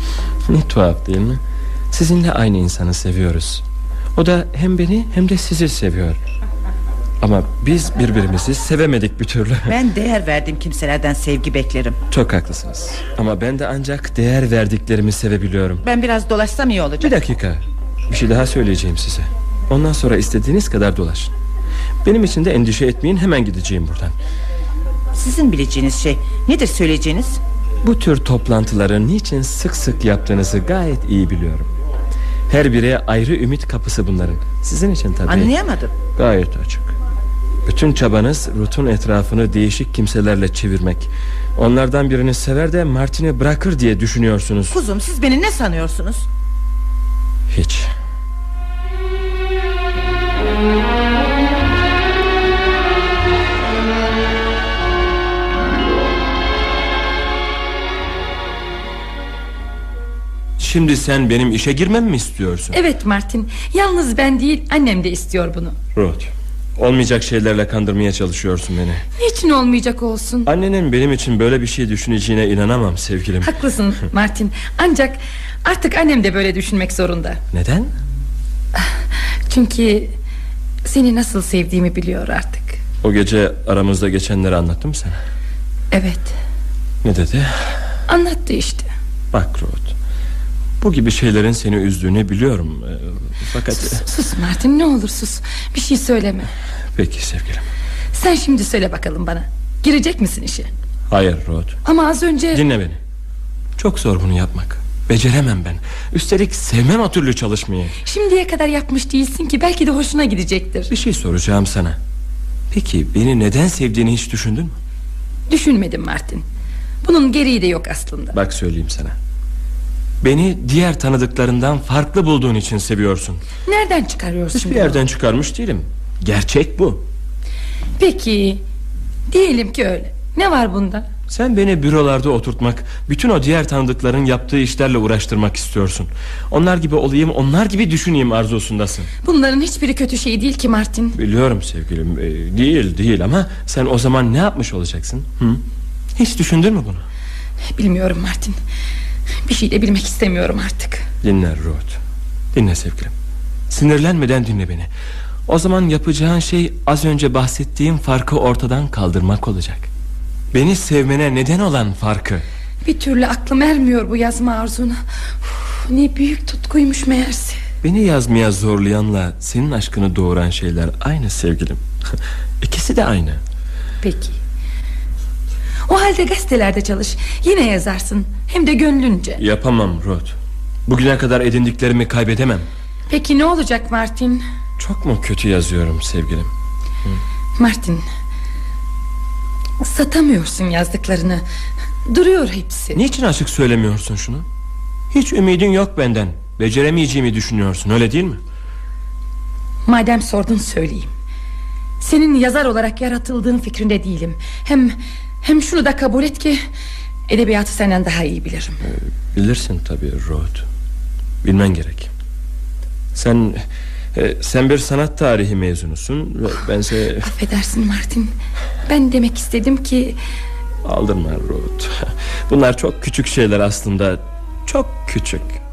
ne tuhaf değil mi? Sizinle aynı insanı seviyoruz. O da hem beni hem de sizi seviyor. Ama biz birbirimizi sevemedik bir türlü. Ben değer verdiğim kimselerden sevgi beklerim. Çok haklısınız. Ama ben de ancak değer verdiklerimi sevebiliyorum. Ben biraz dolaşsam iyi olacak. Bir dakika. Bir şey daha söyleyeceğim size. Ondan sonra istediğiniz kadar dolaşın. Benim için de endişe etmeyin hemen gideceğim buradan. Sizin bileceğiniz şey nedir söyleyeceğiniz? Bu tür toplantıları niçin sık sık yaptığınızı gayet iyi biliyorum. Her biri ayrı ümit kapısı bunların. Sizin için tabii. Anlayamadım. Gayet açık. Bütün çabanız Ruth'un etrafını değişik kimselerle çevirmek. Onlardan birini sever de Martin'i bırakır diye düşünüyorsunuz. Kuzum siz beni ne sanıyorsunuz? Hiç. Şimdi sen benim işe girmem mi istiyorsun? Evet Martin. Yalnız ben değil annem de istiyor bunu. Ruth, olmayacak şeylerle kandırmaya çalışıyorsun beni. Niçin olmayacak olsun? Annenin benim için böyle bir şey düşüneceğine inanamam sevgilim. Haklısın Martin. Ancak artık annem de böyle düşünmek zorunda. Neden? Çünkü seni nasıl sevdiğimi biliyor artık. O gece aramızda geçenleri anlattım sana. Evet. Ne dedi? Anlattı işte. Bak Ruth. Bu gibi şeylerin seni üzdüğünü biliyorum. Fakat... Sus, sus Martin ne olur sus. Bir şey söyleme. Peki sevgilim. Sen şimdi söyle bakalım bana. Girecek misin işe? Hayır Ruth. Ama az önce... Dinle beni. Çok zor bunu yapmak. Beceremem ben. Üstelik sevmem o türlü çalışmayı. Şimdiye kadar yapmış değilsin ki belki de hoşuna gidecektir. Bir şey soracağım sana. Peki beni neden sevdiğini hiç düşündün mü? Düşünmedim Martin. Bunun gereği de yok aslında. Bak söyleyeyim sana. Beni diğer tanıdıklarından farklı bulduğun için seviyorsun. Nereden çıkarıyorsun Hiçbir bunu? yerden çıkarmış değilim. Gerçek bu. Peki Diyelim ki öyle. Ne var bunda? Sen beni bürolarda oturtmak Bütün o diğer tanıdıkların yaptığı işlerle uğraştırmak istiyorsun. Onlar gibi olayım Onlar gibi düşüneyim arzusundasın. Bunların hiçbiri kötü şey değil ki Martin. Biliyorum sevgilim ee, Değil değil ama Sen o zaman ne yapmış olacaksın? Hı? Hiç düşündün mü bunu? Bilmiyorum Martin Bir şey de bilmek istemiyorum artık. Dinle Ruth. Dinle sevgilim. Sinirlenmeden dinle beni. O zaman yapacağın şey Az önce bahsettiğim farkı ortadan kaldırmak olacak. Beni sevmene neden olan farkı. Bir türlü aklım ermiyor bu yazma arzuna. Uf, Ne büyük tutkuymuş meğerse. Beni yazmaya zorlayanla Senin aşkını doğuran şeyler aynı sevgilim. İkisi de aynı. Peki O halde gazetelerde çalış. Yine yazarsın. Hem de gönlünce. Yapamam Ruth. Bugüne kadar edindiklerimi kaybedemem. Peki ne olacak Martin? Çok mu kötü yazıyorum sevgilim? Martin Satamıyorsun yazdıklarını. Duruyor hepsi. Niçin açık söylemiyorsun şunu? Hiç ümidin yok benden. Beceremeyeceğimi düşünüyorsun öyle değil mi? Madem sordun söyleyeyim. Senin yazar olarak yaratıldığın fikrinde değilim. Hem hem şunu da kabul et ki Edebiyatı senden daha iyi bilirim. Bilirsin tabii Ruth Bilmen gerek. Sen e, Sen bir sanat tarihi mezunusun Ve bense Affedersin Martin. Ben demek istedim ki Aldırma Ruth Bunlar çok küçük şeyler aslında. Çok küçük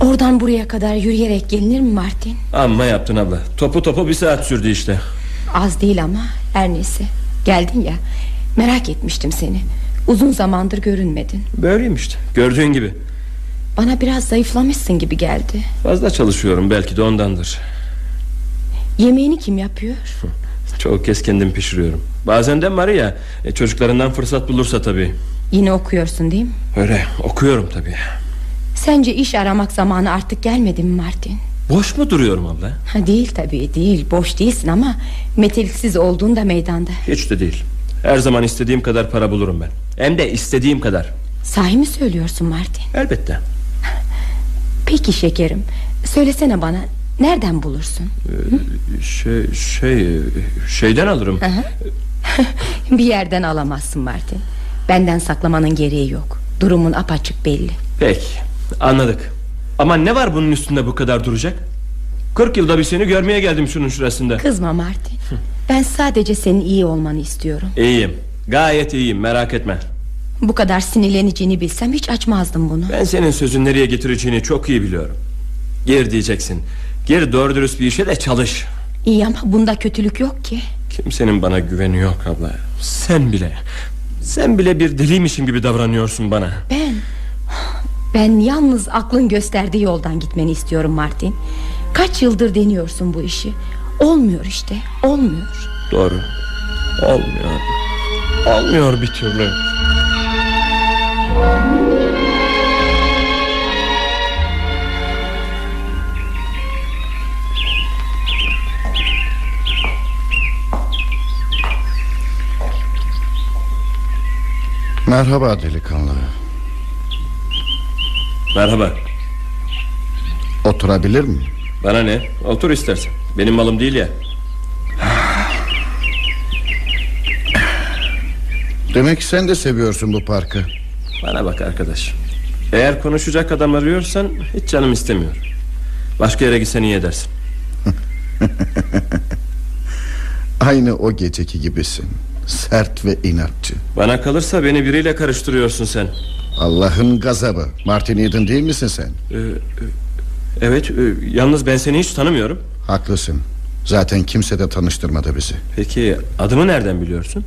Oradan buraya kadar yürüyerek gelinir mi Martin? Amma yaptın abla. Topu topu bir saat sürdü işte. Az değil ama her neyse. Geldin ya merak etmiştim seni. Uzun zamandır görünmedin. Böyleyim işte gördüğün gibi. Bana biraz zayıflamışsın gibi geldi. Fazla çalışıyorum belki de ondandır. Yemeğini kim yapıyor? Çok kez kendim pişiriyorum. Bazen de Maria e, Çocuklarından fırsat bulursa tabii. Yine okuyorsun değil mi? Öyle okuyorum tabii Sence iş aramak zamanı artık gelmedi mi Martin? Boş mu duruyorum abla? Ha, değil tabii değil boş değilsin ama Meteliksiz olduğun da meydanda Hiç de değil Her zaman istediğim kadar para bulurum ben Hem de istediğim kadar Sahi mi söylüyorsun Martin? Elbette Peki şekerim Söylesene bana nereden bulursun? Ee, şey şey şeyden alırım. Bir yerden alamazsın Martin. Benden saklamanın gereği yok. Durumun apaçık belli. Peki anladık. Ama ne var bunun üstünde bu kadar duracak? 40 yılda bir seni görmeye geldim şunun şurasında. Kızma Martin. Ben sadece senin iyi olmanı istiyorum. İyiyim. Gayet iyiyim merak etme. Bu kadar sinirleneceğini bilsem hiç açmazdım bunu. Ben senin sözün nereye getireceğini çok iyi biliyorum. Gir diyeceksin. Gir doğru dürüst bir işe de çalış. İyi ama bunda kötülük yok ki. Kimsenin bana güveni yok abla. Sen bile. Sen bile bir deliymişim gibi davranıyorsun bana. Ben ben yalnız aklın gösterdiği yoldan gitmeni istiyorum Martin. Kaç yıldır deniyorsun bu işi. Olmuyor işte, olmuyor. Doğru. Olmuyor. Olmuyor bir türlü. Merhaba delikanlı. Merhaba. Oturabilir mi? Bana ne? Otur istersen. Benim malım değil ya. Demek sen de seviyorsun bu parkı. Bana bak arkadaş. Eğer konuşacak adam arıyorsan hiç canım istemiyor. Başka yere gitsen iyi edersin. Aynı o geceki gibisin. Sert ve inatçı. Bana kalırsa beni biriyle karıştırıyorsun sen. Allah'ın gazabı. Martin Eden değil misin sen? Ee, e, evet, e, yalnız ben seni hiç tanımıyorum. Haklısın. Zaten kimse de tanıştırmadı bizi. Peki adımı nereden biliyorsun?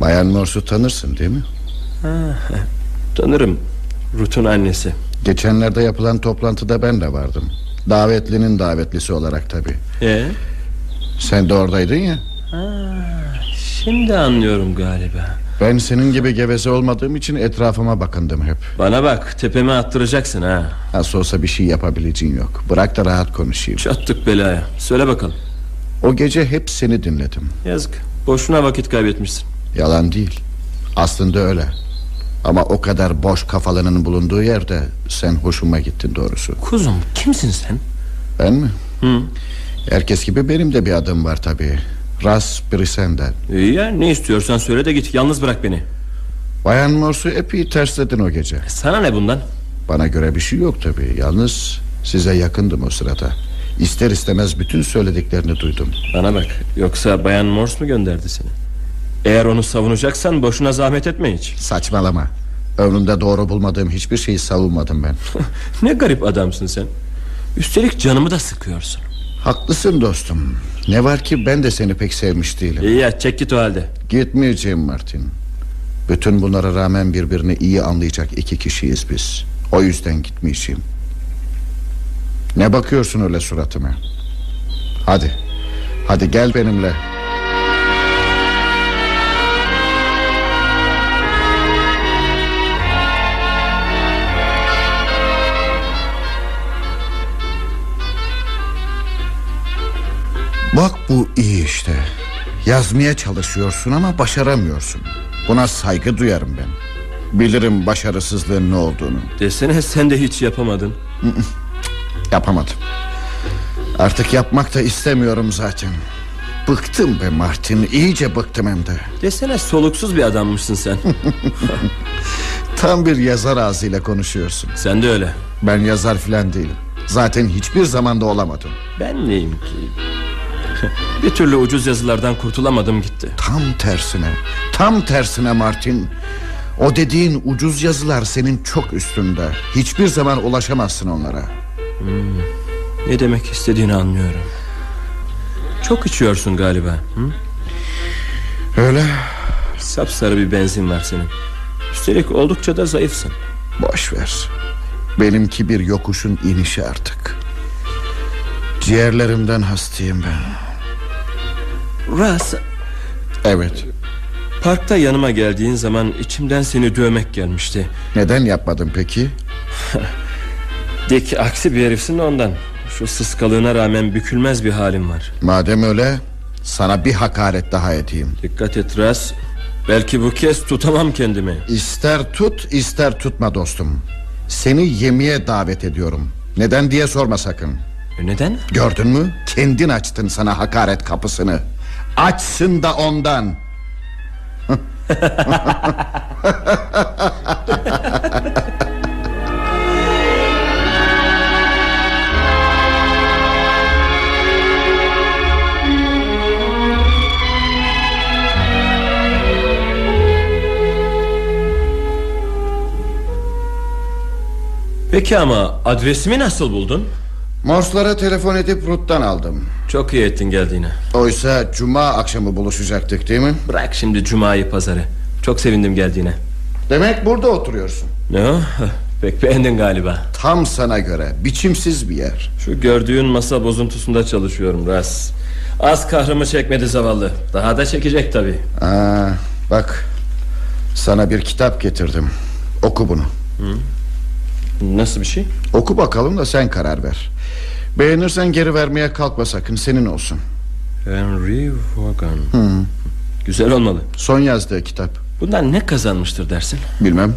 Bayan Morse'u tanırsın değil mi? Ha, tanırım. Ruth'un annesi. Geçenlerde yapılan toplantıda ben de vardım. Davetlinin davetlisi olarak tabii. Ee? Sen de oradaydın ya. Ha, şimdi anlıyorum galiba. Ben senin gibi geveze olmadığım için etrafıma bakındım hep. Bana bak tepeme attıracaksın ha. Nasıl olsa bir şey yapabileceğin yok. Bırak da rahat konuşayım. Çattık belaya. Söyle bakalım. O gece hep seni dinledim. Yazık. Boşuna vakit kaybetmişsin. Yalan değil. Aslında öyle. Ama o kadar boş kafalının bulunduğu yerde Sen hoşuma gittin doğrusu. Kuzum kimsin sen? Ben mi? Hı. Herkes gibi benim de bir adım var tabii Ras Brisenden. İyi ya ne istiyorsan söyle de git yalnız bırak beni. Bayan Morse'u epey tersledin o gece. Sana ne bundan? Bana göre bir şey yok tabii. Yalnız size yakındım o sırada. İster istemez bütün söylediklerini duydum. Bana bak yoksa Bayan Morse mu gönderdi seni? Eğer onu savunacaksan boşuna zahmet etme hiç. Saçmalama. Önünde doğru bulmadığım hiçbir şeyi savunmadım ben. Ne garip adamsın sen. Üstelik canımı da sıkıyorsun Haklısın dostum. Ne var ki ben de seni pek sevmiş değilim. İyi ya çek git o halde. Gitmeyeceğim Martin. Bütün bunlara rağmen birbirini iyi anlayacak iki kişiyiz biz. O yüzden gitmeyeceğim. Ne bakıyorsun öyle suratıma? Hadi. Hadi gel benimle Bak bu iyi işte. Yazmaya çalışıyorsun ama başaramıyorsun. Buna saygı duyarım ben. Bilirim başarısızlığın ne olduğunu. Desene sen de hiç yapamadın. Yapamadım. Artık yapmak da istemiyorum zaten. Bıktım be Martin. İyice bıktım hem de. Desene soluksuz bir adammışsın sen. Tam bir yazar ağzıyla konuşuyorsun. Sen de öyle. Ben yazar filan değilim. Zaten hiçbir zamanda olamadım. Ben neyim ki Bir türlü ucuz yazılardan kurtulamadım gitti. Tam tersine Tam tersine Martin. O dediğin ucuz yazılar senin çok üstünde. Hiçbir zaman ulaşamazsın onlara. Hmm, Ne demek istediğini anlıyorum. Çok içiyorsun galiba hı? Öyle. Sapsarı bir benzin var senin. Üstelik oldukça da zayıfsın. Boş ver. Benimki bir yokuşun inişi artık. Ciğerlerimden hastayım ben Ras Evet. Parkta yanıma geldiğin zaman içimden seni dövmek gelmişti. Neden yapmadın peki? Dik aksi bir herifsin ondan. Şu sıskalığına rağmen bükülmez bir halim var. Madem öyle sana bir hakaret daha edeyim. Dikkat et Ras Belki bu kez tutamam kendimi. İster tut ister tutma dostum. Seni yemeğe davet ediyorum. Neden diye sorma sakın. E Neden? Gördün mü? Kendin açtın sana hakaret kapısını Açsın da ondan Peki ama adresimi nasıl buldun? Morslara telefon edip Rut'tan aldım. Çok iyi ettin geldiğine. Oysa cuma akşamı buluşacaktık değil mi? Bırak şimdi cumayı pazarı. Çok sevindim geldiğine. Demek burada oturuyorsun. Ne o? Pek beğendin galiba. Tam sana göre biçimsiz bir yer. Şu gördüğün masa bozuntusunda çalışıyorum Ras. Az kahrımı çekmedi zavallı. Daha da çekecek tabi Aa, Bak sana bir kitap getirdim. Oku bunu. Hı? Nasıl bir şey? Oku bakalım da sen karar ver Beğenirsen geri vermeye kalkma sakın senin olsun. Henry Vaughan. Hı. Güzel olmalı. Son yazdığı kitap. Bundan ne kazanmıştır dersin? Bilmem.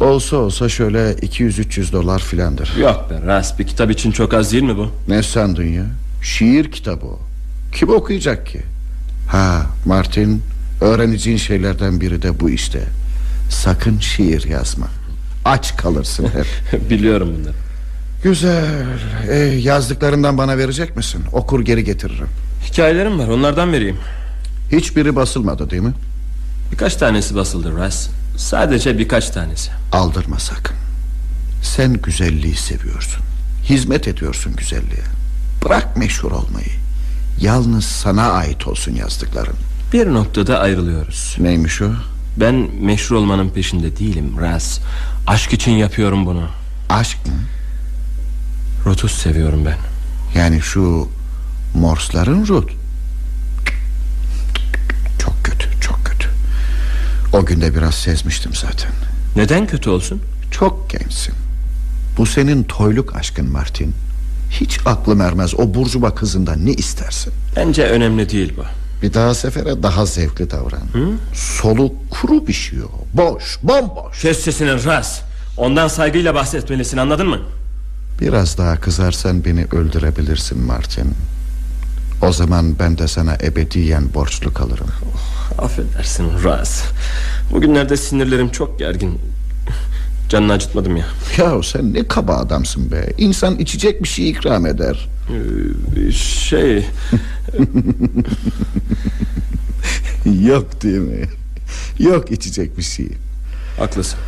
Olsa olsa şöyle 200-300 dolar filandır. Yok be Ras bir kitap için çok az değil mi bu? Ne sandın ya? Şiir kitabı o. Kim okuyacak ki? Ha Martin Öğreneceğin şeylerden biri de bu işte. Sakın şiir yazma. Aç kalırsın hep. Biliyorum bunları Güzel. E, Yazdıklarından bana verecek misin? Okur geri getiririm. Hikayelerim var onlardan vereyim. Hiçbiri basılmadı değil mi? Birkaç tanesi basıldı Ras. Sadece birkaç tanesi. Aldırma sakın. Sen güzelliği seviyorsun. Hizmet ediyorsun güzelliğe. Bırak meşhur olmayı. Yalnız sana ait olsun yazdıkların. Bir noktada ayrılıyoruz. Neymiş o? Ben meşhur olmanın peşinde değilim Ras. Aşk için yapıyorum bunu. Aşk mı Ruth'u seviyorum ben. Yani şu Morsların Ruth Çok kötü çok kötü. O günde biraz sezmiştim zaten. Neden kötü olsun? Çok gençsin. Bu senin toyluk aşkın Martin. Hiç aklım ermez. O burjuva kızından ne istersin? Bence önemli değil bu. Bir daha sefere daha zevkli davran. Hı? Soluk kuru pişiyor. Boş bomboş. Kes sesini Ras. Ondan saygıyla bahsetmelisin anladın mı? Biraz daha kızarsan beni öldürebilirsin Martin. O zaman ben de sana ebediyen borçlu kalırım. Oh, Affedersin Raz. Bugünlerde sinirlerim çok gergin. Canını acıtmadım ya. Ya sen ne kaba adamsın be. İnsan içecek bir şey ikram eder. Ee, Şey Yok değil mi? Yok içecek bir şey. Haklısın.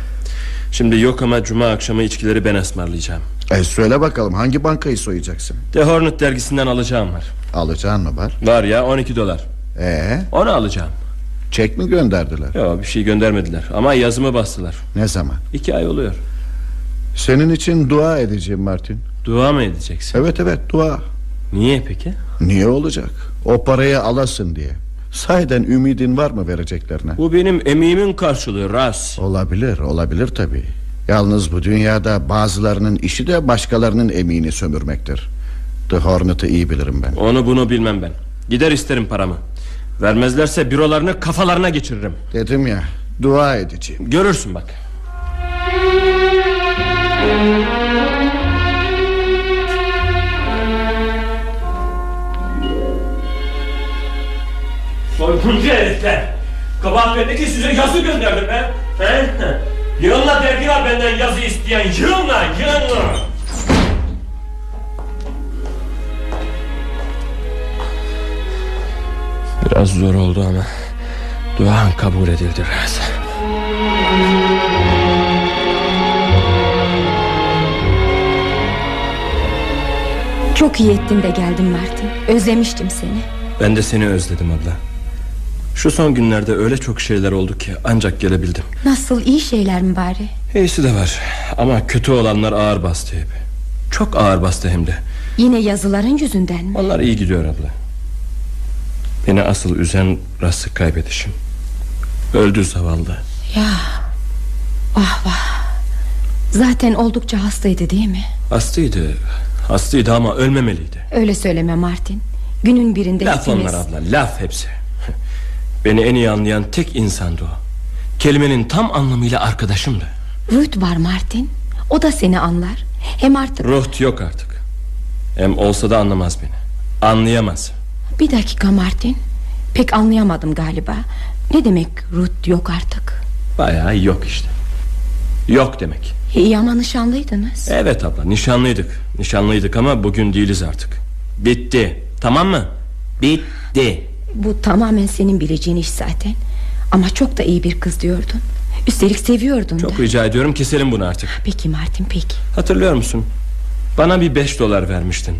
Şimdi yok ama cuma akşamı içkileri ben ısmarlayacağım e söyle bakalım hangi bankayı soyacaksın? The Hornet dergisinden alacağım var. Alacağın mı var? Var ya 12 dolar. Ee? Onu alacağım. Çek mi gönderdiler? Yok bir şey göndermediler. Ama yazımı bastılar. Ne zaman? İki ay oluyor. Senin için dua edeceğim Martin. Dua mı edeceksin? Evet evet dua. Niye peki? Niye olacak? O parayı alasın diye. Sayden ümidin var mı vereceklerine? Bu benim emeğimin karşılığı Ras. Olabilir olabilir tabi Yalnız bu dünyada bazılarının işi de başkalarının emeğini sömürmektir. The Hornet'ı iyi bilirim ben. Onu bunu bilmem ben. Gider isterim paramı. Vermezlerse bürolarını kafalarına geçiririm. Dedim ya dua edeceğim. Görürsün bak. Soyguncu herifler. Kabahat bendeki size yazı gönderdim be. He? Yığınla dergi var benden yazı isteyen Yığınla yığınla. Biraz zor oldu ama Duan kabul edildi Raz Çok iyi ettin de geldin Martin Özlemiştim seni. Ben de seni özledim abla Şu son günlerde öyle çok şeyler oldu ki Ancak gelebildim. Nasıl iyi şeyler mi bari? İyisi de var. Ama kötü olanlar ağır bastı hep. Çok ağır bastı hem de. Yine yazıların yüzünden mi? Onlar iyi gidiyor abla. Beni asıl üzen rastı kaybedişim. Öldü zavallı. Ya Vah vah. Zaten oldukça hastaydı değil mi? Hastaydı Hastaydı ama ölmemeliydi. Öyle söyleme Martin. Günün birinde Laf hepimiz... onlar abla laf hepsi Beni en iyi anlayan tek insandı o. Kelimenin tam anlamıyla arkadaşımdı. Ruth var Martin. O da seni anlar. Hem artık Ruth yok artık. Hem olsa da anlamaz beni. Anlayamaz. Bir dakika Martin. Pek anlayamadım galiba. Ne demek Ruth yok artık? Bayağı yok işte. Yok demek. İyi ama nişanlıydınız. Evet abla nişanlıydık. Nişanlıydık ama bugün değiliz artık. Bitti. Tamam mı? Bitti Bu tamamen senin bileceğin iş zaten. Ama çok da iyi bir kız diyordun. Üstelik seviyordun Çok da. rica ediyorum keselim bunu artık. Peki Martin peki. Hatırlıyor musun? Bana bir beş dolar vermiştin.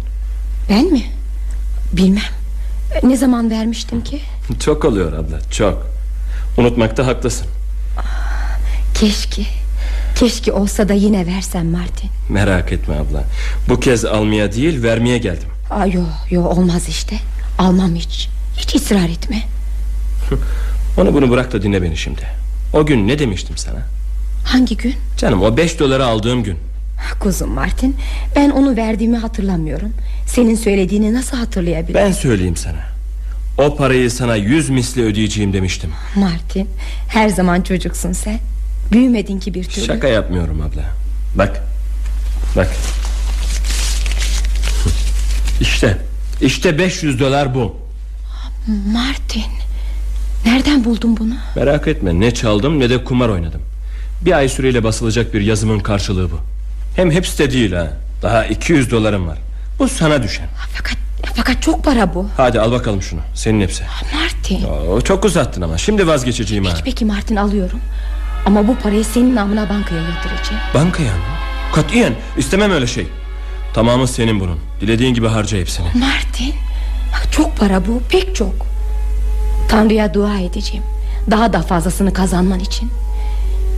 Ben mi? Bilmem. Ne zaman vermiştim ki? Çok oluyor abla çok. Unutmakta haklısın. Keşke. Keşke olsa da yine versen Martin. Merak etme abla. Bu kez almaya değil vermeye geldim. Aa, Yo yo olmaz işte. Almam hiç Hiç ısrar etme. Onu bunu bırak da dinle beni şimdi. O gün ne demiştim sana? Hangi gün? Canım o beş doları aldığım gün. Kuzum Martin Ben onu verdiğimi hatırlamıyorum. Senin söylediğini nasıl hatırlayabilirim? Ben söyleyeyim sana. O parayı sana yüz misli ödeyeceğim demiştim. Martin her zaman çocuksun sen. Büyümedin ki bir türlü. Şaka yapmıyorum abla. Bak Bak. İşte İşte 500 dolar bu Martin Nereden buldun bunu? Merak etme ne çaldım ne de kumar oynadım. Bir ay süreyle basılacak bir yazımın karşılığı bu. Hem hepsi de değil ha. Daha 200 dolarım var. Bu sana düşen. Fakat fakat çok para bu. Hadi al bakalım şunu senin hepsi. Martin. Oo, Çok uzattın ama. Şimdi vazgeçeceğim ha. Peki Martin alıyorum. Ama bu parayı senin namına bankaya yatıracağım. Bankaya mı? Katiyen istemem öyle şey. Tamamı senin bunun. Dilediğin gibi harca hepsini. Martin çok para bu pek çok. Tanrı'ya dua edeceğim. Daha da fazlasını kazanman için.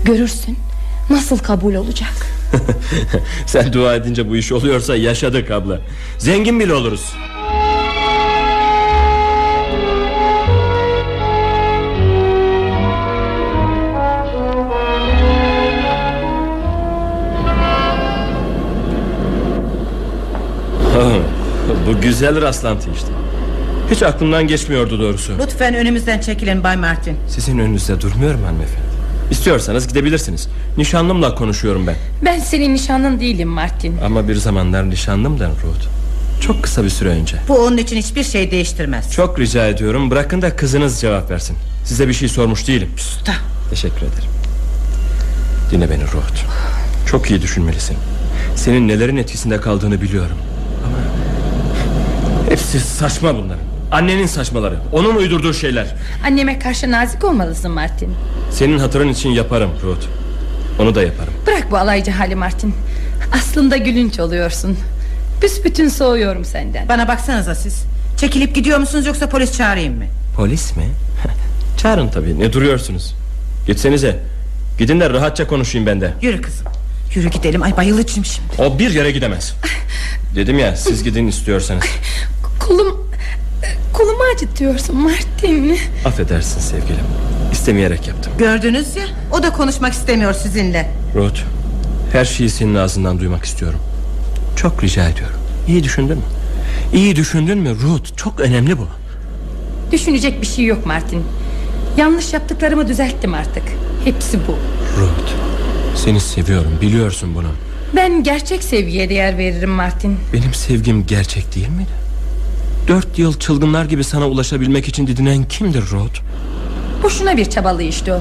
Görürsün Nasıl kabul olacak. Sen dua edince bu iş oluyorsa yaşadık abla. Zengin bile oluruz. Bu güzel rastlantı işte. Hiç aklımdan geçmiyordu doğrusu. Lütfen önümüzden çekilin Bay Martin. Sizin önünüzde durmuyorum hanımefendi. İstiyorsanız gidebilirsiniz. Nişanlımla konuşuyorum ben. Ben senin nişanlın değilim Martin Ama bir zamanlar nişanlımdan Ruth. Çok kısa bir süre önce. Bu onun için hiçbir şey değiştirmez. Çok rica ediyorum bırakın da kızınız cevap versin. Size bir şey sormuş değilim. Usta. Teşekkür ederim. Dinle beni Ruth. Çok iyi düşünmelisin. Senin nelerin etkisinde kaldığını biliyorum. Ama hepsi saçma bunların. Annenin saçmaları. Onun uydurduğu şeyler. Anneme karşı nazik olmalısın Martin Senin hatırın için yaparım Ruth. Onu da yaparım. Bırak bu alaycı hali Martin Aslında gülünç oluyorsun Büsbütün soğuyorum senden Bana baksanıza siz. Çekilip gidiyor musunuz yoksa polis çağırayım mı? Polis mi? Çağırın tabii. Ne duruyorsunuz? Gitsenize. Gidin de rahatça konuşayım ben de. Yürü kızım. Yürü gidelim. Ay bayılacağım şimdi. O bir yere gidemez. Dedim ya siz gidin istiyorsanız. Kolum Kolumu acıtıyorsun Martin Affedersin sevgilim. İstemeyerek yaptım. Gördünüz ya. O da konuşmak istemiyor sizinle. Ruth, her şeyi senin ağzından duymak istiyorum. Çok rica ediyorum. İyi düşündün mü? İyi düşündün mü Ruth? Çok önemli bu. Düşünecek bir şey yok Martin Yanlış yaptıklarımı düzelttim artık Hepsi bu Ruth, seni seviyorum biliyorsun bunu. Ben gerçek sevgiye değer veririm Martin Benim sevgim gerçek değil miydi? Dört yıl çılgınlar gibi sana ulaşabilmek için didinen kimdir Ruth? Boşuna bir çabalayıştı o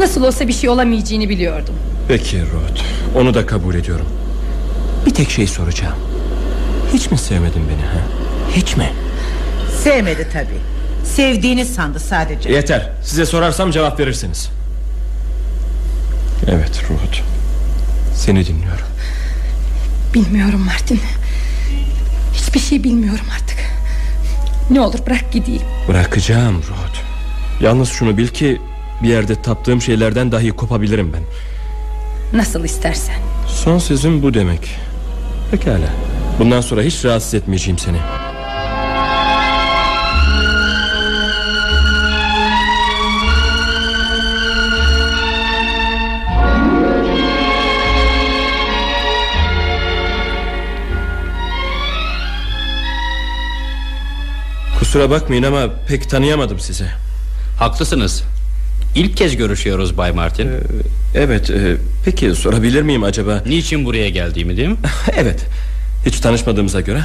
Nasıl olsa bir şey olamayacağını biliyordum Peki Ruth, onu da kabul ediyorum. Bir tek şey soracağım. Hiç mi sevmedin beni ha? Hiç mi? Sevmedi tabii. Sevdiğini sandı sadece. Yeter. Size sorarsam cevap verirsiniz. Evet Ruth. Seni dinliyorum. Bilmiyorum Martin Hiçbir şey bilmiyorum artık Ne olur bırak gideyim Bırakacağım Ruth. Yalnız şunu bil ki bir yerde taptığım şeylerden dahi kopabilirim ben. Nasıl istersen Son sözüm bu demek. Pekala. Bundan sonra hiç rahatsız etmeyeceğim seni. Kusura bakmayın ama pek tanıyamadım sizi. Haklısınız. İlk kez görüşüyoruz Bay Martin. Ee, evet. e, peki sorabilir miyim acaba? Niçin buraya geldiğimi değil mi? evet. Hiç tanışmadığımıza göre.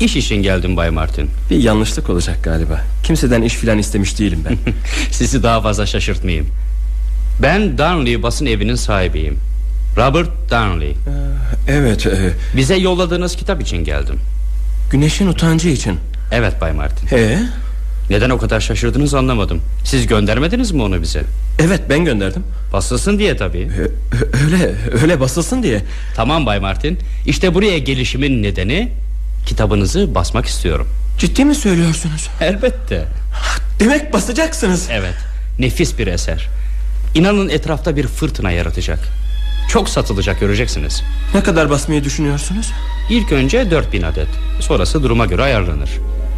İş için geldim Bay Martin. Bir yanlışlık olacak galiba. Kimseden iş filan istemiş değilim ben. Sizi daha fazla şaşırtmayayım. Ben Darnley basın evinin sahibiyim. Robert Darnley. evet. E... Bize yolladığınız kitap için geldim. Güneşin utancı için. Evet Bay Martin. Ee? Neden o kadar şaşırdınız anlamadım. Siz göndermediniz mi onu bize? Evet ben gönderdim. Basılsın diye tabii. Ee, öyle öyle basılsın diye. Tamam Bay Martin. İşte buraya gelişimin nedeni kitabınızı basmak istiyorum. Ciddi mi söylüyorsunuz? Elbette. Demek basacaksınız. Evet. Nefis bir eser. İnanın etrafta bir fırtına yaratacak. Çok satılacak göreceksiniz. Ne kadar basmayı düşünüyorsunuz? İlk önce 4000 adet. Sonrası duruma göre ayarlanır.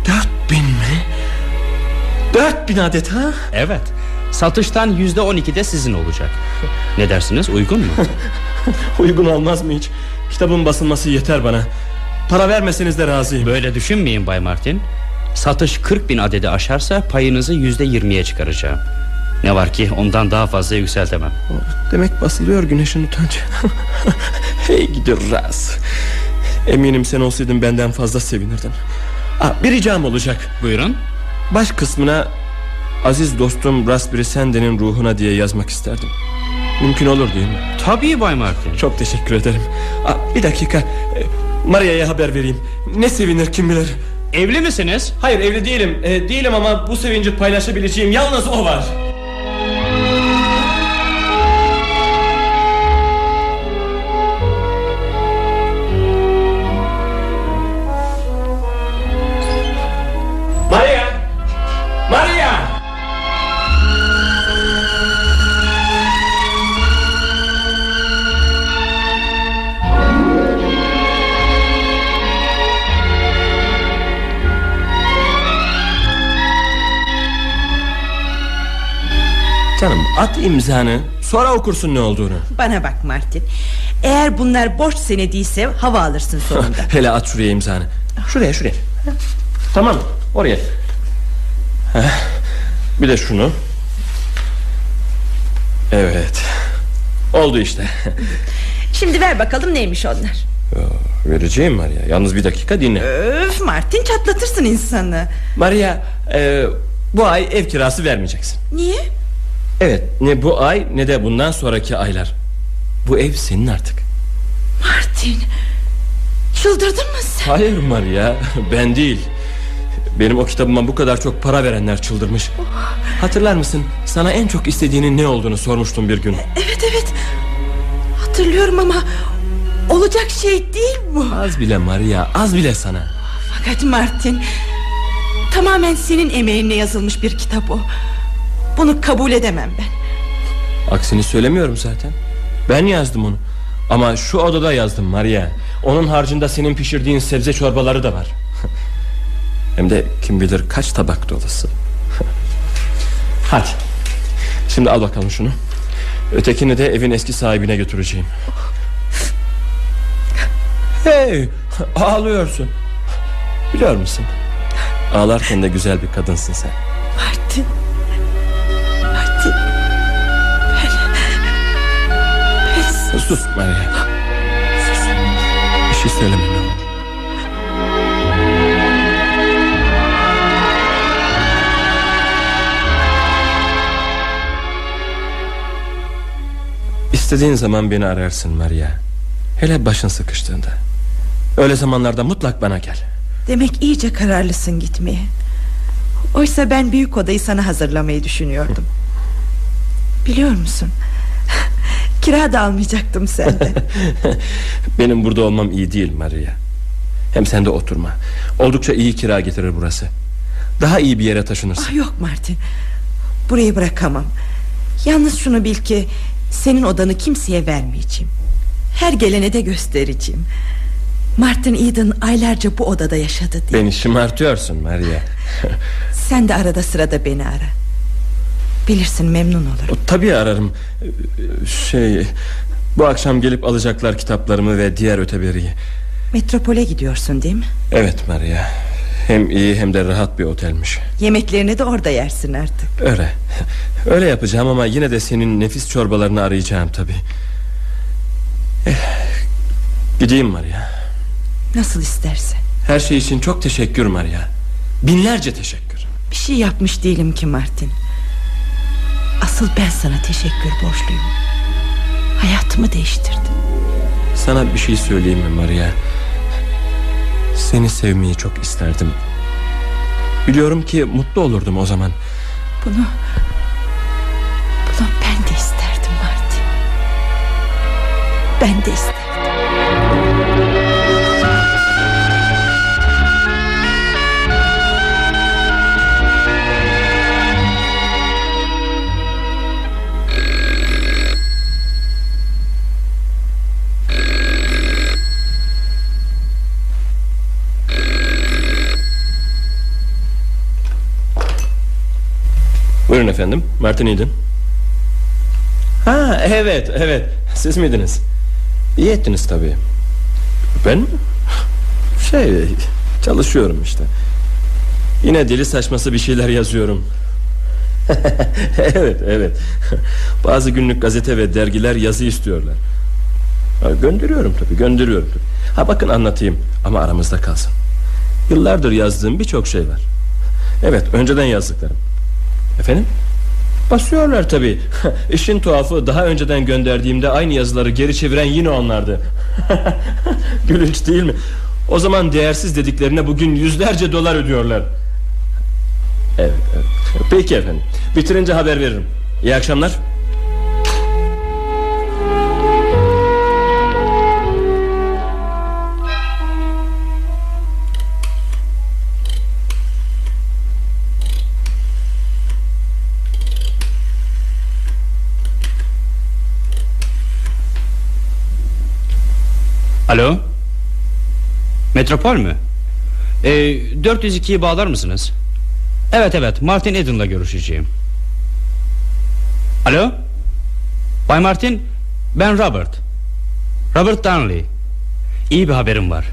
4000 mi? 4000 adet ha? Evet. Satıştan yüzde on iki de sizin olacak. Ne dersiniz uygun mu? uygun olmaz mı hiç? Kitabın basılması yeter bana. Para vermeseniz de razıyım. Böyle düşünmeyin Bay Martin. Satış 40 bin adedi aşarsa payınızı yüzde yirmiye çıkaracağım. Ne var ki ondan daha fazla yükseltemem. Demek basılıyor güneşin utancı. hey gidi raz. Eminim sen olsaydın benden fazla sevinirdin. Aa, bir ricam olacak. Buyurun. Baş kısmına Aziz dostum Raspberry Sandy'nin ruhuna diye yazmak isterdim. Mümkün olur değil mi? Tabii Bay Martin. Çok teşekkür ederim. Aa, bir dakika. Maria'ya haber vereyim. Ne sevinir kim bilir. Evli misiniz? Hayır evli değilim. E, değilim ama bu sevinci paylaşabileceğim yalnız o var. Canım at imzanı. Sonra okursun ne olduğunu. Bana bak Martin. Eğer bunlar borç senediyse hava alırsın sonunda. Hele at şuraya imzanı. Şuraya şuraya. Tamam oraya. Bir de şunu. Evet. Oldu işte. Şimdi ver bakalım neymiş onlar. Yo, Vereceğim Maria. Yalnız bir dakika dinle. Öf Martin çatlatırsın insanı. Maria e, Bu ay ev kirası vermeyeceksin. Niye? Evet ne bu ay ne de bundan sonraki aylar. Bu ev senin artık. Martin Çıldırdın mı sen? Hayır Maria ben değil. Benim o kitabıma bu kadar çok para verenler çıldırmış. Hatırlar mısın? Sana en çok istediğinin ne olduğunu sormuştum bir gün. Evet evet. Hatırlıyorum ama Olacak şey değil bu. Az bile Maria az bile sana. Fakat Martin Tamamen senin emeğinle yazılmış bir kitap o Bunu kabul edemem ben. Aksini söylemiyorum zaten. Ben yazdım onu. Ama şu odada yazdım Maria. Onun harcında senin pişirdiğin sebze çorbaları da var. Hem de kim bilir kaç tabak dolusu Hadi. Şimdi al bakalım şunu. Ötekini de evin eski sahibine götüreceğim. Hey! Ağlıyorsun. Biliyor musun? Ağlarken de güzel bir kadınsın sen. Martin Sus. Maria. Sus Bir şey söyleme ne olur. İstediğin zaman beni ararsın Maria. Hele başın sıkıştığında. Öyle zamanlarda mutlak bana gel. Demek iyice kararlısın gitmeye. Oysa ben büyük odayı sana hazırlamayı düşünüyordum. Biliyor musun Kira da almayacaktım senden. Benim burada olmam iyi değil Maria. Hem sen de oturma. Oldukça iyi kira getirir burası. Daha iyi bir yere taşınırsın. Ah, Yok Martin. Burayı bırakamam. Yalnız şunu bil ki Senin odanı kimseye vermeyeceğim. Her gelene de göstereceğim. Martin Eden aylarca bu odada yaşadı diye. Beni şımartıyorsun Maria. Sen de arada sırada beni ara Bilirsin memnun olurum. Tabii ararım. Şey Bu akşam gelip alacaklar kitaplarımı ve diğer öteberiyi. Metropole gidiyorsun değil mi? Evet Maria. Hem iyi hem de rahat bir otelmiş. Yemeklerini de orada yersin artık. Öyle. Öyle yapacağım ama yine de senin nefis çorbalarını arayacağım tabii. Eh, Gideyim Maria. Nasıl istersen. Her şey için çok teşekkür Maria. Binlerce teşekkür. Bir şey yapmış değilim ki Martin Asıl ben sana teşekkür borçluyum. Hayatımı değiştirdin Sana bir şey söyleyeyim mi Maria? Seni sevmeyi çok isterdim. Biliyorum ki mutlu olurdum o zaman. Bunu Bunu ben de isterdim Martin. Ben de isterdim Buyurun efendim. Martin Eden Ha evet evet. Siz miydiniz? İyi ettiniz tabii. Ben mi? Şey çalışıyorum işte. Yine deli saçması bir şeyler yazıyorum. Evet evet. Bazı günlük gazete ve dergiler yazı istiyorlar. Ha, Gönderiyorum tabii gönderiyorum tabii. Ha bakın anlatayım ama aramızda kalsın. Yıllardır yazdığım birçok şey var. Evet önceden yazdıklarım Efendim? Basıyorlar tabi İşin tuhafı daha önceden gönderdiğimde Aynı yazıları geri çeviren yine onlardı Gülünç değil mi? O zaman değersiz dediklerine bugün yüzlerce dolar ödüyorlar Evet, evet. Peki efendim Bitirince haber veririm İyi akşamlar Alo? Metropol mü? Ee, 402'yi bağlar mısınız? Evet evet. Martin Eden'la görüşeceğim. Alo? Bay Martin Ben Robert. Robert Darnley. İyi bir haberim var.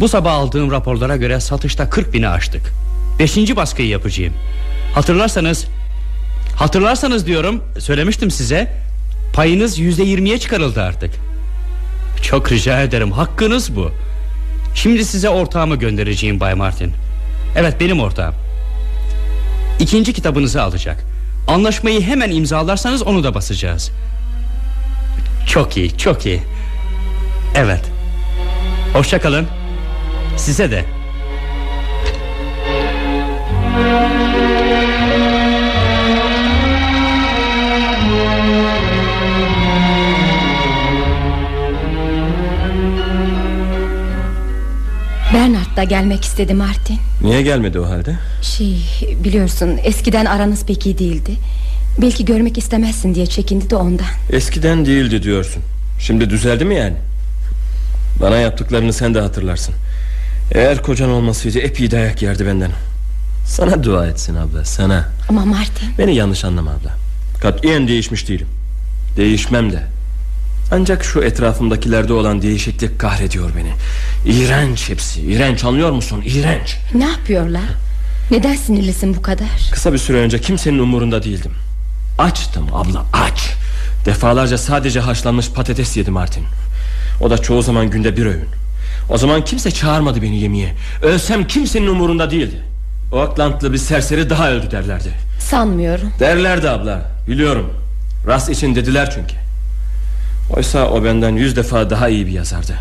Bu sabah aldığım raporlara göre satışta 40 bini aştık. Beşinci baskıyı yapacağım. Hatırlarsanız Hatırlarsanız diyorum Söylemiştim size Payınız yüzde yirmiye çıkarıldı artık Çok rica ederim. Hakkınız bu. Şimdi size ortağımı göndereceğim Bay Martin. Evet benim ortağım. İkinci kitabınızı alacak. Anlaşmayı hemen imzalarsanız onu da basacağız. Çok iyi çok iyi. Evet. Hoşçakalın Size de Bernard da gelmek istedi Martin. Niye gelmedi o halde? Şey biliyorsun eskiden aranız pek iyi değildi. Belki görmek istemezsin diye çekindi de ondan. Eskiden değildi diyorsun. Şimdi düzeldi mi yani? Bana yaptıklarını sen de hatırlarsın. Eğer kocan olmasaydı epey dayak yerdi benden. Sana dua etsin abla sana. Ama Martin Beni yanlış anlama abla. Katiyen değişmiş değilim. Değişmem de Ancak şu etrafımdakilerde olan değişiklik kahrediyor beni. İğrenç hepsi. İğrenç anlıyor musun? İğrenç. Ne yapıyorlar? Neden sinirlisin bu kadar? Kısa bir süre önce kimsenin umurunda değildim. Açtım abla aç. Defalarca sadece haşlanmış patates yedim Martin. O da çoğu zaman günde bir öğün. O zaman kimse çağırmadı beni yemeğe. Ölsem kimsenin umurunda değildi. O Aklantlı bir serseri daha öldü derlerdi. Sanmıyorum. Derlerdi abla biliyorum. Ras için dediler çünkü Oysa o benden yüz defa daha iyi bir yazardı.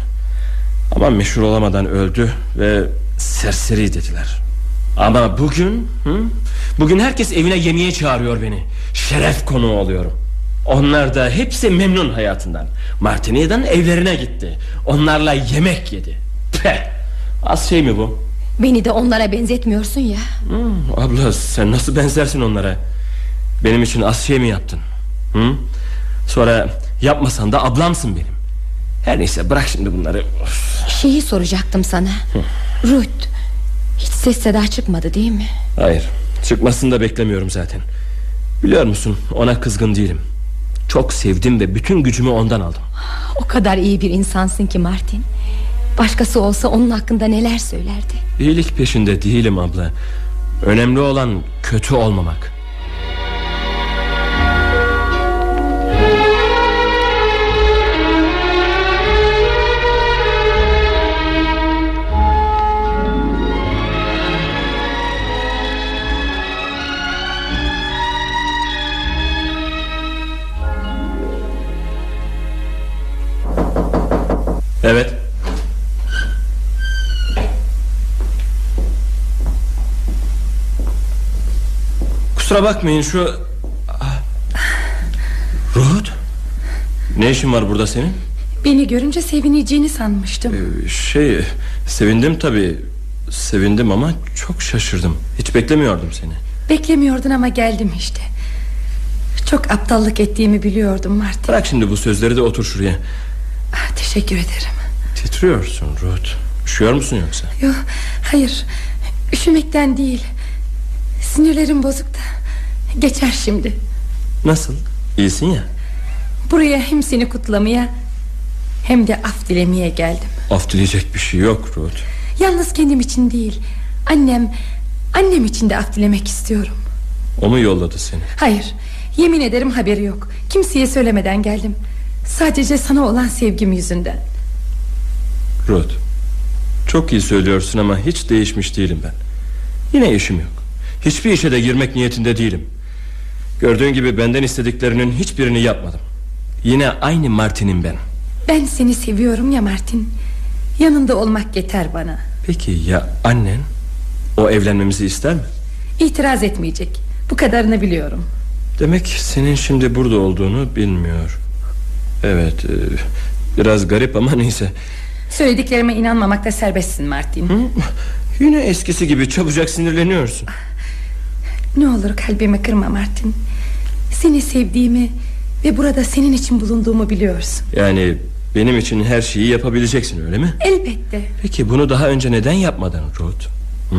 Ama meşhur olamadan öldü Ve serseri dediler. Ama bugün hı? Bugün herkes evine yemeğe çağırıyor beni. Şeref konuğu oluyorum. Onlar da hepsi memnun hayatından. Martini'den evlerine gitti. Onlarla yemek yedi. Peh, Az şey mi bu? Beni de onlara benzetmiyorsun ya. Hmm, abla sen nasıl benzersin onlara? Benim için az şey mi yaptın? Hı? Sonra yapmasan da ablamsın benim. Her neyse bırak şimdi bunları. Şeyi soracaktım sana. Ruth Hiç ses seda çıkmadı değil mi? Hayır çıkmasını da beklemiyorum zaten. Biliyor musun ona kızgın değilim. Çok sevdim ve bütün gücümü ondan aldım. O kadar iyi bir insansın ki Martin. Başkası olsa onun hakkında neler söylerdi? İyilik peşinde değilim abla. Önemli olan kötü olmamak Evet. Kusura bakmayın şu. Ruth Ne işin var burada senin? Beni görünce sevineceğini sanmıştım. Ee, Şey sevindim tabi Sevindim ama çok şaşırdım. Hiç beklemiyordum seni. Beklemiyordun ama geldim işte. Çok aptallık ettiğimi biliyordum Martin. Bırak şimdi bu sözleri de otur şuraya Teşekkür ederim. Titriyorsun Ruth. Üşüyor musun yoksa? Yok hayır. Üşümekten değil. Sinirlerim bozuk da. Geçer şimdi. Nasıl? İyisin ya. Buraya hem seni kutlamaya Hem de af dilemeye geldim. Af dileyecek bir şey yok Ruth. Yalnız kendim için değil. Annem Annem için de af dilemek istiyorum. O mu yolladı seni? Hayır yemin ederim haberi yok. Kimseye söylemeden geldim Sadece sana olan sevgim yüzünden. Ruth Çok iyi söylüyorsun ama hiç değişmiş değilim ben. Yine işim yok. Hiçbir işe de girmek niyetinde değilim. Gördüğün gibi benden istediklerinin hiçbirini yapmadım. Yine aynı Martin'im ben. Ben seni seviyorum ya Martin. Yanında olmak yeter bana. Peki ya annen? O evlenmemizi ister mi? İtiraz etmeyecek. Bu kadarını biliyorum. Demek senin şimdi burada olduğunu bilmiyor Evet e, Biraz garip ama neyse. Söylediklerime inanmamakta serbestsin Martin. Hı? Yine eskisi gibi çabucak sinirleniyorsun. Ne olur kalbimi kırma Martin. Seni sevdiğimi Ve burada senin için bulunduğumu biliyorsun. Yani benim için her şeyi yapabileceksin öyle mi? Elbette. Peki bunu daha önce neden yapmadın Ruth? Hı?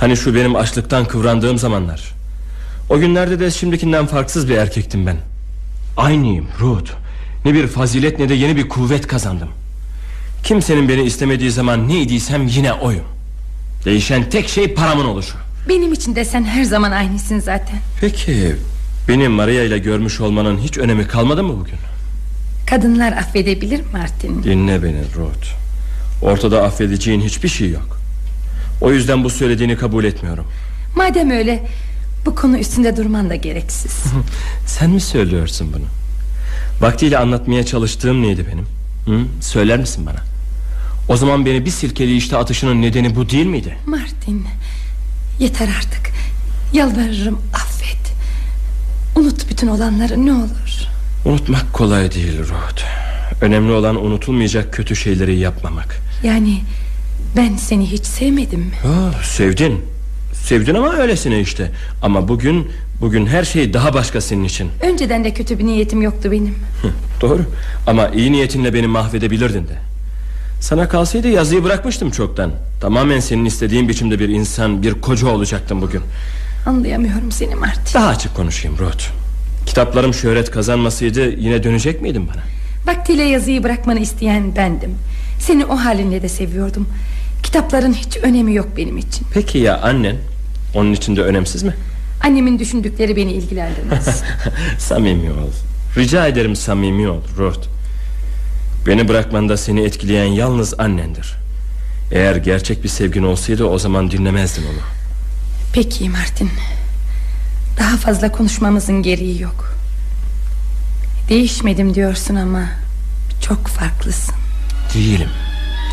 Hani şu benim açlıktan kıvrandığım zamanlar. O günlerde de şimdikinden farksız bir erkektim ben. Aynıyım Ruth Ne bir fazilet ne de yeni bir kuvvet kazandım. Kimsenin beni istemediği zaman neydiysem yine oyum. Değişen tek şey paramın oluşu. Benim için de sen her zaman aynısın zaten. Peki Beni Maria ile görmüş olmanın hiç önemi kalmadı mı bugün? Kadınlar affedebilir Martin? Dinle beni Ruth. Ortada affedeceğin hiçbir şey yok. O yüzden bu söylediğini kabul etmiyorum. Madem öyle Bu konu üstünde durman da gereksiz. Sen mi söylüyorsun bunu? Vaktiyle anlatmaya çalıştığım neydi benim? Hı? Söyler misin bana? O zaman beni bir silkeleyişte atışının nedeni bu değil miydi? Martin Yeter artık Yalvarırım affet Unut bütün olanları ne olur Unutmak kolay değil Ruth Önemli olan unutulmayacak kötü şeyleri yapmamak Yani ben seni hiç sevmedim mi? oh, Sevdin Sevdin ama öylesine işte Ama bugün Bugün her şey daha başka senin için. Önceden de kötü bir niyetim yoktu benim. Doğru. Ama iyi niyetinle beni mahvedebilirdin de. Sana kalsaydı yazıyı bırakmıştım çoktan. Tamamen senin istediğin biçimde bir insan Bir koca olacaktım bugün. Anlayamıyorum seni Martin Daha açık konuşayım Ruth. Kitaplarım şöhret kazanmasaydı Yine dönecek miydin bana? Vaktiyle yazıyı bırakmanı isteyen bendim. Seni o halinle de seviyordum. Kitapların hiç önemi yok benim için. Peki ya annen? Onun için de önemsiz mi Annemin düşündükleri beni ilgilendirmez. Samimi ol. Rica ederim samimi ol Ruth. Beni bırakmanda seni etkileyen yalnız annendir. Eğer gerçek bir sevgin olsaydı O zaman dinlemezdin onu. Peki Martin. Daha fazla konuşmamızın gereği yok. Değişmedim diyorsun ama Çok farklısın. Değilim.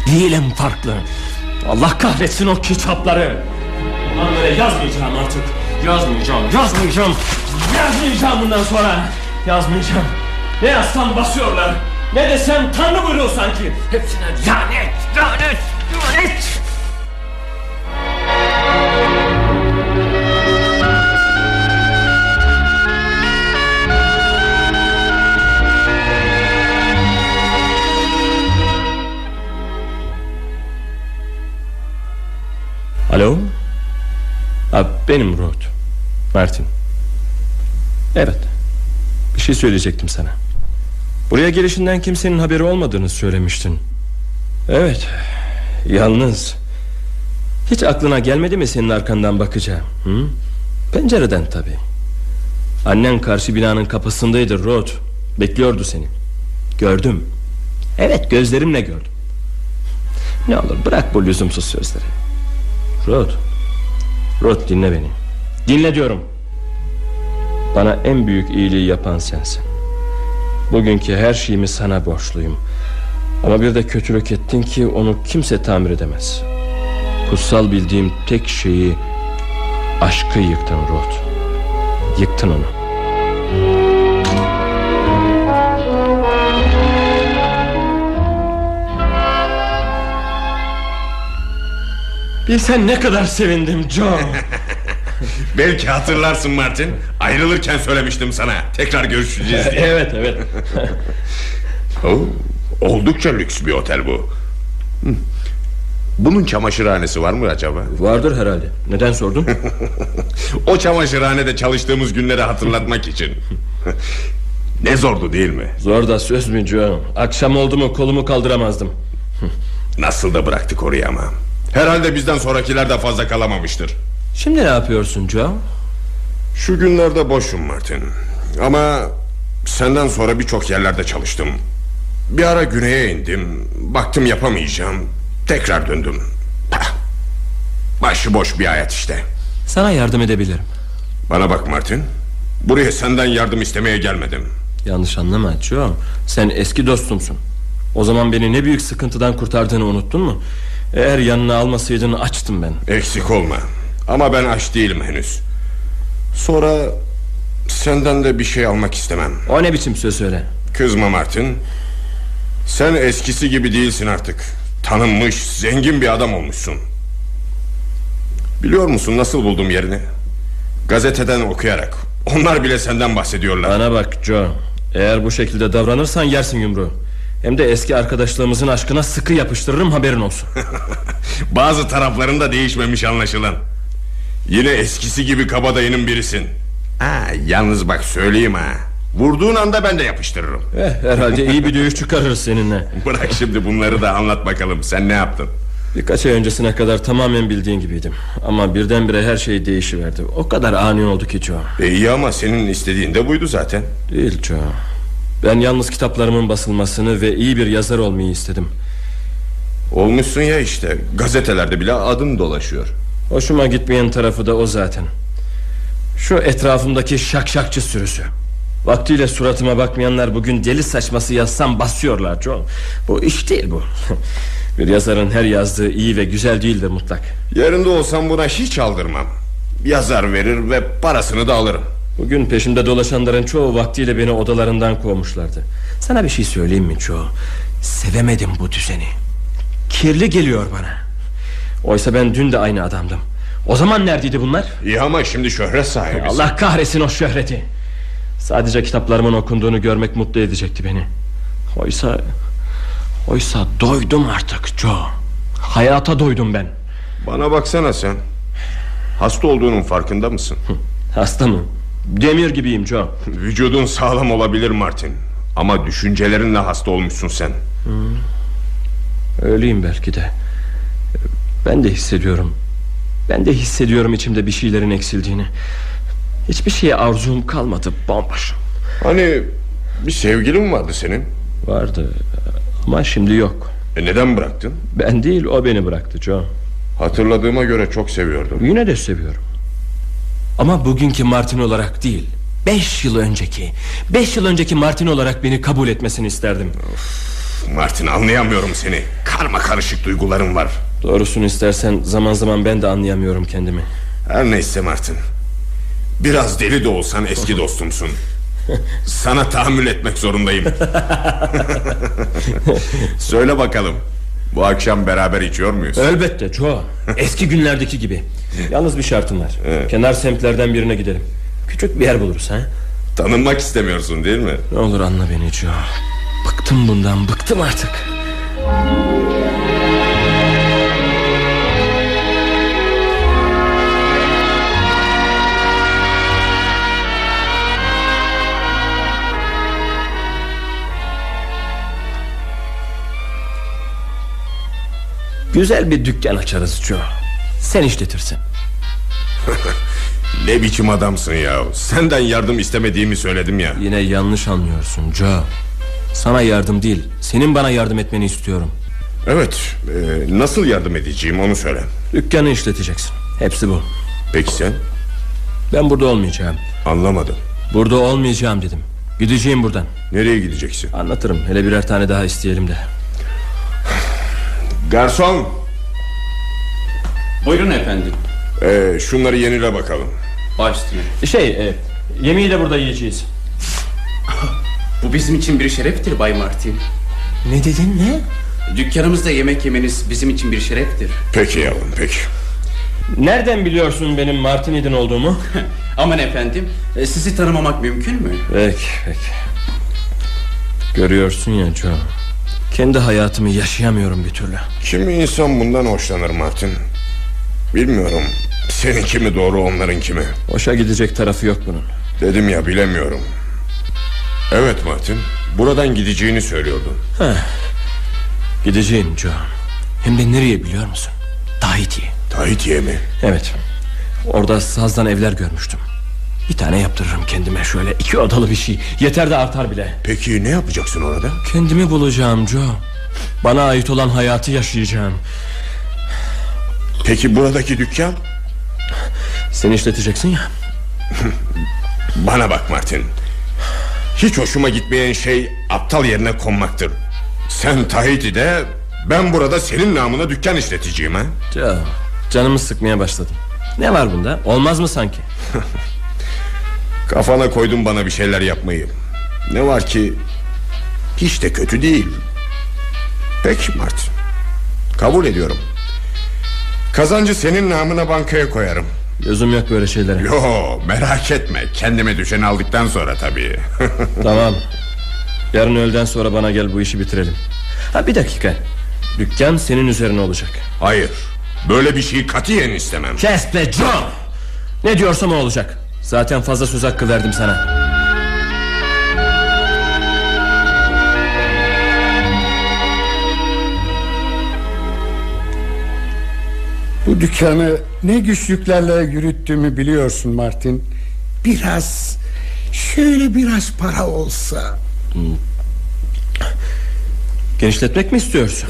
Değilim farklı. Allah kahretsin o kitapları. Onları yazmayacağım artık Yazmayacağım yazmayacağım. Yazmayacağım bundan sonra. Yazmayacağım. Ne yazsam basıyorlar Ne desem tanrı buyuruyor sanki. Hepsine lanet lanet lanet. Alo ha, Benim Ruth Martin Evet Bir şey söyleyecektim sana. Buraya gelişinden kimsenin haberi olmadığını söylemiştin. Evet Yalnız. Hiç aklına gelmedi mi senin arkandan bakacağım hı? Pencereden tabi Annen karşı binanın kapısındaydı Ruth Bekliyordu seni. Gördüm. Evet gözlerimle gördüm. Ne olur bırak bu lüzumsuz sözleri. Rod Rod dinle beni. Dinle diyorum. Bana en büyük iyiliği yapan sensin. Bugünkü her şeyimi sana borçluyum. Ama bir de kötülük ettin ki Onu kimse tamir edemez. Kutsal bildiğim tek şeyi Aşkı yıktın Rod. Yıktın onu Bilsen ne kadar sevindim John. Belki hatırlarsın Martin. Ayrılırken söylemiştim sana. Tekrar görüşeceğiz diye. Evet evet. Oh, Oldukça lüks bir otel bu. Bunun çamaşırhanesi var mı acaba? Vardır herhalde. Neden sordun? o çamaşırhanede çalıştığımız günleri hatırlatmak için. Ne zordu değil mi? Zor da söz mü John? Akşam oldu mu kolumu kaldıramazdım. Nasıl da bıraktık orayı ama Herhalde bizden sonrakiler de fazla kalamamıştır. Şimdi ne yapıyorsun Joe? Şu günlerde boşum Martin. Ama senden sonra birçok yerlerde çalıştım. Bir ara güneye indim. Baktım yapamayacağım. Tekrar döndüm. Başıboş bir hayat işte. Sana yardım edebilirim. Bana bak Martin. Buraya senden yardım istemeye gelmedim. Yanlış anlama Joe. Sen eski dostumsun. O zaman beni ne büyük sıkıntıdan kurtardığını unuttun mu? Eğer yanına almasaydın açtım ben. Eksik olma. Ama ben aç değilim henüz. Sonra Senden de bir şey almak istemem. O ne biçim söz öyle? Kızma Martin. Sen eskisi gibi değilsin artık. Tanınmış zengin bir adam olmuşsun. Biliyor musun nasıl buldum yerini? Gazeteden okuyarak. Onlar bile senden bahsediyorlar. Bana bak Joe Eğer bu şekilde davranırsan yersin yumruğu hem de eski arkadaşlığımızın aşkına sıkı yapıştırırım haberin olsun. Bazı taraflarında değişmemiş anlaşılan. Yine eskisi gibi kabadayının birisin. Ha, Yalnız bak söyleyeyim ha. Vurduğun anda ben de yapıştırırım. Eh, Herhalde iyi bir dövüş çıkarırız seninle. Bırak şimdi bunları da anlat bakalım. Sen ne yaptın? Birkaç ay öncesine kadar tamamen bildiğin gibiydim. Ama birdenbire her şey değişiverdi. O kadar ani oldu ki Joe. E İyi ama senin istediğin de buydu zaten. Değil Joe Ben yalnız kitaplarımın basılmasını Ve iyi bir yazar olmayı istedim. Olmuşsun ya işte. Gazetelerde bile adın dolaşıyor. Hoşuma gitmeyen tarafı da o zaten. Şu etrafımdaki şakşakçı sürüsü. Vaktiyle suratıma bakmayanlar bugün deli saçması yazsam basıyorlar John. Bu iş değil bu. Bir yazarın her yazdığı iyi ve güzel değildir mutlak. Yerinde olsam buna hiç aldırmam. Yazar verir ve parasını da alırım Bugün peşimde dolaşanların çoğu vaktiyle beni odalarından kovmuşlardı. Sana bir şey söyleyeyim mi Joe Sevemedim bu düzeni. Kirli geliyor bana. Oysa ben dün de aynı adamdım. O zaman neredeydi bunlar? İyi ama şimdi şöhret sahibisin Allah kahretsin o şöhreti. Sadece kitaplarımın okunduğunu görmek mutlu edecekti beni. Oysa Oysa doydum artık Joe Hayata doydum ben. Bana baksana sen. Hasta olduğunun farkında mısın? Hasta mı? Demir gibiyim Joe. Vücudun sağlam olabilir Martin. Ama düşüncelerinle hasta olmuşsun sen. Hmm. Öyleyim belki de. Ben de hissediyorum. Ben de hissediyorum içimde bir şeylerin eksildiğini. Hiçbir şeye arzum kalmadı bomboş Hani bir sevgilin vardı senin? Vardı ama şimdi yok. E Neden bıraktın? Ben değil o beni bıraktı John Hatırladığıma göre çok seviyordum. Yine de seviyorum Ama bugünkü Martin olarak değil Beş yıl önceki Beş yıl önceki Martin olarak beni kabul etmesini isterdim. Of, Martin anlayamıyorum seni. Karma karışık duygularım var. Doğrusunu istersen zaman zaman ben de anlayamıyorum kendimi. Her neyse Martin. Biraz deli de olsan eski dostumsun. Sana tahammül etmek zorundayım. Söyle bakalım Bu akşam beraber içiyor muyuz? Elbette Joe Eski günlerdeki gibi Yalnız bir şartım var evet. Kenar semtlerden birine gidelim Küçük bir yer buluruz ha? Tanınmak istemiyorsun değil mi? Ne olur anla beni Joe Bıktım bundan bıktım artık Güzel bir dükkan açarız Joe Sen işletirsin. Ne biçim adamsın ya Senden yardım istemediğimi söyledim ya. Yine yanlış anlıyorsun Joe. Sana yardım değil Senin bana yardım etmeni istiyorum. Evet e, Nasıl yardım edeceğim onu söyle. Dükkanı işleteceksin. Hepsi bu. Peki sen? Ben burada olmayacağım. Anlamadım. Burada olmayacağım dedim. Gideceğim buradan. Nereye gideceksin? Anlatırım. Hele birer tane daha isteyelim de. Garson Buyurun efendim. Ee, Şunları yenile bakalım. Baş üstüne. Şey e, yemeği de burada yiyeceğiz. Bu bizim için bir şereftir Bay Martin. Ne dedin ne? Dükkanımızda yemek yemeniz bizim için bir şereftir. Peki yavrum peki. Nereden biliyorsun benim Martin'idin olduğumu? Aman efendim e, sizi tanımamak mümkün mü? Peki peki. Görüyorsun ya Joe. Kendi hayatımı yaşayamıyorum bir türlü. Kimi insan bundan hoşlanır Martin Bilmiyorum. Senin kimi doğru onların kimi? Hoşa gidecek tarafı yok bunun. Dedim ya bilemiyorum. Evet Martin Buradan gideceğini söylüyordun. Heh. Gideceğim Joe Hem de nereye biliyor musun? Tahiti'ye Tahiti'ye mi? Evet. Orada sazdan evler görmüştüm. Bir tane yaptırırım kendime şöyle iki odalı bir şey. Yeter de artar bile. Peki ne yapacaksın orada? Kendimi bulacağım Joe Bana ait olan hayatı yaşayacağım Peki buradaki dükkan? Sen işleteceksin ya. Bana bak Martin. Hiç hoşuma gitmeyen şey Aptal yerine konmaktır. Sen Tahiti'de Ben burada senin namına dükkan işleteceğim ha? Joe Canımı sıkmaya başladım. Ne var bunda? Olmaz mı sanki? Kafana koydun bana bir şeyler yapmayı. Ne var ki? Hiç de kötü değil. Peki Mart Kabul ediyorum Kazancı senin namına bankaya koyarım. Gözüm yok böyle şeylere. Yo merak etme. Kendime düşen aldıktan sonra tabii. Tamam. Yarın öğleden sonra bana gel bu işi bitirelim. Ha bir dakika. Dükkan senin üzerine olacak. Hayır. Böyle bir şeyi katiyen istemem. Kes be John! Ne diyorsam o olacak. Zaten fazla söz hakkı verdim sana Bu dükkanı ne güçlüklerle yürüttüğümü biliyorsun Martin. Biraz Şöyle biraz para olsa. Genişletmek mi istiyorsun?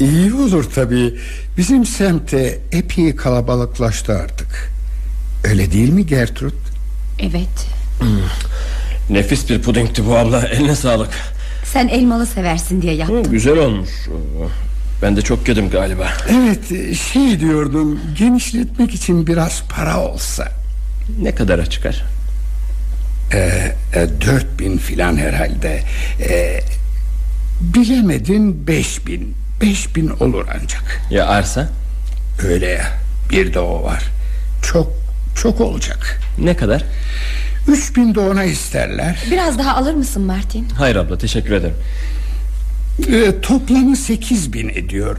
Ee, iyi olur tabii. Bizim semte epey kalabalıklaştı artık. Öyle değil mi Gertrud? Evet. Nefis bir pudingti bu abla. Eline sağlık. Sen elmalı seversin diye yaptım. Hı, Güzel olmuş Ben de çok yedim galiba. Evet şey diyordum Genişletmek için biraz para olsa. Ne kadara çıkar? Ee, e, dört bin filan herhalde. Ee, Bilemedin beş bin. Beş bin olur ancak. Ya arsa? Öyle ya bir de o var. Çok çok olacak. Ne kadar? Üç bin de ona isterler. Biraz daha alır mısın Martin? Hayır abla teşekkür ederim ee, Toplamı sekiz bin ediyor.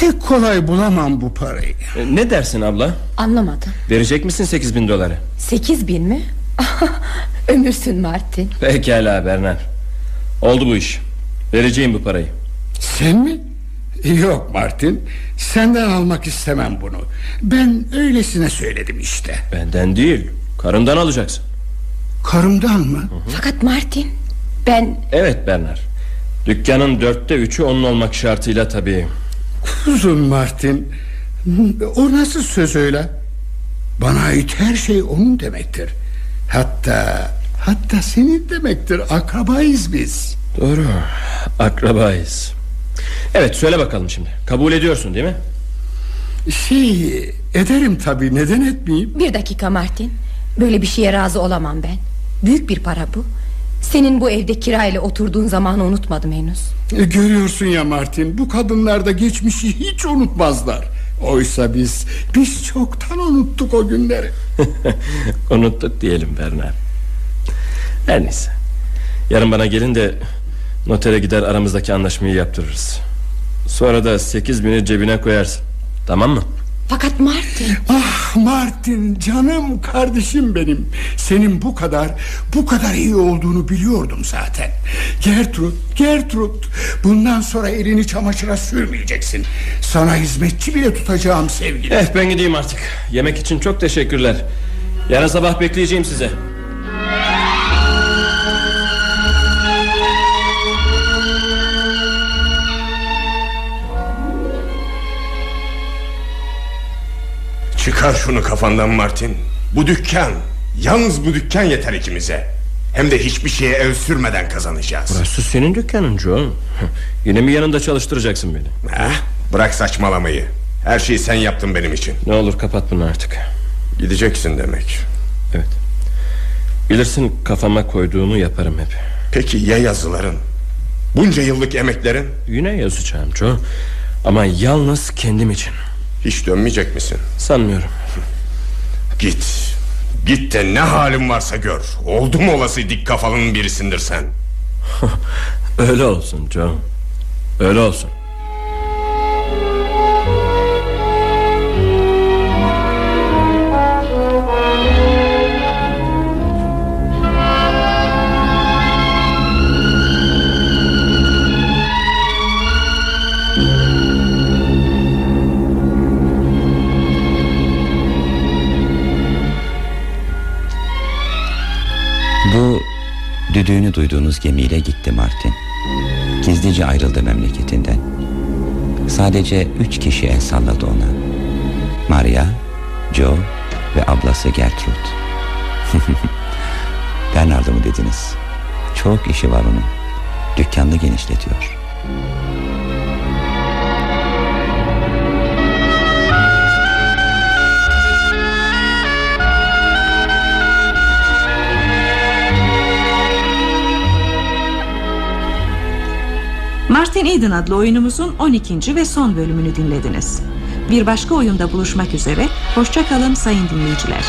Pek kolay bulamam bu parayı. E, Ne dersin abla? Anlamadım. Verecek misin sekiz bin doları? Sekiz bin mi? Ömürsün Martin. Pekala Bernard Oldu bu iş. Vereceğim bu parayı. Sen mi? Yok Martin. Senden almak istemem bunu. Ben öylesine söyledim işte. Benden değil. Karımdan alacaksın. Karımdan mı? Fakat Martin Ben Evet Bernard Dükkanın dörtte üçü onun olmak şartıyla tabii. Kuzum Martin O nasıl söz öyle? Bana ait her şey onun demektir? Hatta Hatta senin demektir Akrabayız biz. Doğru Akrabayız. Evet söyle bakalım şimdi. Kabul ediyorsun değil mi? Şey ederim tabii neden etmeyeyim? Bir dakika Martin. Böyle bir şeye razı olamam ben. Büyük bir para bu Senin bu evde kirayla oturduğun zamanı unutmadım henüz. E, Görüyorsun ya Martin Bu kadınlar da geçmişi hiç unutmazlar. Oysa biz Biz çoktan unuttuk o günleri. Unuttuk diyelim Bernard Her neyse. Yarın bana gelin de Notere gider aramızdaki anlaşmayı yaptırırız. Sonra da sekiz bini cebine koyarsın. Tamam mı? Fakat Martin. Ah Martin canım kardeşim benim. Senin bu kadar Bu kadar iyi olduğunu biliyordum zaten. Gertrud Gertrud Bundan sonra elini çamaşıra sürmeyeceksin. Sana hizmetçi bile tutacağım sevgili Eh ben gideyim artık. Yemek için çok teşekkürler. Yarın sabah bekleyeceğim size Çıkar şunu kafandan Martin. Bu dükkan Yalnız bu dükkan yeter ikimize. Hem de hiçbir şeye el sürmeden kazanacağız. Burası senin dükkanın Joe Yine mi yanında çalıştıracaksın beni? Ha? Bırak saçmalamayı. Her şeyi sen yaptın benim için. Ne olur kapat bunu artık. Gideceksin demek. Evet. Bilirsin kafama koyduğumu yaparım hep. Peki ya yazıların? Bunca yıllık emeklerin? Yine yazacağım Joe Ama yalnız kendim için Hiç dönmeyecek misin? Sanmıyorum. Git. Git de ne halin varsa gör. Oldu mu olası dik kafalının birisindir sen? Öyle olsun Joe Öyle olsun düdüğünü duyduğunuz gemiyle gitti Martin. Gizlice ayrıldı memleketinden. Sadece üç kişi el salladı ona. Maria, Joe ve ablası Gertrude. Bernard'ı mı dediniz? Çok işi var onun. Dükkanını genişletiyor. Martin Eden adlı oyunumuzun 12. ve son bölümünü dinlediniz. Bir başka oyunda buluşmak üzere, hoşçakalın sayın dinleyiciler.